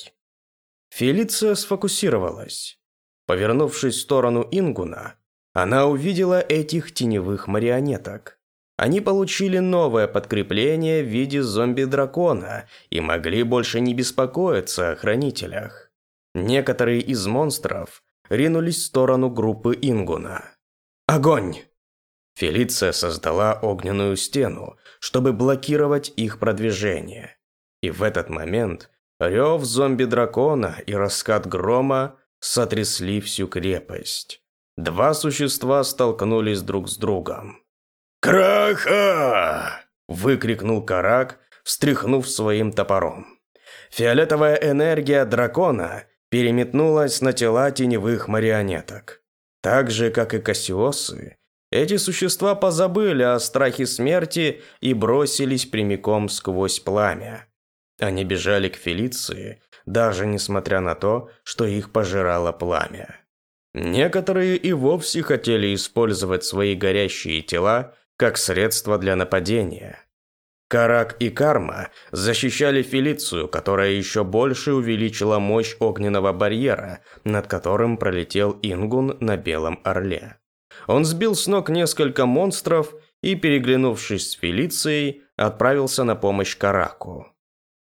Фелиция сфокусировалась. Повернувшись в сторону Ингуна, она увидела этих теневых марионеток. Они получили новое подкрепление в виде зомби-дракона и могли больше не беспокоиться о хранителях. Некоторые из монстров ринулись в сторону группы Ингуна. «Огонь!» Фелиция создала огненную стену, чтобы блокировать их продвижение. И в этот момент рев зомби-дракона и раскат грома сотрясли всю крепость. Два существа столкнулись друг с другом. «Краха!» – выкрикнул Карак, встряхнув своим топором. Фиолетовая энергия дракона переметнулась на тела теневых марионеток. Так же, как и Кассиосы, эти существа позабыли о страхе смерти и бросились прямиком сквозь пламя. Они бежали к Фелиции, даже несмотря на то, что их пожирало пламя. Некоторые и вовсе хотели использовать свои горящие тела как средство для нападения. Карак и Карма защищали Фелицию, которая еще больше увеличила мощь огненного барьера, над которым пролетел Ингун на Белом Орле. Он сбил с ног несколько монстров и, переглянувшись с Фелицией, отправился на помощь Караку.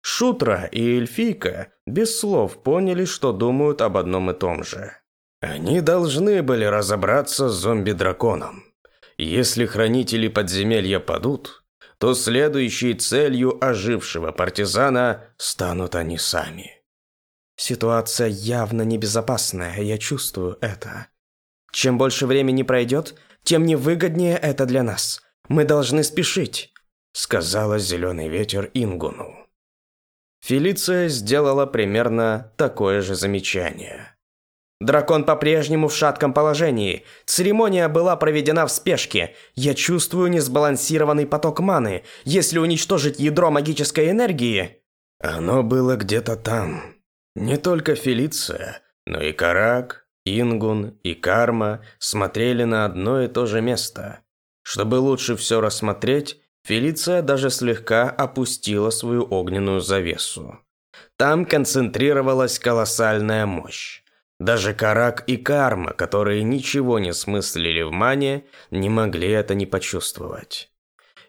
Шутра и Эльфийка без слов поняли, что думают об одном и том же. Они должны были разобраться с зомби-драконом. Если хранители подземелья падут, то следующей целью ожившего партизана станут они сами. Ситуация явно небезопасная, я чувствую это. Чем больше времени пройдет, тем невыгоднее это для нас. Мы должны спешить», — сказала зеленый ветер Ингуну. Фелиция сделала примерно такое же замечание. «Дракон по-прежнему в шатком положении. Церемония была проведена в спешке. Я чувствую несбалансированный поток маны. Если уничтожить ядро магической энергии...» Оно было где-то там. Не только Фелиция, но и Карак, Ингун и Карма смотрели на одно и то же место. Чтобы лучше все рассмотреть, Фелиция даже слегка опустила свою огненную завесу. Там концентрировалась колоссальная мощь. Даже Карак и Карма, которые ничего не смыслили в мане, не могли это не почувствовать.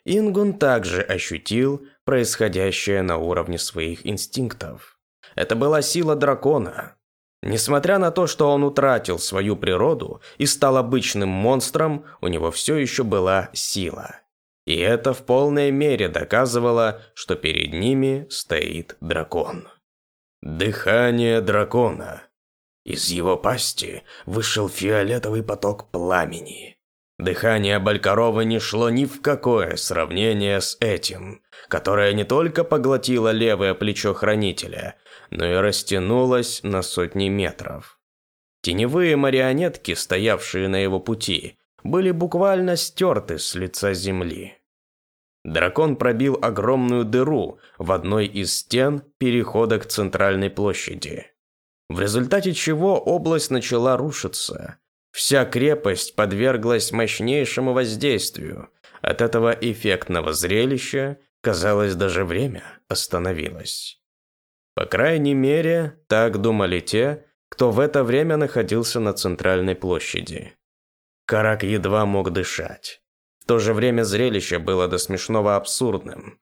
Ингун также ощутил происходящее на уровне своих инстинктов. Это была сила дракона. Несмотря на то, что он утратил свою природу и стал обычным монстром, у него все еще была сила. И это в полной мере доказывало, что перед ними стоит дракон. Дыхание дракона. Из его пасти вышел фиолетовый поток пламени. Дыхание Балькарова не шло ни в какое сравнение с этим, которое не только поглотило левое плечо хранителя, но и растянулось на сотни метров. Теневые марионетки, стоявшие на его пути, были буквально стерты с лица земли. Дракон пробил огромную дыру в одной из стен перехода к центральной площади. В результате чего область начала рушиться. Вся крепость подверглась мощнейшему воздействию. От этого эффектного зрелища, казалось, даже время остановилось. По крайней мере, так думали те, кто в это время находился на центральной площади. Карак едва мог дышать то же время зрелище было до смешного абсурдным.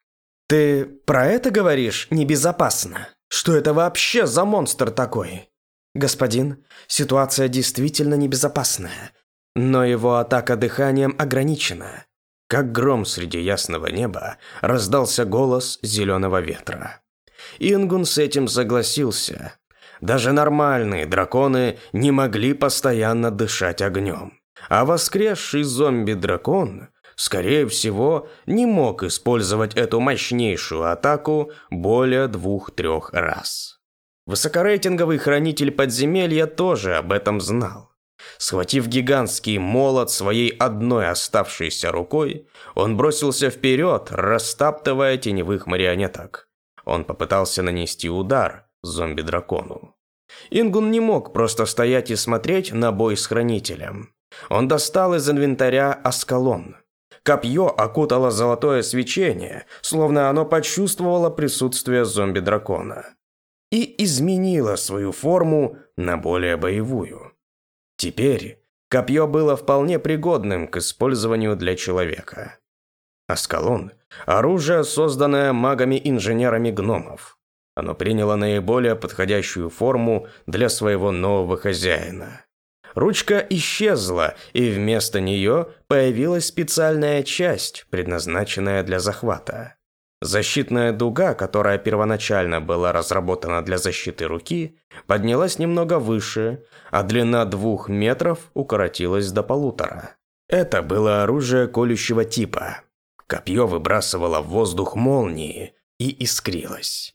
«Ты про это говоришь небезопасно? Что это вообще за монстр такой?» «Господин, ситуация действительно небезопасная, но его атака дыханием ограничена». Как гром среди ясного неба раздался голос зеленого ветра. Ингун с этим согласился. Даже нормальные драконы не могли постоянно дышать огнем. А воскресший зомби-дракон скорее всего, не мог использовать эту мощнейшую атаку более двух-трех раз. Высокорейтинговый хранитель подземелья тоже об этом знал. Схватив гигантский молот своей одной оставшейся рукой, он бросился вперед, растаптывая теневых марионеток. Он попытался нанести удар зомби-дракону. Ингун не мог просто стоять и смотреть на бой с хранителем. Он достал из инвентаря аскалон. Копье окутало золотое свечение, словно оно почувствовало присутствие зомби-дракона. И изменило свою форму на более боевую. Теперь копье было вполне пригодным к использованию для человека. Аскалон – оружие, созданное магами-инженерами гномов. Оно приняло наиболее подходящую форму для своего нового хозяина. Ручка исчезла, и вместо нее появилась специальная часть, предназначенная для захвата. Защитная дуга, которая первоначально была разработана для защиты руки, поднялась немного выше, а длина двух метров укоротилась до полутора. Это было оружие колющего типа. Копье выбрасывало в воздух молнии и искрилось.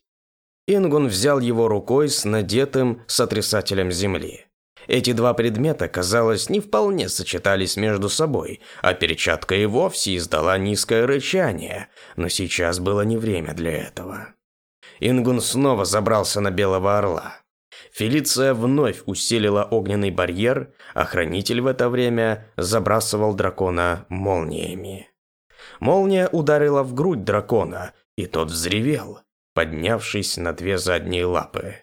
Ингун взял его рукой с надетым сотрясателем земли. Эти два предмета, казалось, не вполне сочетались между собой, а перчатка и вовсе издала низкое рычание, но сейчас было не время для этого. Ингун снова забрался на Белого Орла. Фелиция вновь усилила огненный барьер, а Хранитель в это время забрасывал дракона молниями. Молния ударила в грудь дракона, и тот взревел, поднявшись на две задние лапы.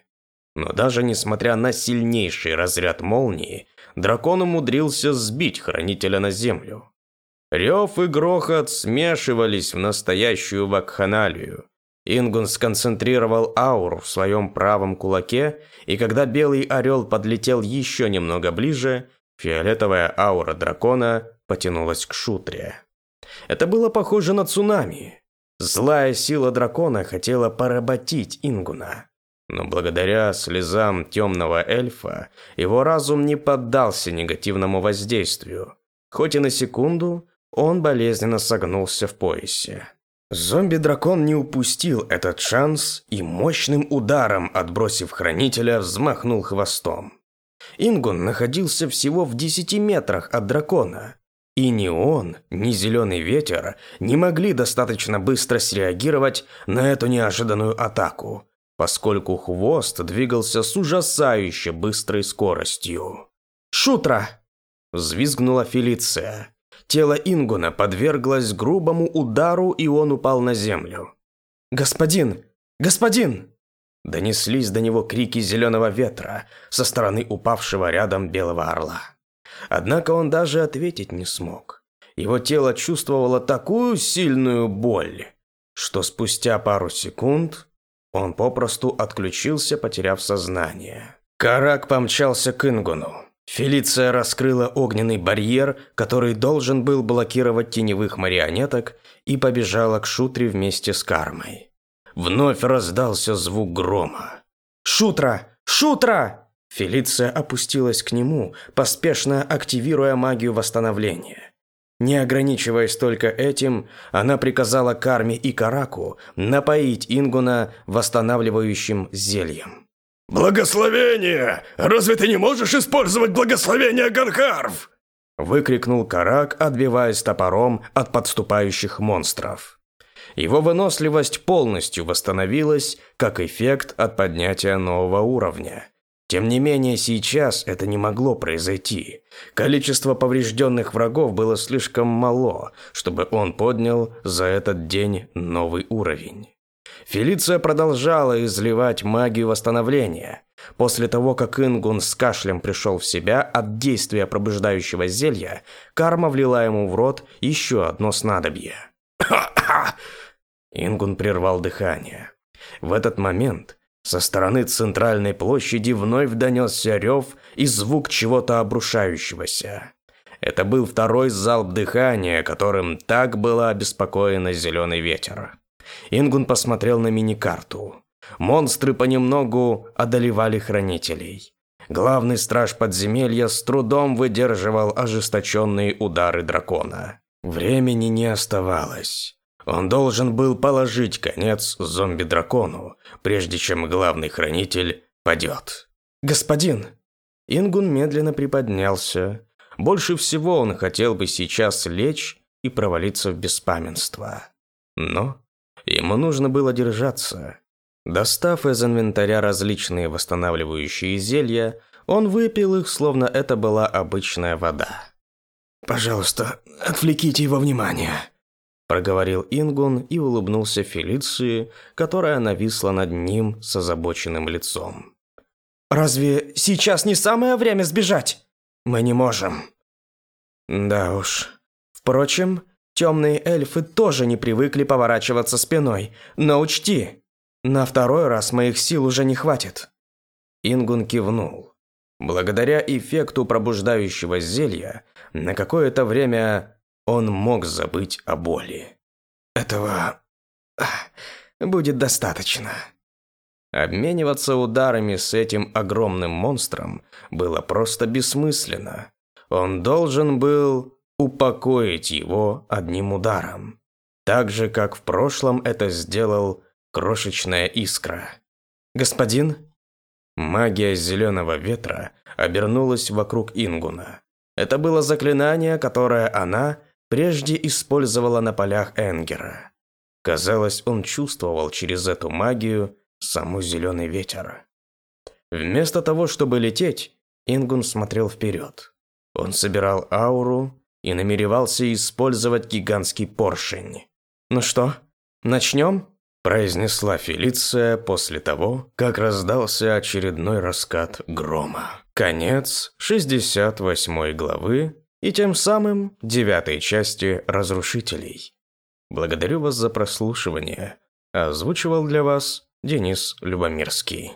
Но даже несмотря на сильнейший разряд молнии, дракон умудрился сбить хранителя на землю. Рев и грохот смешивались в настоящую вакханалию. Ингун сконцентрировал ауру в своем правом кулаке, и когда белый орел подлетел еще немного ближе, фиолетовая аура дракона потянулась к шутре. Это было похоже на цунами. Злая сила дракона хотела поработить Ингуна. Но благодаря слезам темного эльфа его разум не поддался негативному воздействию. Хоть и на секунду, он болезненно согнулся в поясе. Зомби-дракон не упустил этот шанс и мощным ударом, отбросив хранителя, взмахнул хвостом. Ингун находился всего в десяти метрах от дракона. И ни он, ни зеленый ветер не могли достаточно быстро среагировать на эту неожиданную атаку, поскольку хвост двигался с ужасающе быстрой скоростью. Шутра!» Взвизгнула Фелиция. Тело Ингуна подверглось грубому удару, и он упал на землю. «Господин! Господин!» Донеслись до него крики зеленого ветра со стороны упавшего рядом белого орла. Однако он даже ответить не смог. Его тело чувствовало такую сильную боль, что спустя пару секунд он попросту отключился, потеряв сознание. Карак помчался к Ингуну. Фелиция раскрыла огненный барьер, который должен был блокировать теневых марионеток, и побежала к Шутре вместе с Кармой. Вновь раздался звук грома. «Шутра! Шутра!» Фелиция опустилась к нему, поспешно активируя магию восстановления. Не ограничиваясь только этим, она приказала Карме и Караку напоить Ингуна восстанавливающим зельем. «Благословение! Разве ты не можешь использовать благословение Ганхарв?» Выкрикнул Карак, отбиваясь топором от подступающих монстров. Его выносливость полностью восстановилась, как эффект от поднятия нового уровня. Тем не менее, сейчас это не могло произойти. Количество поврежденных врагов было слишком мало, чтобы он поднял за этот день новый уровень. Фелиция продолжала изливать магию восстановления. После того, как Ингун с кашлем пришел в себя от действия пробуждающего зелья, карма влила ему в рот еще одно снадобье. Ингун прервал дыхание. В этот момент со стороны центральной площади вновь донесся рев и звук чего-то обрушающегося. Это был второй залп дыхания, которым так было обеспокоено зеленый ветер. Ингун посмотрел на мини-карту. Монстры понемногу одолевали хранителей. Главный страж подземелья с трудом выдерживал ожесточенные удары дракона. Времени не оставалось. Он должен был положить конец зомби-дракону, прежде чем главный хранитель падет. «Господин!» Ингун медленно приподнялся. Больше всего он хотел бы сейчас лечь и провалиться в беспамятство. Но Ему нужно было держаться. Достав из инвентаря различные восстанавливающие зелья, он выпил их, словно это была обычная вода. «Пожалуйста, отвлеките его внимание», – проговорил Ингун и улыбнулся Фелиции, которая нависла над ним с озабоченным лицом. «Разве сейчас не самое время сбежать? Мы не можем». «Да уж. Впрочем, Темные эльфы тоже не привыкли поворачиваться спиной, но учти, на второй раз моих сил уже не хватит. Ингун кивнул. Благодаря эффекту пробуждающего зелья, на какое-то время он мог забыть о боли. Этого будет достаточно. Обмениваться ударами с этим огромным монстром было просто бессмысленно. Он должен был упокоить его одним ударом. Так же, как в прошлом это сделал крошечная искра. «Господин?» Магия зеленого ветра обернулась вокруг Ингуна. Это было заклинание, которое она прежде использовала на полях Энгера. Казалось, он чувствовал через эту магию саму зеленый ветер. Вместо того, чтобы лететь, Ингун смотрел вперед. Он собирал ауру и намеревался использовать гигантский поршень. «Ну что, начнем?» – произнесла Фелиция после того, как раздался очередной раскат грома. Конец 68 главы и тем самым девятой части «Разрушителей». Благодарю вас за прослушивание. Озвучивал для вас Денис Любомирский.